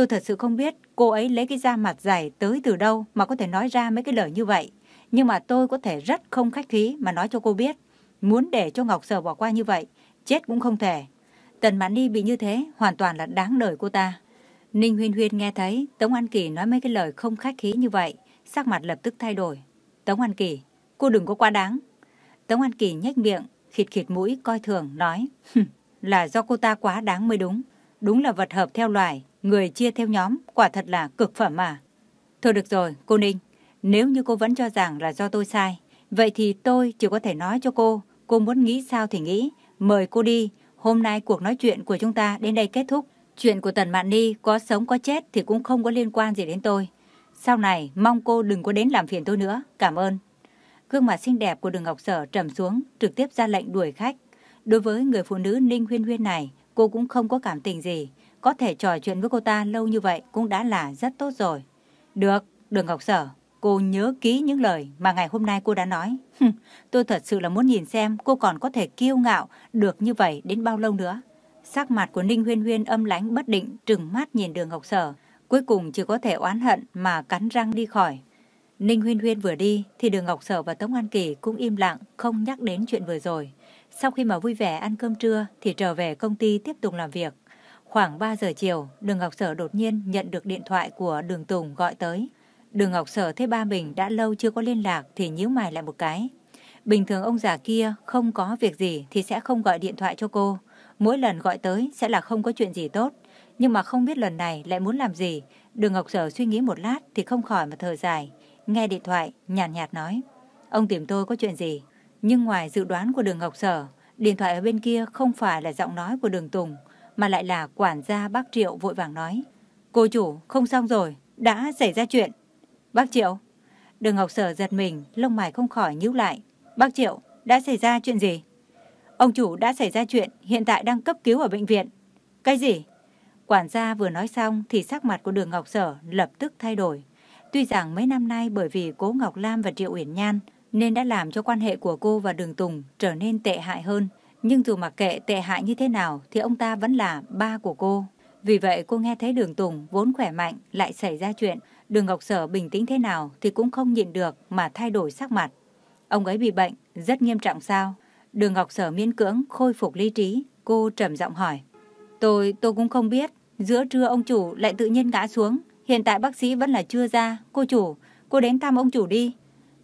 Tôi thật sự không biết cô ấy lấy cái da mặt dày tới từ đâu mà có thể nói ra mấy cái lời như vậy. Nhưng mà tôi có thể rất không khách khí mà nói cho cô biết. Muốn để cho Ngọc Sở bỏ qua như vậy, chết cũng không thể. Tần Mạn Ni bị như thế hoàn toàn là đáng đời cô ta. Ninh Huyên Huyên nghe thấy Tống An Kỳ nói mấy cái lời không khách khí như vậy, sắc mặt lập tức thay đổi. Tống An Kỳ, cô đừng có quá đáng. Tống An Kỳ nhếch miệng, khịt khịt mũi coi thường nói, là do cô ta quá đáng mới đúng. Đúng là vật hợp theo loài, người chia theo nhóm, quả thật là cực phẩm mà. Thôi được rồi, cô Ninh, nếu như cô vẫn cho rằng là do tôi sai, vậy thì tôi chỉ có thể nói cho cô, cô muốn nghĩ sao thì nghĩ, mời cô đi, hôm nay cuộc nói chuyện của chúng ta đến đây kết thúc. Chuyện của Tần Mạn Ni có sống có chết thì cũng không có liên quan gì đến tôi. Sau này, mong cô đừng có đến làm phiền tôi nữa. Cảm ơn. Gương mặt xinh đẹp của đường Ngọc Sở trầm xuống, trực tiếp ra lệnh đuổi khách. Đối với người phụ nữ Ninh Huyên Huyên này, cô cũng không có cảm tình gì. Có thể trò chuyện với cô ta lâu như vậy cũng đã là rất tốt rồi. Được, đường Ngọc Sở, cô nhớ ký những lời mà ngày hôm nay cô đã nói. tôi thật sự là muốn nhìn xem cô còn có thể kiêu ngạo được như vậy đến bao lâu nữa. Sắc mặt của Ninh Huyên Huyên âm lánh bất định, trừng mắt nhìn đường Ngọc Sở. Cuối cùng chỉ có thể oán hận mà cắn răng đi khỏi. Ninh Huyên Huyên vừa đi thì đường Ngọc Sở và Tống An Kỳ cũng im lặng, không nhắc đến chuyện vừa rồi. Sau khi mà vui vẻ ăn cơm trưa thì trở về công ty tiếp tục làm việc. Khoảng 3 giờ chiều, đường Ngọc Sở đột nhiên nhận được điện thoại của đường Tùng gọi tới. Đường Ngọc Sở thấy ba mình đã lâu chưa có liên lạc thì nhíu mày lại một cái. Bình thường ông già kia không có việc gì thì sẽ không gọi điện thoại cho cô. Mỗi lần gọi tới sẽ là không có chuyện gì tốt. Nhưng mà không biết lần này lại muốn làm gì. Đường Ngọc Sở suy nghĩ một lát thì không khỏi mà thở dài. Nghe điện thoại, nhàn nhạt, nhạt nói. Ông tìm tôi có chuyện gì? Nhưng ngoài dự đoán của đường Ngọc Sở, điện thoại ở bên kia không phải là giọng nói của đường Tùng, mà lại là quản gia bác Triệu vội vàng nói. Cô chủ, không xong rồi, đã xảy ra chuyện. Bác Triệu. Đường Ngọc Sở giật mình, lông mày không khỏi nhíu lại. Bác Triệu, đã xảy ra chuyện gì? Ông chủ đã xảy ra chuyện, hiện tại đang cấp cứu ở bệnh viện. Cái gì? Quản gia vừa nói xong thì sắc mặt của đường Ngọc Sở lập tức thay đổi. Tuy rằng mấy năm nay bởi vì cố Ngọc Lam và Triệu Uyển Nhan nên đã làm cho quan hệ của cô và đường Tùng trở nên tệ hại hơn. Nhưng dù mặc kệ tệ hại như thế nào thì ông ta vẫn là ba của cô. Vì vậy cô nghe thấy đường Tùng vốn khỏe mạnh lại xảy ra chuyện. Đường Ngọc Sở bình tĩnh thế nào thì cũng không nhịn được mà thay đổi sắc mặt. Ông ấy bị bệnh, rất nghiêm trọng sao? Đường Ngọc Sở miễn cưỡng khôi phục lý trí, cô trầm giọng hỏi. Tôi, tôi cũng không biết, giữa trưa ông chủ lại tự nhiên ngã xuống, hiện tại bác sĩ vẫn là chưa ra, cô chủ, cô đến thăm ông chủ đi.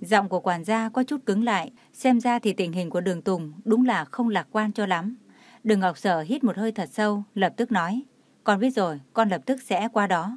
Giọng của quản gia có chút cứng lại, xem ra thì tình hình của đường Tùng đúng là không lạc quan cho lắm. Đường Ngọc Sở hít một hơi thật sâu, lập tức nói, con biết rồi, con lập tức sẽ qua đó.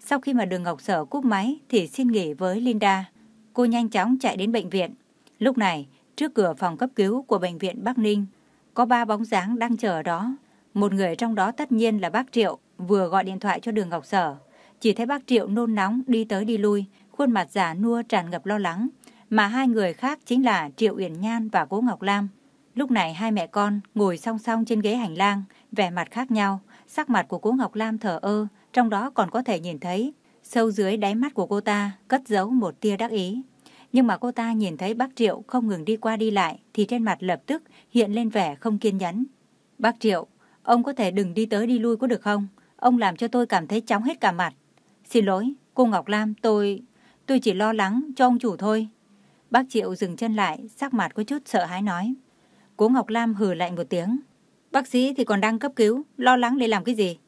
Sau khi mà đường Ngọc Sở cúp máy thì xin nghỉ với Linda. Cô nhanh chóng chạy đến bệnh viện. Lúc này, Trước cửa phòng cấp cứu của bệnh viện Bắc Ninh, có ba bóng dáng đang chờ ở đó. Một người trong đó tất nhiên là bác Triệu, vừa gọi điện thoại cho đường Ngọc Sở. Chỉ thấy bác Triệu nôn nóng đi tới đi lui, khuôn mặt già nua tràn ngập lo lắng. Mà hai người khác chính là Triệu Uyển Nhan và Cố Ngọc Lam. Lúc này hai mẹ con ngồi song song trên ghế hành lang, vẻ mặt khác nhau. Sắc mặt của Cố Ngọc Lam thở ơ, trong đó còn có thể nhìn thấy sâu dưới đáy mắt của cô ta cất giấu một tia đắc ý. Nhưng mà cô ta nhìn thấy bác Triệu không ngừng đi qua đi lại thì trên mặt lập tức hiện lên vẻ không kiên nhẫn. Bác Triệu, ông có thể đừng đi tới đi lui có được không? Ông làm cho tôi cảm thấy chóng hết cả mặt. Xin lỗi, cô Ngọc Lam, tôi tôi chỉ lo lắng cho ông chủ thôi. Bác Triệu dừng chân lại, sắc mặt có chút sợ hãi nói. Cố Ngọc Lam hừ lạnh một tiếng. Bác sĩ thì còn đang cấp cứu, lo lắng để làm cái gì?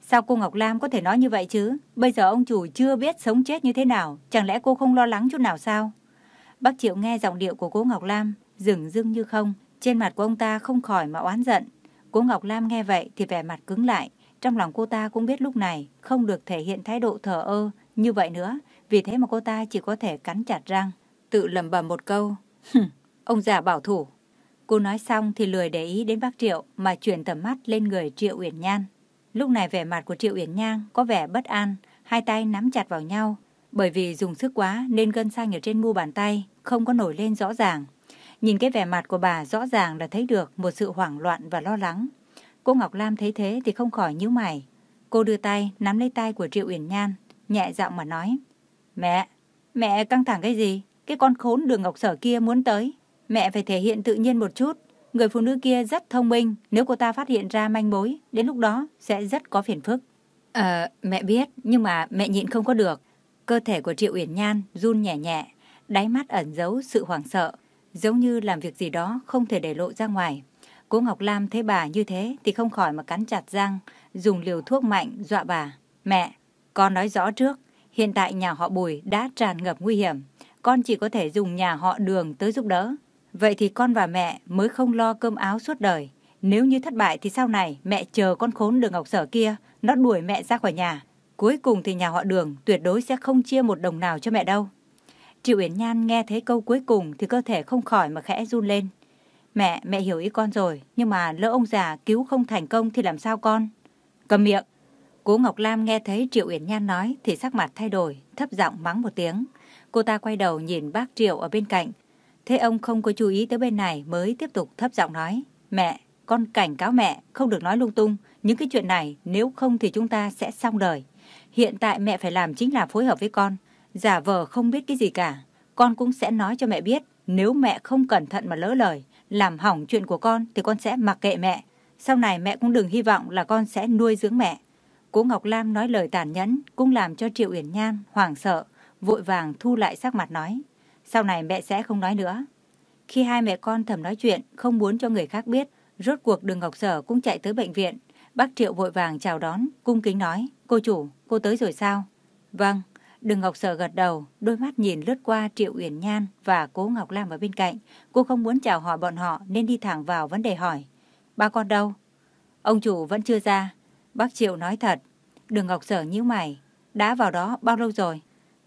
Sao cô Ngọc Lam có thể nói như vậy chứ? Bây giờ ông chủ chưa biết sống chết như thế nào, chẳng lẽ cô không lo lắng chút nào sao? Bác Triệu nghe giọng điệu của cô Ngọc Lam, dừng dưng như không, trên mặt của ông ta không khỏi mà oán giận. Cô Ngọc Lam nghe vậy thì vẻ mặt cứng lại, trong lòng cô ta cũng biết lúc này không được thể hiện thái độ thờ ơ như vậy nữa, vì thế mà cô ta chỉ có thể cắn chặt răng, tự lẩm bẩm một câu, ông già bảo thủ. Cô nói xong thì lười để ý đến bác Triệu mà chuyển tầm mắt lên người Triệu Uyển Nhan. Lúc này vẻ mặt của Triệu Uyển Nhan có vẻ bất an, hai tay nắm chặt vào nhau, bởi vì dùng sức quá nên gân xanh ở trên mu bàn tay không có nổi lên rõ ràng. Nhìn cái vẻ mặt của bà rõ ràng là thấy được một sự hoảng loạn và lo lắng. Cô Ngọc Lam thấy thế thì không khỏi nhíu mày. Cô đưa tay nắm lấy tay của Triệu Uyển Nhan, nhẹ giọng mà nói. Mẹ, mẹ căng thẳng cái gì? Cái con khốn đường Ngọc Sở kia muốn tới. Mẹ phải thể hiện tự nhiên một chút. Người phụ nữ kia rất thông minh, nếu cô ta phát hiện ra manh mối, đến lúc đó sẽ rất có phiền phức. Ờ, mẹ biết, nhưng mà mẹ nhịn không có được. Cơ thể của Triệu Uyển Nhan run nhẹ nhẹ, đáy mắt ẩn giấu sự hoảng sợ, giống như làm việc gì đó không thể để lộ ra ngoài. Cố Ngọc Lam thấy bà như thế thì không khỏi mà cắn chặt răng, dùng liều thuốc mạnh dọa bà. Mẹ, con nói rõ trước, hiện tại nhà họ Bùi đã tràn ngập nguy hiểm. Con chỉ có thể dùng nhà họ đường tới giúp đỡ. Vậy thì con và mẹ mới không lo cơm áo suốt đời. Nếu như thất bại thì sau này mẹ chờ con khốn đường Ngọc Sở kia, nó đuổi mẹ ra khỏi nhà. Cuối cùng thì nhà họ đường tuyệt đối sẽ không chia một đồng nào cho mẹ đâu. Triệu Yến Nhan nghe thấy câu cuối cùng thì cơ thể không khỏi mà khẽ run lên. Mẹ, mẹ hiểu ý con rồi, nhưng mà lỡ ông già cứu không thành công thì làm sao con? Cầm miệng. Cố Ngọc Lam nghe thấy Triệu Uyển Nhan nói thì sắc mặt thay đổi, thấp giọng mắng một tiếng. Cô ta quay đầu nhìn bác Triệu ở bên cạnh. Thế ông không có chú ý tới bên này mới tiếp tục thấp giọng nói. Mẹ, con cảnh cáo mẹ, không được nói lung tung. Những cái chuyện này, nếu không thì chúng ta sẽ xong đời. Hiện tại mẹ phải làm chính là phối hợp với con. Giả vờ không biết cái gì cả. Con cũng sẽ nói cho mẹ biết. Nếu mẹ không cẩn thận mà lỡ lời, làm hỏng chuyện của con thì con sẽ mặc kệ mẹ. Sau này mẹ cũng đừng hy vọng là con sẽ nuôi dưỡng mẹ. Cố Ngọc Lam nói lời tàn nhẫn cũng làm cho Triệu Uyển Nhan hoảng sợ, vội vàng thu lại sắc mặt nói. Sau này mẹ sẽ không nói nữa. Khi hai mẹ con thầm nói chuyện, không muốn cho người khác biết, rốt cuộc đường Ngọc Sở cũng chạy tới bệnh viện. Bác Triệu vội vàng chào đón, cung kính nói, cô chủ, cô tới rồi sao? Vâng, đường Ngọc Sở gật đầu, đôi mắt nhìn lướt qua Triệu Uyển Nhan và cố Ngọc Lam ở bên cạnh. Cô không muốn chào hỏi bọn họ nên đi thẳng vào vấn đề hỏi. Ba con đâu? Ông chủ vẫn chưa ra. Bác Triệu nói thật. Đường Ngọc Sở nhíu mày. Đã vào đó bao lâu rồi?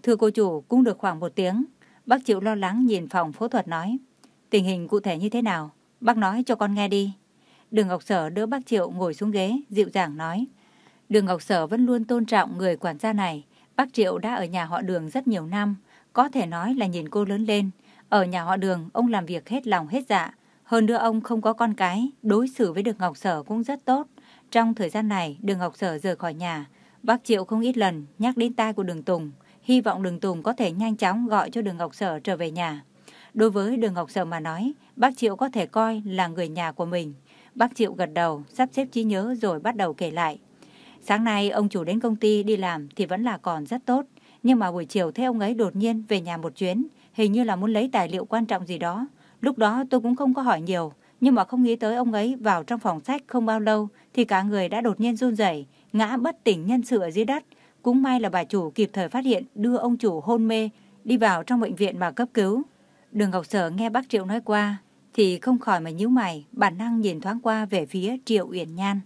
Thưa cô chủ, cũng được khoảng một tiếng. Bác Triệu lo lắng nhìn phòng phẫu thuật nói. Tình hình cụ thể như thế nào? Bác nói cho con nghe đi. Đường Ngọc Sở đỡ bác Triệu ngồi xuống ghế, dịu dàng nói. Đường Ngọc Sở vẫn luôn tôn trọng người quản gia này. Bác Triệu đã ở nhà họ đường rất nhiều năm, có thể nói là nhìn cô lớn lên. Ở nhà họ đường, ông làm việc hết lòng hết dạ. Hơn nữa ông không có con cái, đối xử với đường Ngọc Sở cũng rất tốt. Trong thời gian này, đường Ngọc Sở rời khỏi nhà. Bác Triệu không ít lần nhắc đến tai của đường Tùng, hy vọng đường Tùng có thể nhanh chóng gọi cho đường Ngọc Sở trở về nhà. Đối với đường Ngọc Sở mà nói, bác Triệu có thể coi là người nhà của mình. Bác Triệu gật đầu, sắp xếp trí nhớ rồi bắt đầu kể lại. Sáng nay ông chủ đến công ty đi làm thì vẫn là còn rất tốt. Nhưng mà buổi chiều thấy ông ấy đột nhiên về nhà một chuyến, hình như là muốn lấy tài liệu quan trọng gì đó. Lúc đó tôi cũng không có hỏi nhiều, nhưng mà không nghĩ tới ông ấy vào trong phòng sách không bao lâu thì cả người đã đột nhiên run rẩy, ngã bất tỉnh nhân sự ở dưới đất. Cũng may là bà chủ kịp thời phát hiện đưa ông chủ hôn mê đi vào trong bệnh viện mà cấp cứu. Đường Ngọc Sở nghe bác Triệu nói qua thì không khỏi mà nhíu mày, bản năng nhìn thoáng qua về phía Triệu Uyển Nhan.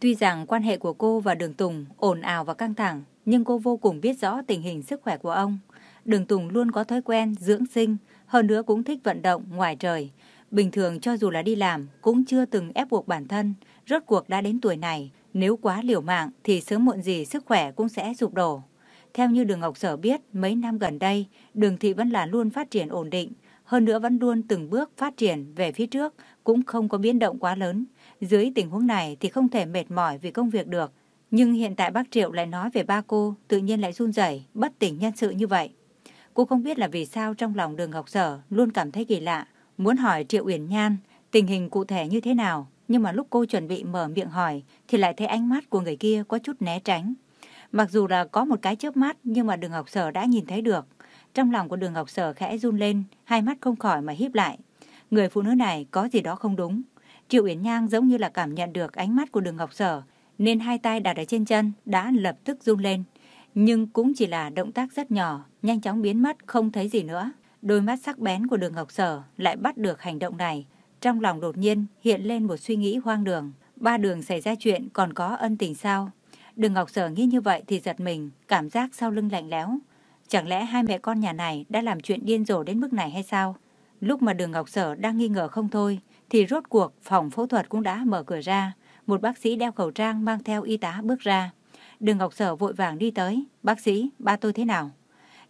Tuy rằng quan hệ của cô và Đường Tùng ồn ào và căng thẳng, nhưng cô vô cùng biết rõ tình hình sức khỏe của ông. Đường Tùng luôn có thói quen dưỡng sinh, hơn nữa cũng thích vận động ngoài trời. Bình thường cho dù là đi làm, cũng chưa từng ép buộc bản thân. Rốt cuộc đã đến tuổi này, nếu quá liều mạng thì sớm muộn gì sức khỏe cũng sẽ sụp đổ. Theo như Đường Ngọc Sở biết, mấy năm gần đây, Đường Thị vẫn là luôn phát triển ổn định, hơn nữa vẫn luôn từng bước phát triển về phía trước, cũng không có biến động quá lớn. Dưới tình huống này thì không thể mệt mỏi vì công việc được. Nhưng hiện tại bác Triệu lại nói về ba cô, tự nhiên lại run rẩy, bất tỉnh nhân sự như vậy. Cô không biết là vì sao trong lòng đường Ngọc Sở luôn cảm thấy kỳ lạ, muốn hỏi Triệu Uyển Nhan tình hình cụ thể như thế nào. Nhưng mà lúc cô chuẩn bị mở miệng hỏi thì lại thấy ánh mắt của người kia có chút né tránh. Mặc dù là có một cái chớp mắt nhưng mà đường Ngọc Sở đã nhìn thấy được. Trong lòng của đường Ngọc Sở khẽ run lên, hai mắt không khỏi mà híp lại. Người phụ nữ này có gì đó không đúng. Triệu Uyển Nhang giống như là cảm nhận được ánh mắt của đường Ngọc Sở, nên hai tay đặt ở trên chân đã lập tức run lên. Nhưng cũng chỉ là động tác rất nhỏ, nhanh chóng biến mất không thấy gì nữa. Đôi mắt sắc bén của đường Ngọc Sở lại bắt được hành động này. Trong lòng đột nhiên hiện lên một suy nghĩ hoang đường. Ba đường xảy ra chuyện còn có ân tình sao? Đường Ngọc Sở nghĩ như vậy thì giật mình, cảm giác sau lưng lạnh lẽo. Chẳng lẽ hai mẹ con nhà này đã làm chuyện điên rồ đến mức này hay sao? Lúc mà đường Ngọc Sở đang nghi ngờ không thôi, thì rốt cuộc phòng phẫu thuật cũng đã mở cửa ra. Một bác sĩ đeo khẩu trang mang theo y tá bước ra. Đường Ngọc Sở vội vàng đi tới. Bác sĩ, ba tôi thế nào?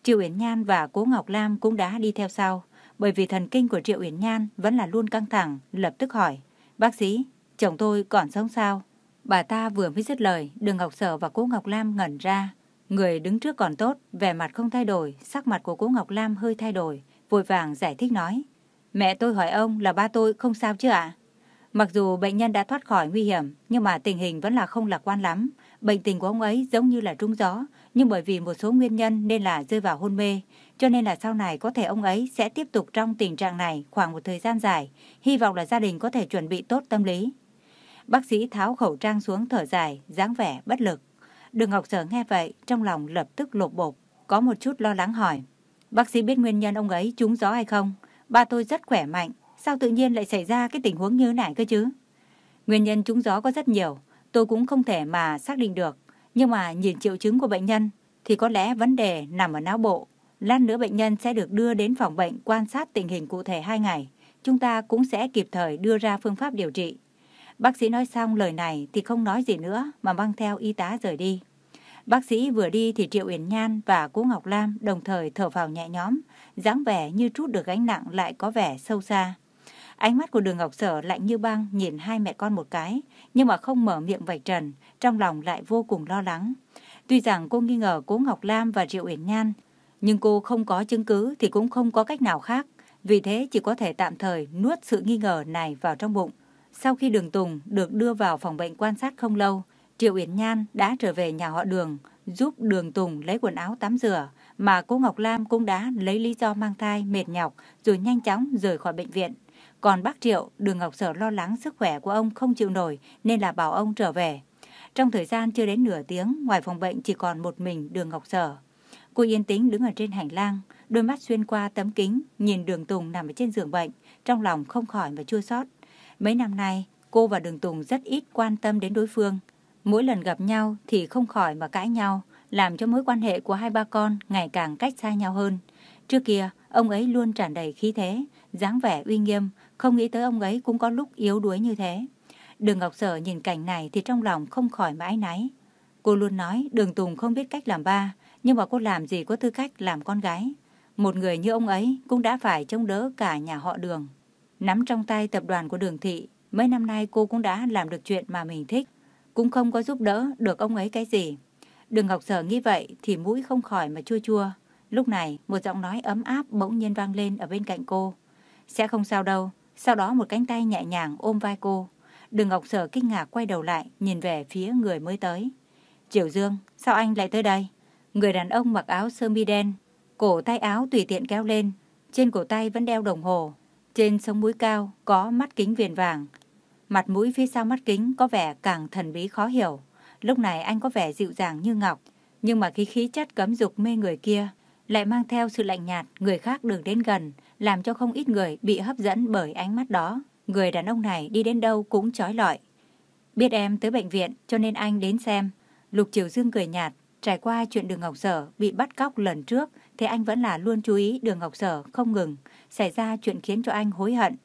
Triệu Uyển Nhan và Cố Ngọc Lam cũng đã đi theo sau. Bởi vì thần kinh của Triệu Uyển Nhan vẫn là luôn căng thẳng, lập tức hỏi. Bác sĩ, chồng tôi còn sống sao? Bà ta vừa mới dứt lời, Đường Ngọc Sở và Cố Ngọc Lam ngẩn ra. Người đứng trước còn tốt, vẻ mặt không thay đổi, sắc mặt của Cố Ngọc Lam hơi thay đổi, vội vàng giải thích nói. Mẹ tôi hỏi ông là ba tôi không sao chứ ạ? Mặc dù bệnh nhân đã thoát khỏi nguy hiểm, nhưng mà tình hình vẫn là không lạc quan lắm. Bệnh tình của ông ấy giống như là trúng gió, nhưng bởi vì một số nguyên nhân nên là rơi vào hôn mê. Cho nên là sau này có thể ông ấy sẽ tiếp tục trong tình trạng này khoảng một thời gian dài. Hy vọng là gia đình có thể chuẩn bị tốt tâm lý. Bác sĩ tháo khẩu trang xuống thở dài, dáng vẻ bất lực. Đường Ngọc Sở nghe vậy, trong lòng lập tức lột bột, có một chút lo lắng hỏi. Bác sĩ biết nguyên nhân ông ấy trúng gió hay không? Ba tôi rất khỏe mạnh, sao tự nhiên lại xảy ra cái tình huống như này cơ chứ? Nguyên nhân trúng gió có rất nhiều, tôi cũng không thể mà xác định được. Nhưng mà nhìn triệu chứng của bệnh nhân thì có lẽ vấn đề nằm ở não bộ. Lát nữa bệnh nhân sẽ được đưa đến phòng bệnh quan sát tình hình cụ thể 2 ngày. Chúng ta cũng sẽ kịp thời đưa ra phương pháp điều trị. Bác sĩ nói xong lời này thì không nói gì nữa mà mang theo y tá rời đi. Bác sĩ vừa đi thì Triệu Uyển Nhan và Cố Ngọc Lam đồng thời thở vào nhẹ nhõm, dáng vẻ như trút được gánh nặng lại có vẻ sâu xa. Ánh mắt của đường Ngọc Sở lạnh như băng nhìn hai mẹ con một cái, nhưng mà không mở miệng vạch trần, trong lòng lại vô cùng lo lắng. Tuy rằng cô nghi ngờ Cố Ngọc Lam và Triệu Uyển Nhan, nhưng cô không có chứng cứ thì cũng không có cách nào khác. Vì thế chỉ có thể tạm thời nuốt sự nghi ngờ này vào trong bụng. Sau khi đường Tùng được đưa vào phòng bệnh quan sát không lâu, Triệu Uyển Nhan đã trở về nhà họ đường, giúp đường Tùng lấy quần áo tắm rửa, mà cô Ngọc Lam cũng đã lấy lý do mang thai mệt nhọc rồi nhanh chóng rời khỏi bệnh viện. Còn bác Triệu, đường Ngọc Sở lo lắng sức khỏe của ông không chịu nổi nên là bảo ông trở về. Trong thời gian chưa đến nửa tiếng, ngoài phòng bệnh chỉ còn một mình đường Ngọc Sở. Cô yên tĩnh đứng ở trên hành lang, đôi mắt xuyên qua tấm kính, nhìn đường Tùng nằm ở trên giường bệnh, trong lòng không khỏi mà chua xót. Mấy năm nay, cô và đường Tùng rất ít quan tâm đến đối phương. Mỗi lần gặp nhau thì không khỏi mà cãi nhau, làm cho mối quan hệ của hai ba con ngày càng cách xa nhau hơn. Trước kia, ông ấy luôn tràn đầy khí thế, dáng vẻ uy nghiêm, không nghĩ tới ông ấy cũng có lúc yếu đuối như thế. Đường Ngọc Sở nhìn cảnh này thì trong lòng không khỏi mãi náy. Cô luôn nói đường Tùng không biết cách làm ba, nhưng mà cô làm gì có tư cách làm con gái. Một người như ông ấy cũng đã phải chống đỡ cả nhà họ đường. Nắm trong tay tập đoàn của đường thị, mấy năm nay cô cũng đã làm được chuyện mà mình thích, cũng không có giúp đỡ được ông ấy cái gì. Đường Ngọc Sở nghĩ vậy thì mũi không khỏi mà chua chua. Lúc này, một giọng nói ấm áp bỗng nhiên vang lên ở bên cạnh cô. Sẽ không sao đâu. Sau đó một cánh tay nhẹ nhàng ôm vai cô. Đường Ngọc Sở kinh ngạc quay đầu lại, nhìn về phía người mới tới. Triều Dương, sao anh lại tới đây? Người đàn ông mặc áo sơ mi đen, cổ tay áo tùy tiện kéo lên. Trên cổ tay vẫn đeo đồng hồ. Trên sống mũi cao có mắt kính viền vàng. Mặt mũi phía sau mắt kính có vẻ càng thần bí khó hiểu. Lúc này anh có vẻ dịu dàng như ngọc, nhưng mà khí khí chất cấm dục mê người kia lại mang theo sự lạnh nhạt người khác đừng đến gần, làm cho không ít người bị hấp dẫn bởi ánh mắt đó. Người đàn ông này đi đến đâu cũng trói lọi. Biết em tới bệnh viện cho nên anh đến xem. Lục Triều Dương cười nhạt, trải qua chuyện đường Ngọc Sở bị bắt cóc lần trước thì anh vẫn là luôn chú ý đường Ngọc Sở không ngừng, xảy ra chuyện khiến cho anh hối hận.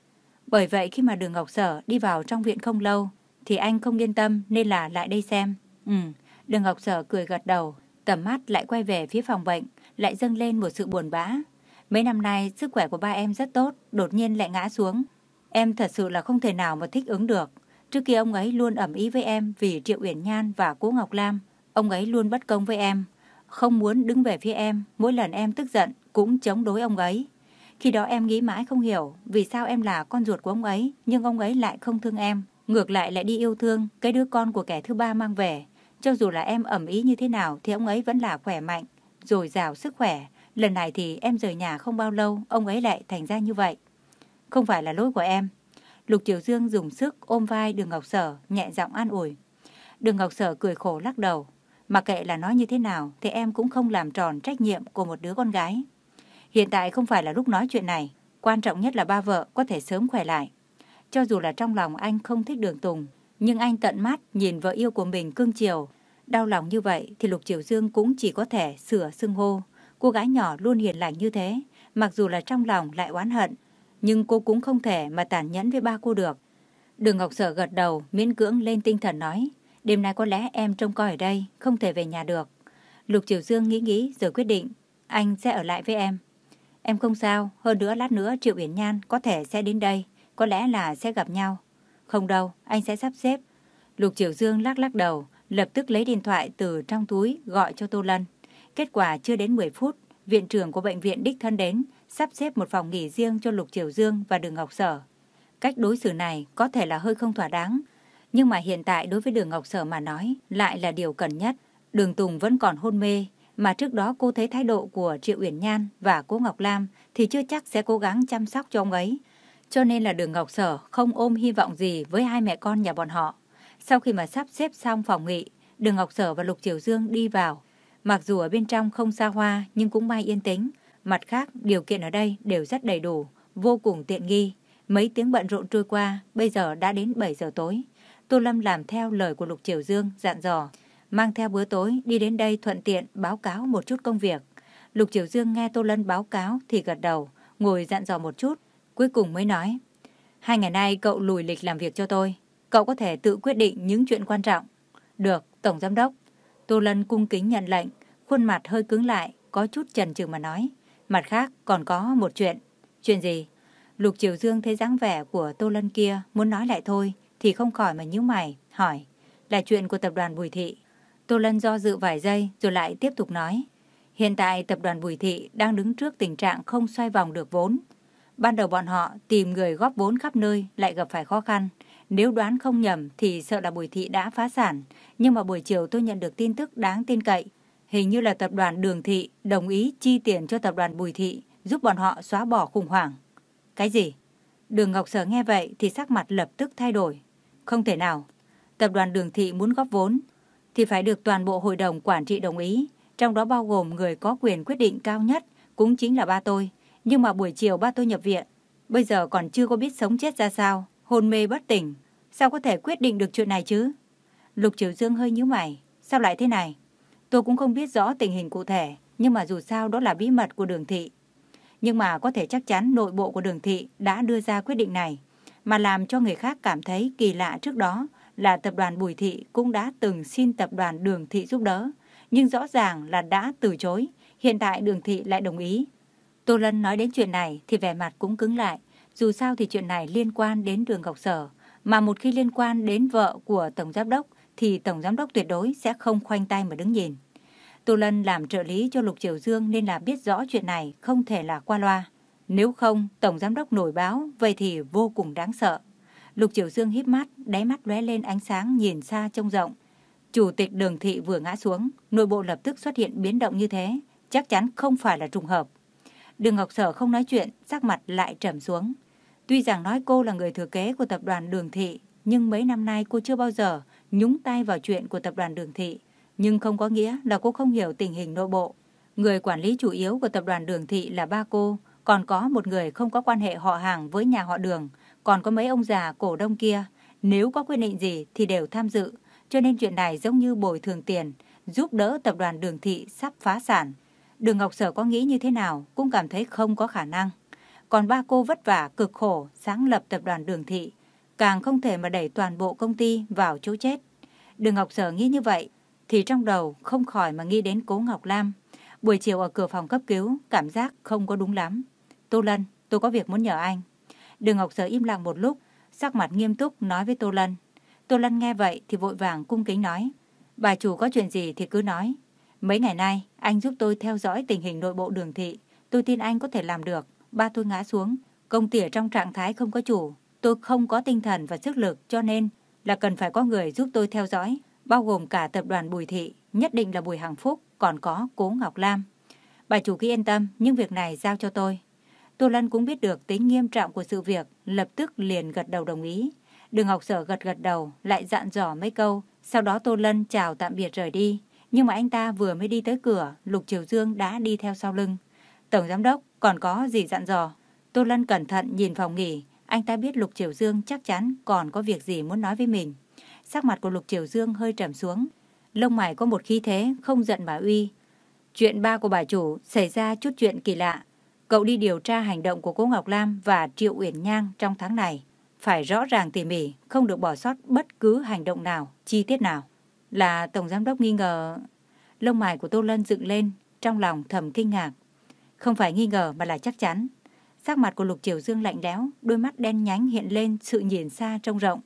Bởi vậy khi mà đường Ngọc Sở đi vào trong viện không lâu thì anh không yên tâm nên là lại đây xem. Ừ, đường Ngọc Sở cười gật đầu, tầm mắt lại quay về phía phòng bệnh, lại dâng lên một sự buồn bã. Mấy năm nay sức khỏe của ba em rất tốt, đột nhiên lại ngã xuống. Em thật sự là không thể nào mà thích ứng được. Trước kia ông ấy luôn ẩm ý với em vì Triệu Uyển Nhan và Cố Ngọc Lam. Ông ấy luôn bất công với em, không muốn đứng về phía em. Mỗi lần em tức giận cũng chống đối ông ấy. Khi đó em nghĩ mãi không hiểu vì sao em là con ruột của ông ấy nhưng ông ấy lại không thương em. Ngược lại lại đi yêu thương cái đứa con của kẻ thứ ba mang về. Cho dù là em ẩm ý như thế nào thì ông ấy vẫn là khỏe mạnh, dồi dào sức khỏe. Lần này thì em rời nhà không bao lâu, ông ấy lại thành ra như vậy. Không phải là lỗi của em. Lục Triều Dương dùng sức ôm vai đường Ngọc Sở, nhẹ giọng an ủi. Đường Ngọc Sở cười khổ lắc đầu. Mà kệ là nói như thế nào thì em cũng không làm tròn trách nhiệm của một đứa con gái. Hiện tại không phải là lúc nói chuyện này. Quan trọng nhất là ba vợ có thể sớm khỏe lại. Cho dù là trong lòng anh không thích đường Tùng, nhưng anh tận mắt nhìn vợ yêu của mình cưng chiều. Đau lòng như vậy thì Lục Triều Dương cũng chỉ có thể sửa xưng hô. Cô gái nhỏ luôn hiền lành như thế, mặc dù là trong lòng lại oán hận, nhưng cô cũng không thể mà tàn nhẫn với ba cô được. Đường Ngọc Sở gật đầu, miễn cưỡng lên tinh thần nói, đêm nay có lẽ em trông coi ở đây, không thể về nhà được. Lục Triều Dương nghĩ nghĩ rồi quyết định, anh sẽ ở lại với em. Em không sao, hơn nữa lát nữa Triệu Uyển Nhan có thể sẽ đến đây, có lẽ là sẽ gặp nhau. Không đâu, anh sẽ sắp xếp. Lục Triều Dương lắc lắc đầu, lập tức lấy điện thoại từ trong túi gọi cho Tô Lân. Kết quả chưa đến 10 phút, viện trưởng của bệnh viện đích thân đến, sắp xếp một phòng nghỉ riêng cho Lục Triều Dương và Đường Ngọc Sở. Cách đối xử này có thể là hơi không thỏa đáng, nhưng mà hiện tại đối với Đường Ngọc Sở mà nói lại là điều cần nhất. Đường Tùng vẫn còn hôn mê, mà trước đó cô thấy thái độ của Triệu Uyển Nhan và cô Ngọc Lam thì chưa chắc sẽ cố gắng chăm sóc cho ông ấy. Cho nên là Đường Ngọc Sở không ôm hy vọng gì với hai mẹ con nhà bọn họ. Sau khi mà sắp xếp xong phòng nghị, Đường Ngọc Sở và Lục Triều Dương đi vào. Mặc dù ở bên trong không xa hoa nhưng cũng may yên tĩnh. Mặt khác, điều kiện ở đây đều rất đầy đủ, vô cùng tiện nghi. Mấy tiếng bận rộn trôi qua, bây giờ đã đến 7 giờ tối. Tô Lâm làm theo lời của Lục Triều Dương, dặn dò. Mang theo bữa tối, đi đến đây thuận tiện báo cáo một chút công việc. Lục Triều Dương nghe Tô lâm báo cáo thì gật đầu, ngồi dặn dò một chút. Cuối cùng mới nói. Hai ngày nay cậu lùi lịch làm việc cho tôi. Cậu có thể tự quyết định những chuyện quan trọng. Được, Tổng Giám Đốc. Tô Lân cung kính nhận lệnh, khuôn mặt hơi cứng lại, có chút chần chừ mà nói. Mặt khác còn có một chuyện. Chuyện gì? Lục Triều Dương thấy dáng vẻ của Tô Lân kia muốn nói lại thôi thì không khỏi mà nhíu mày, hỏi. Là chuyện của tập đoàn Bùi Thị. Tô Lân do dự vài giây rồi lại tiếp tục nói. Hiện tại tập đoàn Bùi Thị đang đứng trước tình trạng không xoay vòng được vốn. Ban đầu bọn họ tìm người góp vốn khắp nơi lại gặp phải khó khăn. Nếu đoán không nhầm thì sợ là Bùi Thị đã phá sản. Nhưng mà buổi chiều tôi nhận được tin tức đáng tin cậy. Hình như là tập đoàn Đường Thị đồng ý chi tiền cho tập đoàn Bùi Thị, giúp bọn họ xóa bỏ khủng hoảng. Cái gì? Đường Ngọc Sở nghe vậy thì sắc mặt lập tức thay đổi. Không thể nào. Tập đoàn Đường Thị muốn góp vốn thì phải được toàn bộ hội đồng quản trị đồng ý. Trong đó bao gồm người có quyền quyết định cao nhất cũng chính là ba tôi. Nhưng mà buổi chiều ba tôi nhập viện. Bây giờ còn chưa có biết sống chết ra sao. Hôn mê bất tỉnh. Sao có thể quyết định được chuyện này chứ? Lục Triều Dương hơi nhíu mày. Sao lại thế này? Tôi cũng không biết rõ tình hình cụ thể, nhưng mà dù sao đó là bí mật của đường thị. Nhưng mà có thể chắc chắn nội bộ của đường thị đã đưa ra quyết định này, mà làm cho người khác cảm thấy kỳ lạ trước đó là tập đoàn Bùi Thị cũng đã từng xin tập đoàn Đường Thị giúp đỡ, nhưng rõ ràng là đã từ chối, hiện tại Đường Thị lại đồng ý. Tô Lân nói đến chuyện này thì vẻ mặt cũng cứng lại, dù sao thì chuyện này liên quan đến Đường Ngọc Sở, mà một khi liên quan đến vợ của Tổng Giám Đốc thì Tổng Giám Đốc tuyệt đối sẽ không khoanh tay mà đứng nhìn. Tô Lân làm trợ lý cho Lục Triều Dương nên là biết rõ chuyện này không thể là qua loa. Nếu không, Tổng Giám Đốc nổi báo, vậy thì vô cùng đáng sợ. Lục Triều Dương híp mắt, đáy mắt lóe lên ánh sáng nhìn xa trông rộng. Chủ tịch đường thị vừa ngã xuống, nội bộ lập tức xuất hiện biến động như thế, chắc chắn không phải là trùng hợp. Đường Ngọc Sở không nói chuyện, sắc mặt lại trầm xuống. Tuy rằng nói cô là người thừa kế của tập đoàn Đường Thị, nhưng mấy năm nay cô chưa bao giờ nhúng tay vào chuyện của tập đoàn Đường Thị. Nhưng không có nghĩa là cô không hiểu tình hình nội bộ. Người quản lý chủ yếu của tập đoàn Đường Thị là ba cô, còn có một người không có quan hệ họ hàng với nhà họ Đường, còn có mấy ông già cổ đông kia. Nếu có quyết định gì thì đều tham dự, cho nên chuyện này giống như bồi thường tiền, giúp đỡ tập đoàn Đường Thị sắp phá sản. Đường Ngọc Sở có nghĩ như thế nào cũng cảm thấy không có khả năng. Còn ba cô vất vả, cực khổ, sáng lập tập đoàn Đường Thị, càng không thể mà đẩy toàn bộ công ty vào chỗ chết. Đường Ngọc Sở nghĩ như vậy, thì trong đầu không khỏi mà nghĩ đến cố Ngọc Lam. Buổi chiều ở cửa phòng cấp cứu, cảm giác không có đúng lắm. Tô Lân, tôi có việc muốn nhờ anh. Đường Ngọc Sở im lặng một lúc, sắc mặt nghiêm túc nói với Tô Lân. Tô Lân nghe vậy thì vội vàng cung kính nói. Bà chủ có chuyện gì thì cứ nói. Mấy ngày nay, anh giúp tôi theo dõi tình hình nội bộ đường thị. Tôi tin anh có thể làm được. Ba tôi ngã xuống. Công tỉa ở trong trạng thái không có chủ. Tôi không có tinh thần và sức lực cho nên là cần phải có người giúp tôi theo dõi. Bao gồm cả tập đoàn Bùi Thị, nhất định là Bùi Hằng Phúc, còn có Cố Ngọc Lam. Bà chủ cứ yên tâm, nhưng việc này giao cho tôi. Tô Lân cũng biết được tính nghiêm trọng của sự việc, lập tức liền gật đầu đồng ý. Đường Ngọc Sở gật gật đầu, lại dặn dò mấy câu, Sau đó Tô Lân chào tạm biệt rời đi. Nhưng mà anh ta vừa mới đi tới cửa, Lục Triều Dương đã đi theo sau lưng. Tổng giám đốc còn có gì dặn dò? Tô Lân cẩn thận nhìn phòng nghỉ. Anh ta biết Lục Triều Dương chắc chắn còn có việc gì muốn nói với mình. Sắc mặt của Lục Triều Dương hơi trầm xuống. Lông mày có một khí thế, không giận mà uy. Chuyện ba của bà chủ xảy ra chút chuyện kỳ lạ. Cậu đi điều tra hành động của cô Ngọc Lam và Triệu Uyển Nhang trong tháng này. Phải rõ ràng tỉ mỉ, không được bỏ sót bất cứ hành động nào, chi tiết nào. Là Tổng Giám đốc nghi ngờ... Lông mày của Tô Lân dựng lên, trong lòng thầm kinh ngạc. Không phải nghi ngờ mà là chắc chắn. Sắc mặt của Lục Triều Dương lạnh lẽo, đôi mắt đen nhánh hiện lên sự nhìn xa trông rộng.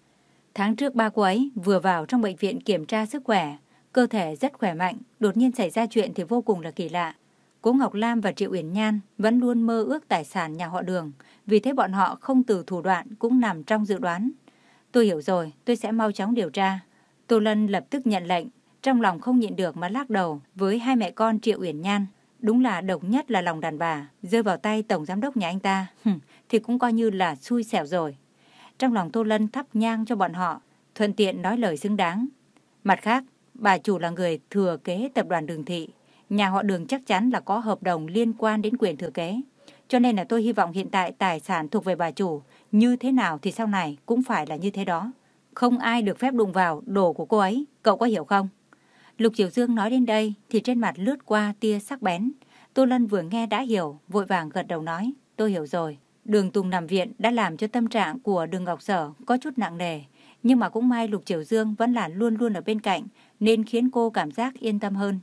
Tháng trước ba cô ấy vừa vào trong bệnh viện kiểm tra sức khỏe, cơ thể rất khỏe mạnh, đột nhiên xảy ra chuyện thì vô cùng là kỳ lạ. Cố Ngọc Lam và Triệu Uyển Nhan vẫn luôn mơ ước tài sản nhà họ đường, vì thế bọn họ không từ thủ đoạn cũng nằm trong dự đoán. Tôi hiểu rồi, tôi sẽ mau chóng điều tra. Tô Lân lập tức nhận lệnh, trong lòng không nhịn được mà lắc đầu với hai mẹ con Triệu Uyển Nhan. Đúng là độc nhất là lòng đàn bà, rơi vào tay tổng giám đốc nhà anh ta, thì cũng coi như là xui xẻo rồi. Trong lòng Tô Lân thắp nhang cho bọn họ, thuận tiện nói lời xứng đáng. Mặt khác, bà chủ là người thừa kế tập đoàn đường thị. Nhà họ đường chắc chắn là có hợp đồng liên quan đến quyền thừa kế. Cho nên là tôi hy vọng hiện tại tài sản thuộc về bà chủ như thế nào thì sau này cũng phải là như thế đó. Không ai được phép đụng vào đồ của cô ấy, cậu có hiểu không? Lục Triều Dương nói đến đây thì trên mặt lướt qua tia sắc bén. Tô Lân vừa nghe đã hiểu, vội vàng gật đầu nói, tôi hiểu rồi. Đường Tùng nằm viện đã làm cho tâm trạng của đường Ngọc Sở có chút nặng nề. Nhưng mà cũng may Lục Triều Dương vẫn là luôn luôn ở bên cạnh nên khiến cô cảm giác yên tâm hơn.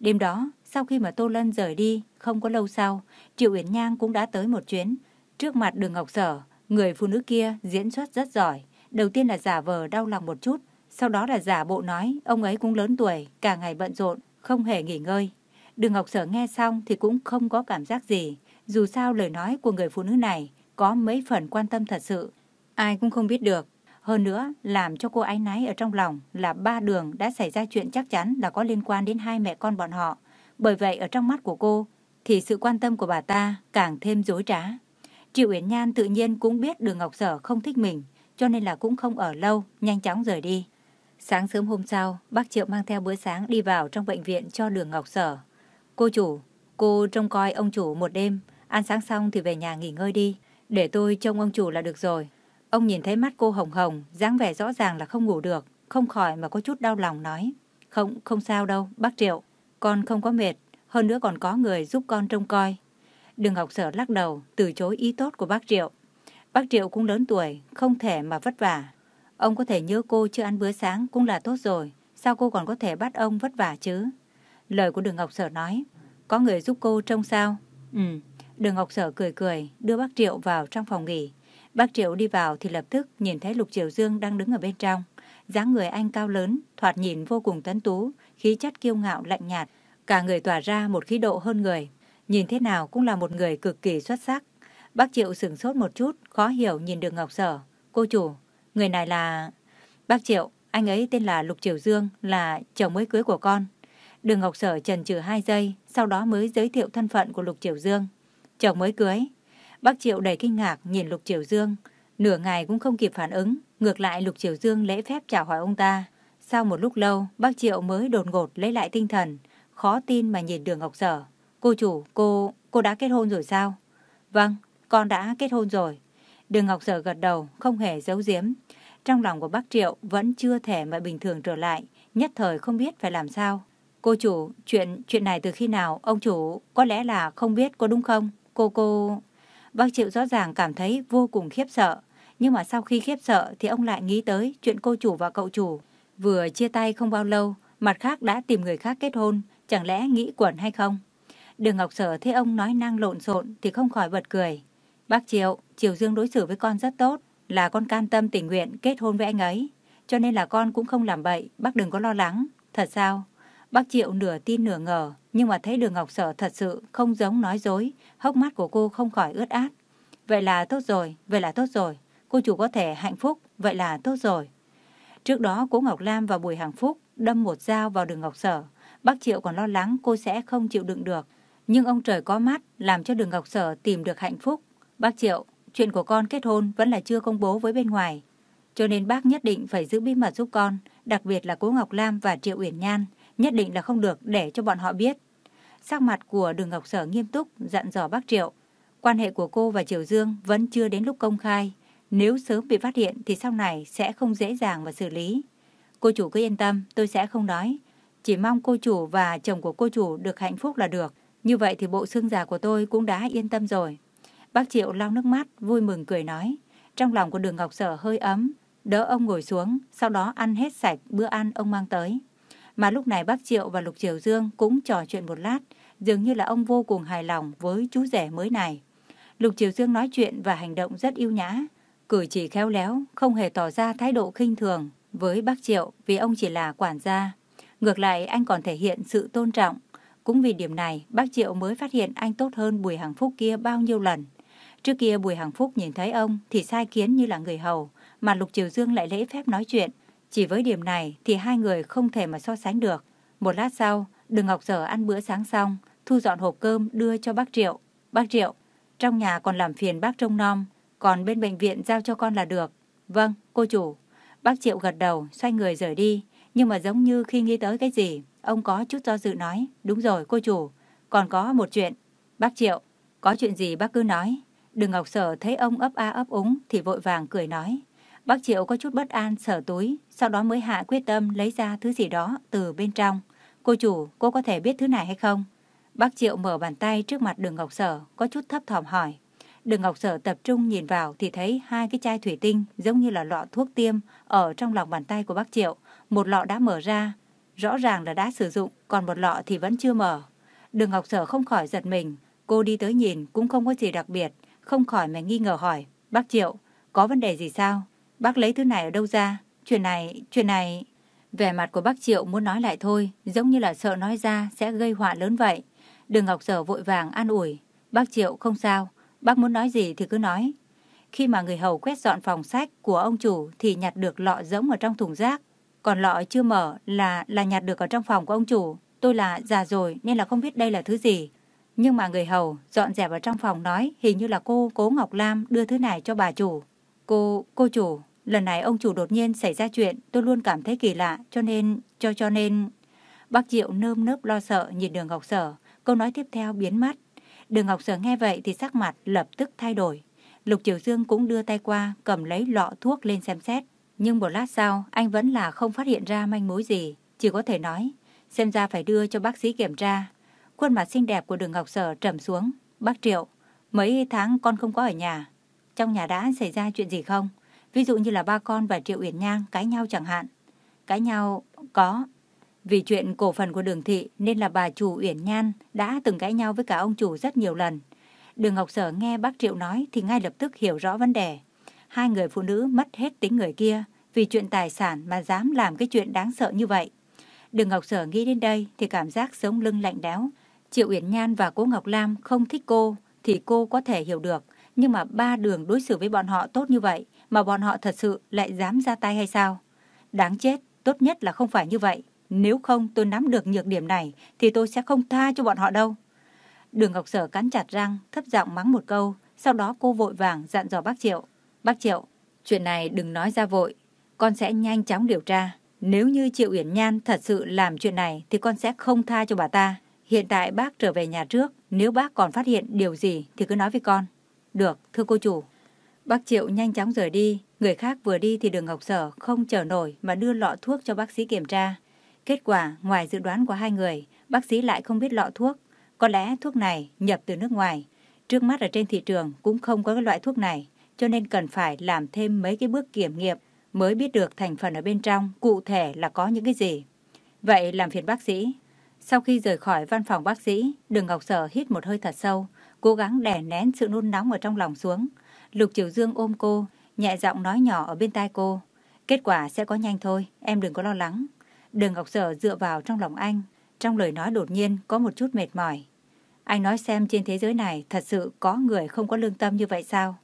Đêm đó, sau khi mà Tô Lân rời đi, không có lâu sau, Triệu Uyển Nhang cũng đã tới một chuyến. Trước mặt đường Ngọc Sở, người phụ nữ kia diễn xuất rất giỏi. Đầu tiên là giả vờ đau lòng một chút, sau đó là giả bộ nói ông ấy cũng lớn tuổi, cả ngày bận rộn, không hề nghỉ ngơi. Đường Ngọc Sở nghe xong thì cũng không có cảm giác gì. Dù sao lời nói của người phụ nữ này có mấy phần quan tâm thật sự. Ai cũng không biết được. Hơn nữa, làm cho cô ái náy ở trong lòng là ba đường đã xảy ra chuyện chắc chắn là có liên quan đến hai mẹ con bọn họ. Bởi vậy ở trong mắt của cô thì sự quan tâm của bà ta càng thêm dối trá. Triệu Uyển Nhan tự nhiên cũng biết đường Ngọc Sở không thích mình, cho nên là cũng không ở lâu, nhanh chóng rời đi. Sáng sớm hôm sau, bác Triệu mang theo bữa sáng đi vào trong bệnh viện cho đường Ngọc Sở. Cô chủ, cô trông coi ông chủ một đêm, ăn sáng xong thì về nhà nghỉ ngơi đi, để tôi trông ông chủ là được rồi. Ông nhìn thấy mắt cô hồng hồng, dáng vẻ rõ ràng là không ngủ được, không khỏi mà có chút đau lòng nói. Không, không sao đâu, bác Triệu, con không có mệt, hơn nữa còn có người giúp con trông coi. Đường Ngọc Sở lắc đầu, từ chối ý tốt của bác Triệu. Bác Triệu cũng lớn tuổi, không thể mà vất vả. Ông có thể nhớ cô chưa ăn bữa sáng cũng là tốt rồi, sao cô còn có thể bắt ông vất vả chứ? Lời của Đường Ngọc Sở nói, có người giúp cô trông sao? Ừ, Đường Ngọc Sở cười cười, đưa bác Triệu vào trong phòng nghỉ. Bác Triệu đi vào thì lập tức nhìn thấy Lục Triều Dương đang đứng ở bên trong. dáng người anh cao lớn, thoạt nhìn vô cùng tấn tú, khí chất kiêu ngạo lạnh nhạt, cả người tỏa ra một khí độ hơn người. Nhìn thế nào cũng là một người cực kỳ xuất sắc. Bác Triệu sửng sốt một chút, khó hiểu nhìn đường Ngọc Sở. Cô chủ, người này là... Bác Triệu, anh ấy tên là Lục Triều Dương, là chồng mới cưới của con. Đường Ngọc Sở trần trừ hai giây, sau đó mới giới thiệu thân phận của Lục Triều Dương. Chồng mới cưới. Bác Triệu đầy kinh ngạc nhìn Lục Triều Dương, nửa ngày cũng không kịp phản ứng, ngược lại Lục Triều Dương lễ phép chào hỏi ông ta. Sau một lúc lâu, bác Triệu mới đột ngột lấy lại tinh thần, khó tin mà nhìn đường Ngọc Sở. Cô chủ, cô, cô đã kết hôn rồi sao? Vâng, con đã kết hôn rồi. Đường Ngọc Sở gật đầu, không hề giấu giếm. Trong lòng của bác Triệu vẫn chưa thể mà bình thường trở lại, nhất thời không biết phải làm sao. Cô chủ, chuyện chuyện này từ khi nào ông chủ có lẽ là không biết có đúng không? Cô cô... Bác Triệu rõ ràng cảm thấy vô cùng khiếp sợ. Nhưng mà sau khi khiếp sợ thì ông lại nghĩ tới chuyện cô chủ và cậu chủ. Vừa chia tay không bao lâu, mặt khác đã tìm người khác kết hôn, chẳng lẽ nghĩ quẩn hay không? Đường Ngọc Sở thấy ông nói năng lộn xộn thì không khỏi bật cười. Bác Triệu, Triều Dương đối xử với con rất tốt, là con can tâm tình nguyện kết hôn với anh ấy. Cho nên là con cũng không làm bậy, bác đừng có lo lắng. Thật sao? Bác Triệu nửa tin nửa ngờ, nhưng mà thấy đường Ngọc Sở thật sự không giống nói dối, hốc mắt của cô không khỏi ướt át. Vậy là tốt rồi, vậy là tốt rồi. Cô chủ có thể hạnh phúc, vậy là tốt rồi. Trước đó, Cố Ngọc Lam và Bùi Hàng Phúc đâm một dao vào đường Ngọc Sở. Bác Triệu còn lo lắng cô sẽ không chịu đựng được. Nhưng ông trời có mắt, làm cho đường Ngọc Sở tìm được hạnh phúc. Bác Triệu, chuyện của con kết hôn vẫn là chưa công bố với bên ngoài. cho nên bác nhất định phải giữ bí mật giúp con, đặc biệt là cố Ngọc Lam và Triệu Uyển Nhan, nhất định là không được để cho bọn họ biết. Sắc mặt của Đường Ngọc Sở nghiêm túc dặn dò bác Triệu. Quan hệ của cô và Triều Dương vẫn chưa đến lúc công khai. Nếu sớm bị phát hiện thì sau này sẽ không dễ dàng và xử lý. Cô chủ cứ yên tâm, tôi sẽ không nói. Chỉ mong cô chủ và chồng của cô chủ được hạnh phúc là được. Như vậy thì bộ xương già của tôi cũng đã yên tâm rồi. Bác Triệu lau nước mắt, vui mừng cười nói. Trong lòng của đường Ngọc Sở hơi ấm, đỡ ông ngồi xuống, sau đó ăn hết sạch bữa ăn ông mang tới. Mà lúc này bác Triệu và Lục Triều Dương cũng trò chuyện một lát, dường như là ông vô cùng hài lòng với chú rể mới này. Lục Triều Dương nói chuyện và hành động rất yêu nhã, cử chỉ khéo léo, không hề tỏ ra thái độ khinh thường với bác Triệu vì ông chỉ là quản gia. Ngược lại anh còn thể hiện sự tôn trọng. Cũng vì điểm này, bác Triệu mới phát hiện anh tốt hơn Bùi Hằng Phúc kia bao nhiêu lần. Trước kia Bùi Hằng Phúc nhìn thấy ông thì sai kiến như là người hầu, mà Lục Triều Dương lại lễ phép nói chuyện. Chỉ với điểm này thì hai người không thể mà so sánh được. Một lát sau, Đường Ngọc Sở ăn bữa sáng xong, thu dọn hộp cơm đưa cho bác Triệu. Bác Triệu, trong nhà còn làm phiền bác trông nom, còn bên bệnh viện giao cho con là được. Vâng, cô chủ. Bác Triệu gật đầu, xoay người rời đi. Nhưng mà giống như khi nghĩ tới cái gì, ông có chút do dự nói. Đúng rồi, cô chủ. Còn có một chuyện. Bác Triệu, có chuyện gì bác cứ nói. Đường Ngọc Sở thấy ông ấp a ấp úng thì vội vàng cười nói. Bác Triệu có chút bất an sở túi, sau đó mới hạ quyết tâm lấy ra thứ gì đó từ bên trong. Cô chủ, cô có thể biết thứ này hay không? Bác Triệu mở bàn tay trước mặt đường Ngọc Sở, có chút thấp thỏm hỏi. Đường Ngọc Sở tập trung nhìn vào thì thấy hai cái chai thủy tinh giống như là lọ thuốc tiêm ở trong lòng bàn tay của bác Triệu. Một lọ đã mở ra, rõ ràng là đã sử dụng, còn một lọ thì vẫn chưa mở. Đường Ngọc Sở không khỏi giật mình, cô đi tới nhìn cũng không có gì đặc biệt, không khỏi mà nghi ngờ hỏi. Bác Triệu, có vấn đề gì sao? Bác lấy thứ này ở đâu ra? Chuyện này, chuyện này... Vẻ mặt của bác Triệu muốn nói lại thôi, giống như là sợ nói ra sẽ gây họa lớn vậy. Đường Ngọc Sở vội vàng an ủi. Bác Triệu không sao, bác muốn nói gì thì cứ nói. Khi mà người hầu quét dọn phòng sách của ông chủ thì nhặt được lọ giống ở trong thùng rác. Còn lọ chưa mở là là nhặt được ở trong phòng của ông chủ. Tôi là già rồi nên là không biết đây là thứ gì. Nhưng mà người hầu dọn dẹp ở trong phòng nói hình như là cô Cố Ngọc Lam đưa thứ này cho bà chủ. Cô, cô chủ, lần này ông chủ đột nhiên xảy ra chuyện tôi luôn cảm thấy kỳ lạ cho nên, cho cho nên... Bác Diệu nơm nớp lo sợ nhìn đường Ngọc Sở, câu nói tiếp theo biến mất. Đường Ngọc Sở nghe vậy thì sắc mặt lập tức thay đổi. Lục Triều Dương cũng đưa tay qua cầm lấy lọ thuốc lên xem xét. Nhưng một lát sau anh vẫn là không phát hiện ra manh mối gì, chỉ có thể nói xem ra phải đưa cho bác sĩ kiểm tra. Khuôn mặt xinh đẹp của đường Ngọc Sở trầm xuống. Bác Triệu, mấy tháng con không có ở nhà. Trong nhà đã xảy ra chuyện gì không? Ví dụ như là ba con và Triệu Uyển Nhang cãi nhau chẳng hạn. Cãi nhau có. Vì chuyện cổ phần của đường thị nên là bà chủ Uyển Nhan đã từng cãi nhau với cả ông chủ rất nhiều lần. Đường Ngọc Sở nghe bác Triệu nói thì ngay lập tức hiểu rõ vấn đề. Hai người phụ nữ mất hết tính người kia vì chuyện tài sản mà dám làm cái chuyện đáng sợ như vậy. Đường Ngọc Sở nghĩ đến đây thì cảm giác sống lưng lạnh đéo. Triệu Uyển Nhan và cố Ngọc Lam không thích cô thì cô có thể hiểu được. Nhưng mà ba đường đối xử với bọn họ tốt như vậy mà bọn họ thật sự lại dám ra tay hay sao? Đáng chết, tốt nhất là không phải như vậy. Nếu không tôi nắm được nhược điểm này thì tôi sẽ không tha cho bọn họ đâu. Đường Ngọc Sở cắn chặt răng, thấp giọng mắng một câu. Sau đó cô vội vàng dặn dò bác Triệu. Bác Triệu, chuyện này đừng nói ra vội. Con sẽ nhanh chóng điều tra. Nếu như Triệu Uyển Nhan thật sự làm chuyện này thì con sẽ không tha cho bà ta. Hiện tại bác trở về nhà trước. Nếu bác còn phát hiện điều gì thì cứ nói với con. Được, thưa cô chủ. Bác Triệu nhanh chóng rời đi. Người khác vừa đi thì đường Ngọc Sở không chờ nổi mà đưa lọ thuốc cho bác sĩ kiểm tra. Kết quả, ngoài dự đoán của hai người, bác sĩ lại không biết lọ thuốc. Có lẽ thuốc này nhập từ nước ngoài. Trước mắt ở trên thị trường cũng không có cái loại thuốc này, cho nên cần phải làm thêm mấy cái bước kiểm nghiệm mới biết được thành phần ở bên trong cụ thể là có những cái gì. Vậy làm phiền bác sĩ. Sau khi rời khỏi văn phòng bác sĩ, Đường Ngọc Sở hít một hơi thật sâu, cố gắng đè nén sự nôn nóng ở trong lòng xuống. Lục Triều Dương ôm cô, nhẹ giọng nói nhỏ ở bên tai cô. Kết quả sẽ có nhanh thôi, em đừng có lo lắng. Đường Ngọc Sở dựa vào trong lòng anh, trong lời nói đột nhiên có một chút mệt mỏi. Anh nói xem trên thế giới này thật sự có người không có lương tâm như vậy sao?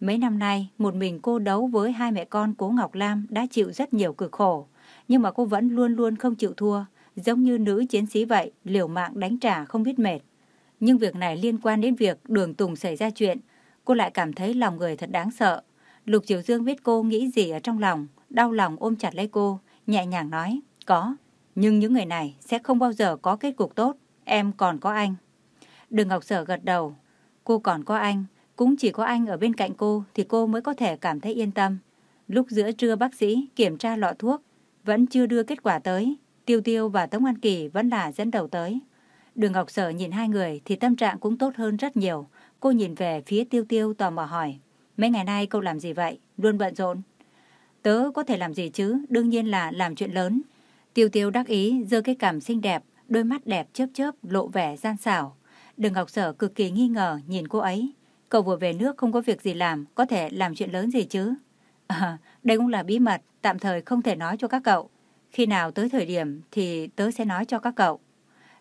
Mấy năm nay, một mình cô đấu với hai mẹ con cố Ngọc Lam đã chịu rất nhiều cực khổ. Nhưng mà cô vẫn luôn luôn không chịu thua, giống như nữ chiến sĩ vậy, liều mạng đánh trả không biết mệt. Nhưng việc này liên quan đến việc đường Tùng xảy ra chuyện, cô lại cảm thấy lòng người thật đáng sợ. Lục Triều Dương biết cô nghĩ gì ở trong lòng, đau lòng ôm chặt lấy cô, nhẹ nhàng nói, có, nhưng những người này sẽ không bao giờ có kết cục tốt, em còn có anh. Đường Ngọc Sở gật đầu, cô còn có anh, cũng chỉ có anh ở bên cạnh cô thì cô mới có thể cảm thấy yên tâm. Lúc giữa trưa bác sĩ kiểm tra lọ thuốc, vẫn chưa đưa kết quả tới, Tiêu Tiêu và Tống An Kỳ vẫn là dẫn đầu tới. Đường Ngọc Sở nhìn hai người thì tâm trạng cũng tốt hơn rất nhiều. Cô nhìn về phía Tiêu Tiêu tò mò hỏi, mấy ngày nay cậu làm gì vậy, luôn bận rộn. Tớ có thể làm gì chứ, đương nhiên là làm chuyện lớn. Tiêu Tiêu đắc ý, giơ cái cằm xinh đẹp, đôi mắt đẹp chớp chớp, lộ vẻ gian xảo. Đường Ngọc Sở cực kỳ nghi ngờ nhìn cô ấy. Cậu vừa về nước không có việc gì làm, có thể làm chuyện lớn gì chứ? À, [laughs] đây cũng là bí mật, tạm thời không thể nói cho các cậu. Khi nào tới thời điểm thì tớ sẽ nói cho các cậu.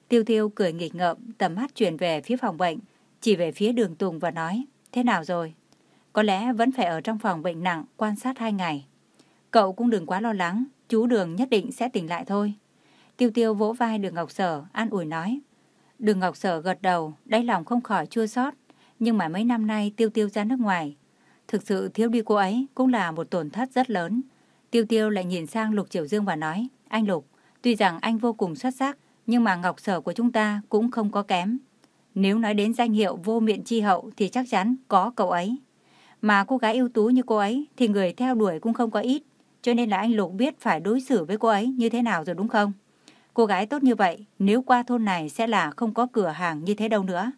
Tiêu Tiêu cười nghịch ngợm, tầm mắt chuyển về phía phòng bệnh, chỉ về phía đường Tùng và nói, thế nào rồi? Có lẽ vẫn phải ở trong phòng bệnh nặng quan sát hai ngày. Cậu cũng đừng quá lo lắng, chú Đường nhất định sẽ tỉnh lại thôi. Tiêu Tiêu vỗ vai Đường Ngọc Sở, an ủi nói. Đường Ngọc Sở gật đầu, đáy lòng không khỏi chua xót. Nhưng mà mấy năm nay Tiêu Tiêu ra nước ngoài. Thực sự thiếu đi cô ấy cũng là một tổn thất rất lớn. Tiêu Tiêu lại nhìn sang Lục Triều Dương và nói, anh Lục, tuy rằng anh vô cùng xuất sắc, nhưng mà Ngọc Sở của chúng ta cũng không có kém. Nếu nói đến danh hiệu vô miệng chi hậu thì chắc chắn có cậu ấy. Mà cô gái ưu tú như cô ấy thì người theo đuổi cũng không có ít. Cho nên là anh Lục biết phải đối xử với cô ấy như thế nào rồi đúng không? Cô gái tốt như vậy, nếu qua thôn này sẽ là không có cửa hàng như thế đâu nữa.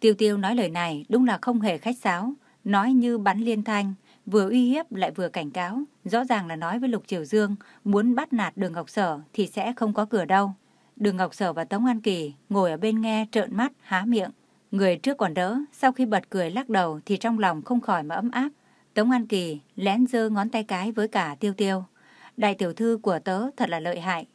Tiêu Tiêu nói lời này đúng là không hề khách sáo, nói như bắn liên thanh, vừa uy hiếp lại vừa cảnh cáo. Rõ ràng là nói với Lục Triều Dương, muốn bắt nạt đường Ngọc Sở thì sẽ không có cửa đâu. Đường Ngọc Sở và Tống An Kỳ ngồi ở bên nghe trợn mắt, há miệng. Người trước còn đỡ, sau khi bật cười lắc đầu thì trong lòng không khỏi mà ấm áp. Tống An Kỳ lén giơ ngón tay cái với cả tiêu tiêu. Đại tiểu thư của tớ thật là lợi hại.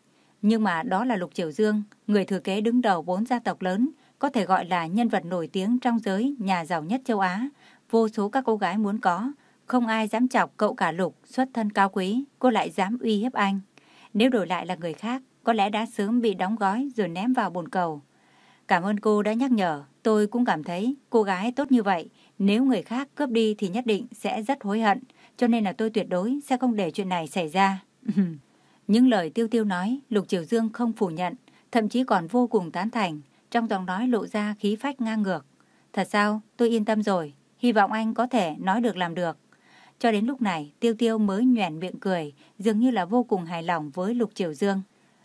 Nhưng mà đó là Lục Triều Dương, người thừa kế đứng đầu bốn gia tộc lớn, có thể gọi là nhân vật nổi tiếng trong giới nhà giàu nhất châu Á. Vô số các cô gái muốn có, không ai dám chọc cậu cả Lục xuất thân cao quý, cô lại dám uy hiếp anh. Nếu đổi lại là người khác, có lẽ đã sớm bị đóng gói rồi ném vào bồn cầu. Cảm ơn cô đã nhắc nhở, tôi cũng cảm thấy cô gái tốt như vậy, nếu người khác cướp đi thì nhất định sẽ rất hối hận, cho nên là tôi tuyệt đối sẽ không để chuyện này xảy ra. [laughs] Những lời tiêu tiêu nói, Lục Triều Dương không phủ nhận, thậm chí còn vô cùng tán thành, trong giọng nói lộ ra khí phách ngang ngược. Thật sao, tôi yên tâm rồi, hy vọng anh có thể nói được làm được. Cho đến lúc này, Tiêu Tiêu mới nhoẻn miệng cười, dường như là vô cùng hài lòng với Lục Triều Dương.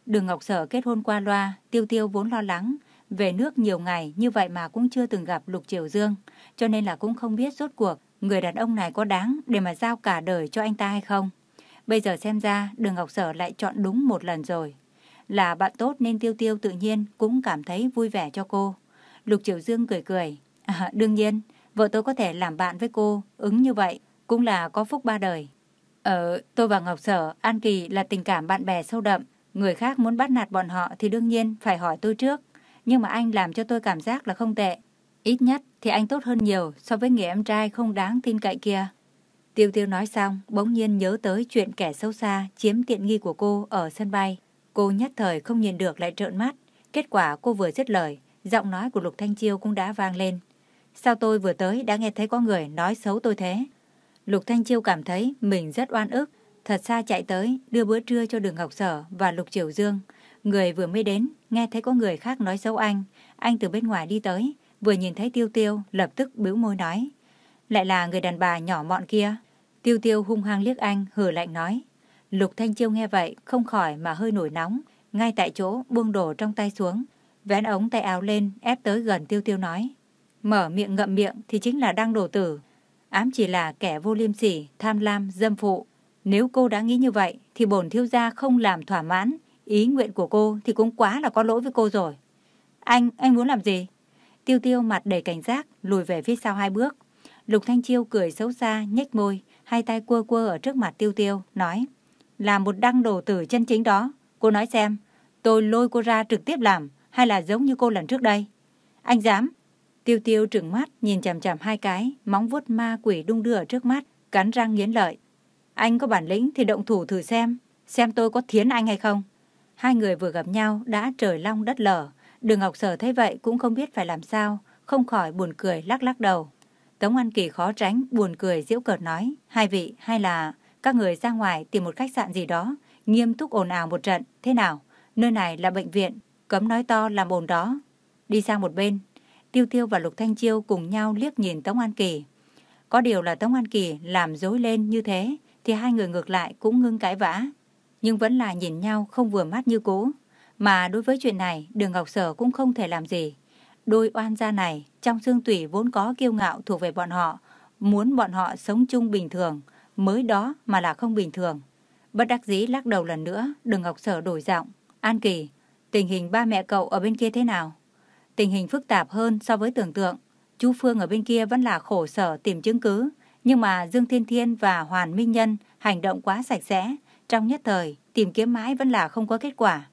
Đường Ngọc Sở kết hôn qua loa, Tiêu Tiêu vốn lo lắng. Về nước nhiều ngày như vậy mà cũng chưa từng gặp Lục Triều Dương, cho nên là cũng không biết rốt cuộc người đàn ông này có đáng để mà giao cả đời cho anh ta hay không. Bây giờ xem ra Đường Ngọc Sở lại chọn đúng một lần rồi. Là bạn tốt nên Tiêu Tiêu tự nhiên cũng cảm thấy vui vẻ cho cô. Lục Triều Dương cười cười. À, đương nhiên, vợ tôi có thể làm bạn với cô, ứng như vậy, cũng là có phúc ba đời. Ờ, tôi và Ngọc Sở, An Kỳ là tình cảm bạn bè sâu đậm. Người khác muốn bắt nạt bọn họ thì đương nhiên phải hỏi tôi trước. Nhưng mà anh làm cho tôi cảm giác là không tệ. Ít nhất thì anh tốt hơn nhiều so với người em trai không đáng tin cậy kia. Tiêu tiêu nói xong, bỗng nhiên nhớ tới chuyện kẻ sâu xa chiếm tiện nghi của cô ở sân bay. Cô nhất thời không nhìn được lại trợn mắt. Kết quả cô vừa dứt lời, giọng nói của Lục Thanh Chiêu cũng đã vang lên. Sao tôi vừa tới đã nghe thấy có người nói xấu tôi thế? Lục Thanh Chiêu cảm thấy mình rất oan ức, thật xa chạy tới đưa bữa trưa cho Đường Ngọc Sở và Lục Triều Dương. Người vừa mới đến, nghe thấy có người khác nói xấu anh, anh từ bên ngoài đi tới, vừa nhìn thấy Tiêu Tiêu, lập tức bĩu môi nói. Lại là người đàn bà nhỏ mọn kia. Tiêu Tiêu hung hăng liếc anh, hử lạnh nói. Lục Thanh Chiêu nghe vậy, không khỏi mà hơi nổi nóng, ngay tại chỗ buông đổ trong tay xuống, vén ống tay áo lên, ép tới gần Tiêu Tiêu nói. Mở miệng ngậm miệng thì chính là đang đổ tử, ám chỉ là kẻ vô liêm sỉ, tham lam, dâm phụ. Nếu cô đã nghĩ như vậy, thì bổn thiếu gia không làm thỏa mãn. Ý nguyện của cô thì cũng quá là có lỗi với cô rồi. Anh, anh muốn làm gì? Tiêu tiêu mặt đầy cảnh giác, lùi về phía sau hai bước. Lục Thanh Chiêu cười xấu xa, nhếch môi, hai tay quơ quơ ở trước mặt tiêu tiêu, nói. Là một đăng đồ tử chân chính đó. Cô nói xem, tôi lôi cô ra trực tiếp làm, hay là giống như cô lần trước đây? Anh dám, Tiêu tiêu trừng mắt, nhìn chằm chằm hai cái, móng vuốt ma quỷ đung đưa ở trước mắt, cắn răng nghiến lợi. Anh có bản lĩnh thì động thủ thử xem, xem tôi có thiến anh hay không. Hai người vừa gặp nhau đã trời long đất lở. Đường Ngọc Sở thấy vậy cũng không biết phải làm sao, không khỏi buồn cười lắc lắc đầu. Tống An Kỳ khó tránh, buồn cười giễu cợt nói, hai vị hay là các người ra ngoài tìm một khách sạn gì đó, nghiêm túc ồn ào một trận, thế nào? Nơi này là bệnh viện, cấm nói to làm ồn đó. Đi sang một bên, Tiêu Tiêu và Lục Thanh Chiêu cùng nhau liếc nhìn Tống An Kỳ. Có điều là Tống An Kỳ làm dối lên như thế, thì hai người ngược lại cũng ngưng cãi vã. Nhưng vẫn là nhìn nhau không vừa mắt như cũ. Mà đối với chuyện này, Đường Ngọc Sở cũng không thể làm gì. Đôi oan gia này, trong xương tủy vốn có kiêu ngạo thuộc về bọn họ, muốn bọn họ sống chung bình thường, mới đó mà là không bình thường. Bất đắc dĩ lắc đầu lần nữa, Đường Ngọc Sở đổi giọng. An Kỳ, tình hình ba mẹ cậu ở bên kia thế nào? Tình hình phức tạp hơn so với tưởng tượng. Chú Phương ở bên kia vẫn là khổ sở tìm chứng cứ, nhưng mà Dương Thiên Thiên và Hoàn Minh Nhân hành động quá sạch sẽ, trong nhất thời tìm kiếm mãi vẫn là không có kết quả.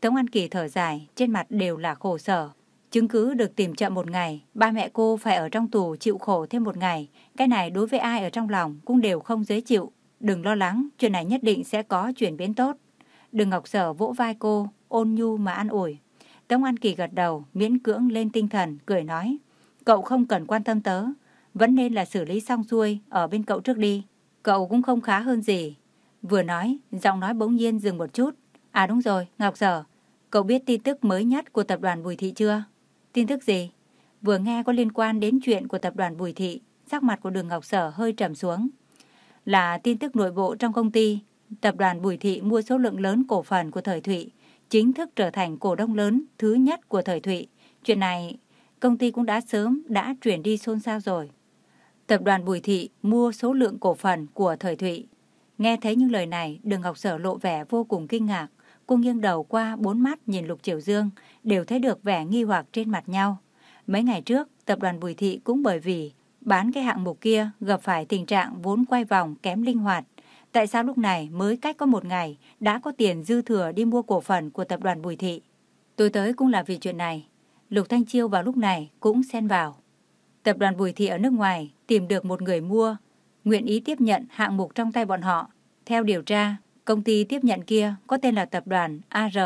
Tống An Kỳ thở dài, trên mặt đều là khổ sở. Chứng cứ được tìm chậm một ngày, ba mẹ cô phải ở trong tù chịu khổ thêm một ngày. Cái này đối với ai ở trong lòng cũng đều không dễ chịu. Đừng lo lắng, chuyện này nhất định sẽ có chuyển biến tốt. Đừng Ngọc Sở vỗ vai cô, ôn nhu mà an ủi. Tống An Kỳ gật đầu, miễn cưỡng lên tinh thần, cười nói. Cậu không cần quan tâm tớ, vẫn nên là xử lý xong xuôi ở bên cậu trước đi. Cậu cũng không khá hơn gì. Vừa nói, giọng nói bỗng nhiên dừng một chút. À đúng rồi, Ngọc Sở, cậu biết tin tức mới nhất của tập đoàn Bùi Thị chưa? Tin tức gì? Vừa nghe có liên quan đến chuyện của tập đoàn Bùi Thị, sắc mặt của đường Ngọc Sở hơi trầm xuống. Là tin tức nội bộ trong công ty, tập đoàn Bùi Thị mua số lượng lớn cổ phần của Thời Thụy, chính thức trở thành cổ đông lớn thứ nhất của Thời Thụy. Chuyện này, công ty cũng đã sớm đã chuyển đi xôn xao rồi. Tập đoàn Bùi Thị mua số lượng cổ phần của Thời Thụy. Nghe thấy những lời này, đường Ngọc Sở lộ vẻ vô cùng kinh ngạc. Cô nghiêng đầu qua bốn mắt nhìn Lục Triều Dương, đều thấy được vẻ nghi hoặc trên mặt nhau. Mấy ngày trước, tập đoàn Bùi Thị cũng bởi vì bán cái hạng mục kia gặp phải tình trạng vốn quay vòng kém linh hoạt. Tại sao lúc này mới cách có một ngày đã có tiền dư thừa đi mua cổ phần của tập đoàn Bùi Thị? Tôi tới cũng là vì chuyện này. Lục Thanh Chiêu vào lúc này cũng xen vào. Tập đoàn Bùi Thị ở nước ngoài tìm được một người mua, nguyện ý tiếp nhận hạng mục trong tay bọn họ. Theo điều tra, công ty tiếp nhận kia có tên là tập đoàn AR.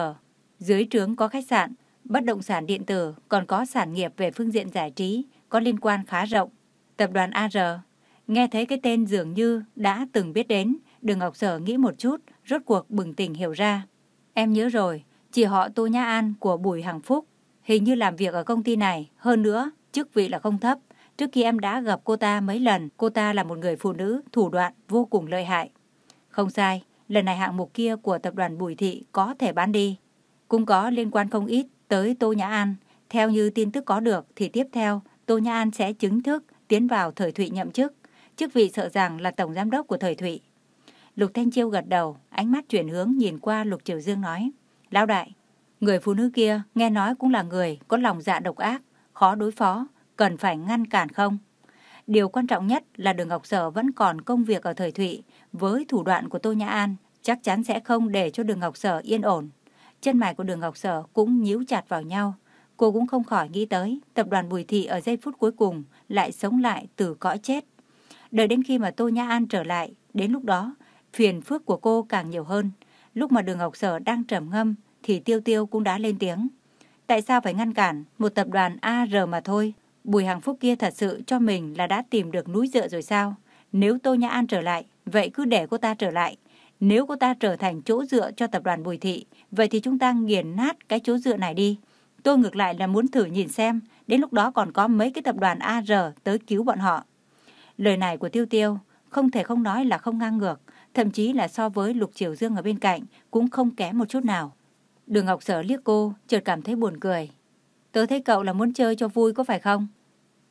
Dưới trướng có khách sạn, bất động sản điện tử, còn có sản nghiệp về phương diện giải trí, có liên quan khá rộng. Tập đoàn AR, nghe thấy cái tên dường như đã từng biết đến, Đường Ngọc Sở nghĩ một chút, rốt cuộc bừng tỉnh hiểu ra. Em nhớ rồi, chị họ Tô Nhã An của Bùi Hằng Phúc, hình như làm việc ở công ty này, hơn nữa, chức vị là không thấp. Trước khi em đã gặp cô ta mấy lần, cô ta là một người phụ nữ thủ đoạn vô cùng lợi hại. Không sai, lần này hạng mục kia của tập đoàn Bùi Thị có thể bán đi. Cũng có liên quan không ít tới Tô Nhã An. Theo như tin tức có được thì tiếp theo Tô Nhã An sẽ chính thức tiến vào Thời Thụy nhậm chức. Chức vị sợ rằng là tổng giám đốc của Thời Thụy. Lục Thanh Chiêu gật đầu, ánh mắt chuyển hướng nhìn qua Lục Triều Dương nói. Lão đại, người phụ nữ kia nghe nói cũng là người có lòng dạ độc ác, khó đối phó, cần phải ngăn cản không? Điều quan trọng nhất là đường Ngọc Sở vẫn còn công việc ở Thời Thụy, với thủ đoạn của Tô Nhã An, chắc chắn sẽ không để cho đường Ngọc Sở yên ổn. Chân mày của đường Ngọc Sở cũng nhíu chặt vào nhau. Cô cũng không khỏi nghĩ tới, tập đoàn Bùi Thị ở giây phút cuối cùng lại sống lại từ cõi chết. Đợi đến khi mà Tô Nhã An trở lại, đến lúc đó, phiền phức của cô càng nhiều hơn. Lúc mà đường Ngọc Sở đang trầm ngâm, thì Tiêu Tiêu cũng đã lên tiếng. Tại sao phải ngăn cản một tập đoàn AR mà thôi? Bùi Hằng Phúc kia thật sự cho mình là đã tìm được núi dựa rồi sao? Nếu Tô Nhã An trở lại, vậy cứ để cô ta trở lại. Nếu cô ta trở thành chỗ dựa cho tập đoàn Bùi Thị, vậy thì chúng ta nghiền nát cái chỗ dựa này đi. Tôi ngược lại là muốn thử nhìn xem, đến lúc đó còn có mấy cái tập đoàn AR tới cứu bọn họ. Lời này của Tiêu Tiêu không thể không nói là không ngang ngược, thậm chí là so với Lục Triều Dương ở bên cạnh cũng không kém một chút nào. Đường Ngọc Sở liếc cô, chợt cảm thấy buồn cười. Tớ thấy cậu là muốn chơi cho vui có phải không?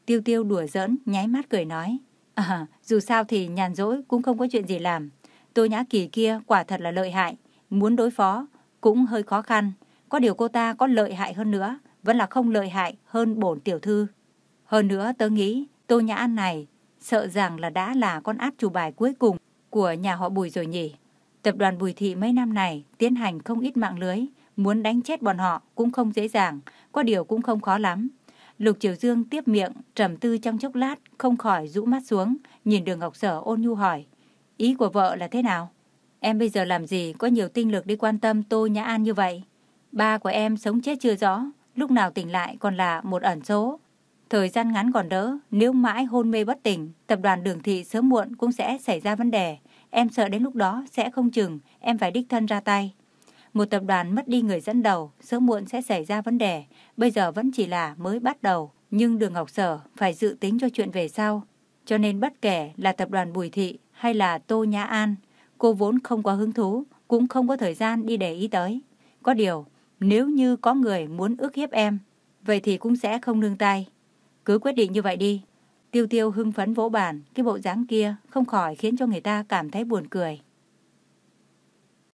Tiêu Tiêu đùa giỡn, nháy mắt cười nói. À, dù sao thì nhàn rỗi cũng không có chuyện gì làm. Tô Nhã Kỳ kia quả thật là lợi hại, muốn đối phó cũng hơi khó khăn. Có điều cô ta có lợi hại hơn nữa, vẫn là không lợi hại hơn bổn tiểu thư. Hơn nữa tớ nghĩ Tô Nhã An này sợ rằng là đã là con át chủ bài cuối cùng của nhà họ Bùi rồi nhỉ. Tập đoàn Bùi Thị mấy năm này tiến hành không ít mạng lưới, muốn đánh chết bọn họ cũng không dễ dàng, có điều cũng không khó lắm. Lục Triều Dương tiếp miệng, trầm tư trong chốc lát, không khỏi rũ mắt xuống, nhìn đường Ngọc Sở ôn nhu hỏi. Ý của vợ là thế nào? Em bây giờ làm gì có nhiều tinh lực đi quan tâm Tô Nhã An như vậy? Ba của em sống chết chưa rõ, lúc nào tỉnh lại còn là một ẩn số. Thời gian ngắn còn đỡ, nếu mãi hôn mê bất tỉnh, tập đoàn đường thị sớm muộn cũng sẽ xảy ra vấn đề. Em sợ đến lúc đó sẽ không chừng, em phải đích thân ra tay. Một tập đoàn mất đi người dẫn đầu, sớm muộn sẽ xảy ra vấn đề. Bây giờ vẫn chỉ là mới bắt đầu, nhưng đường Ngọc Sở phải dự tính cho chuyện về sau. Cho nên bất kể là tập đoàn Bùi Thị hay là Tô Nhã An, cô vốn không có hứng thú, cũng không có thời gian đi để ý tới. Có điều, nếu như có người muốn ước hiếp em, vậy thì cũng sẽ không nương tay. Cứ quyết định như vậy đi. Tiêu tiêu hưng phấn vỗ bàn, cái bộ dáng kia không khỏi khiến cho người ta cảm thấy buồn cười.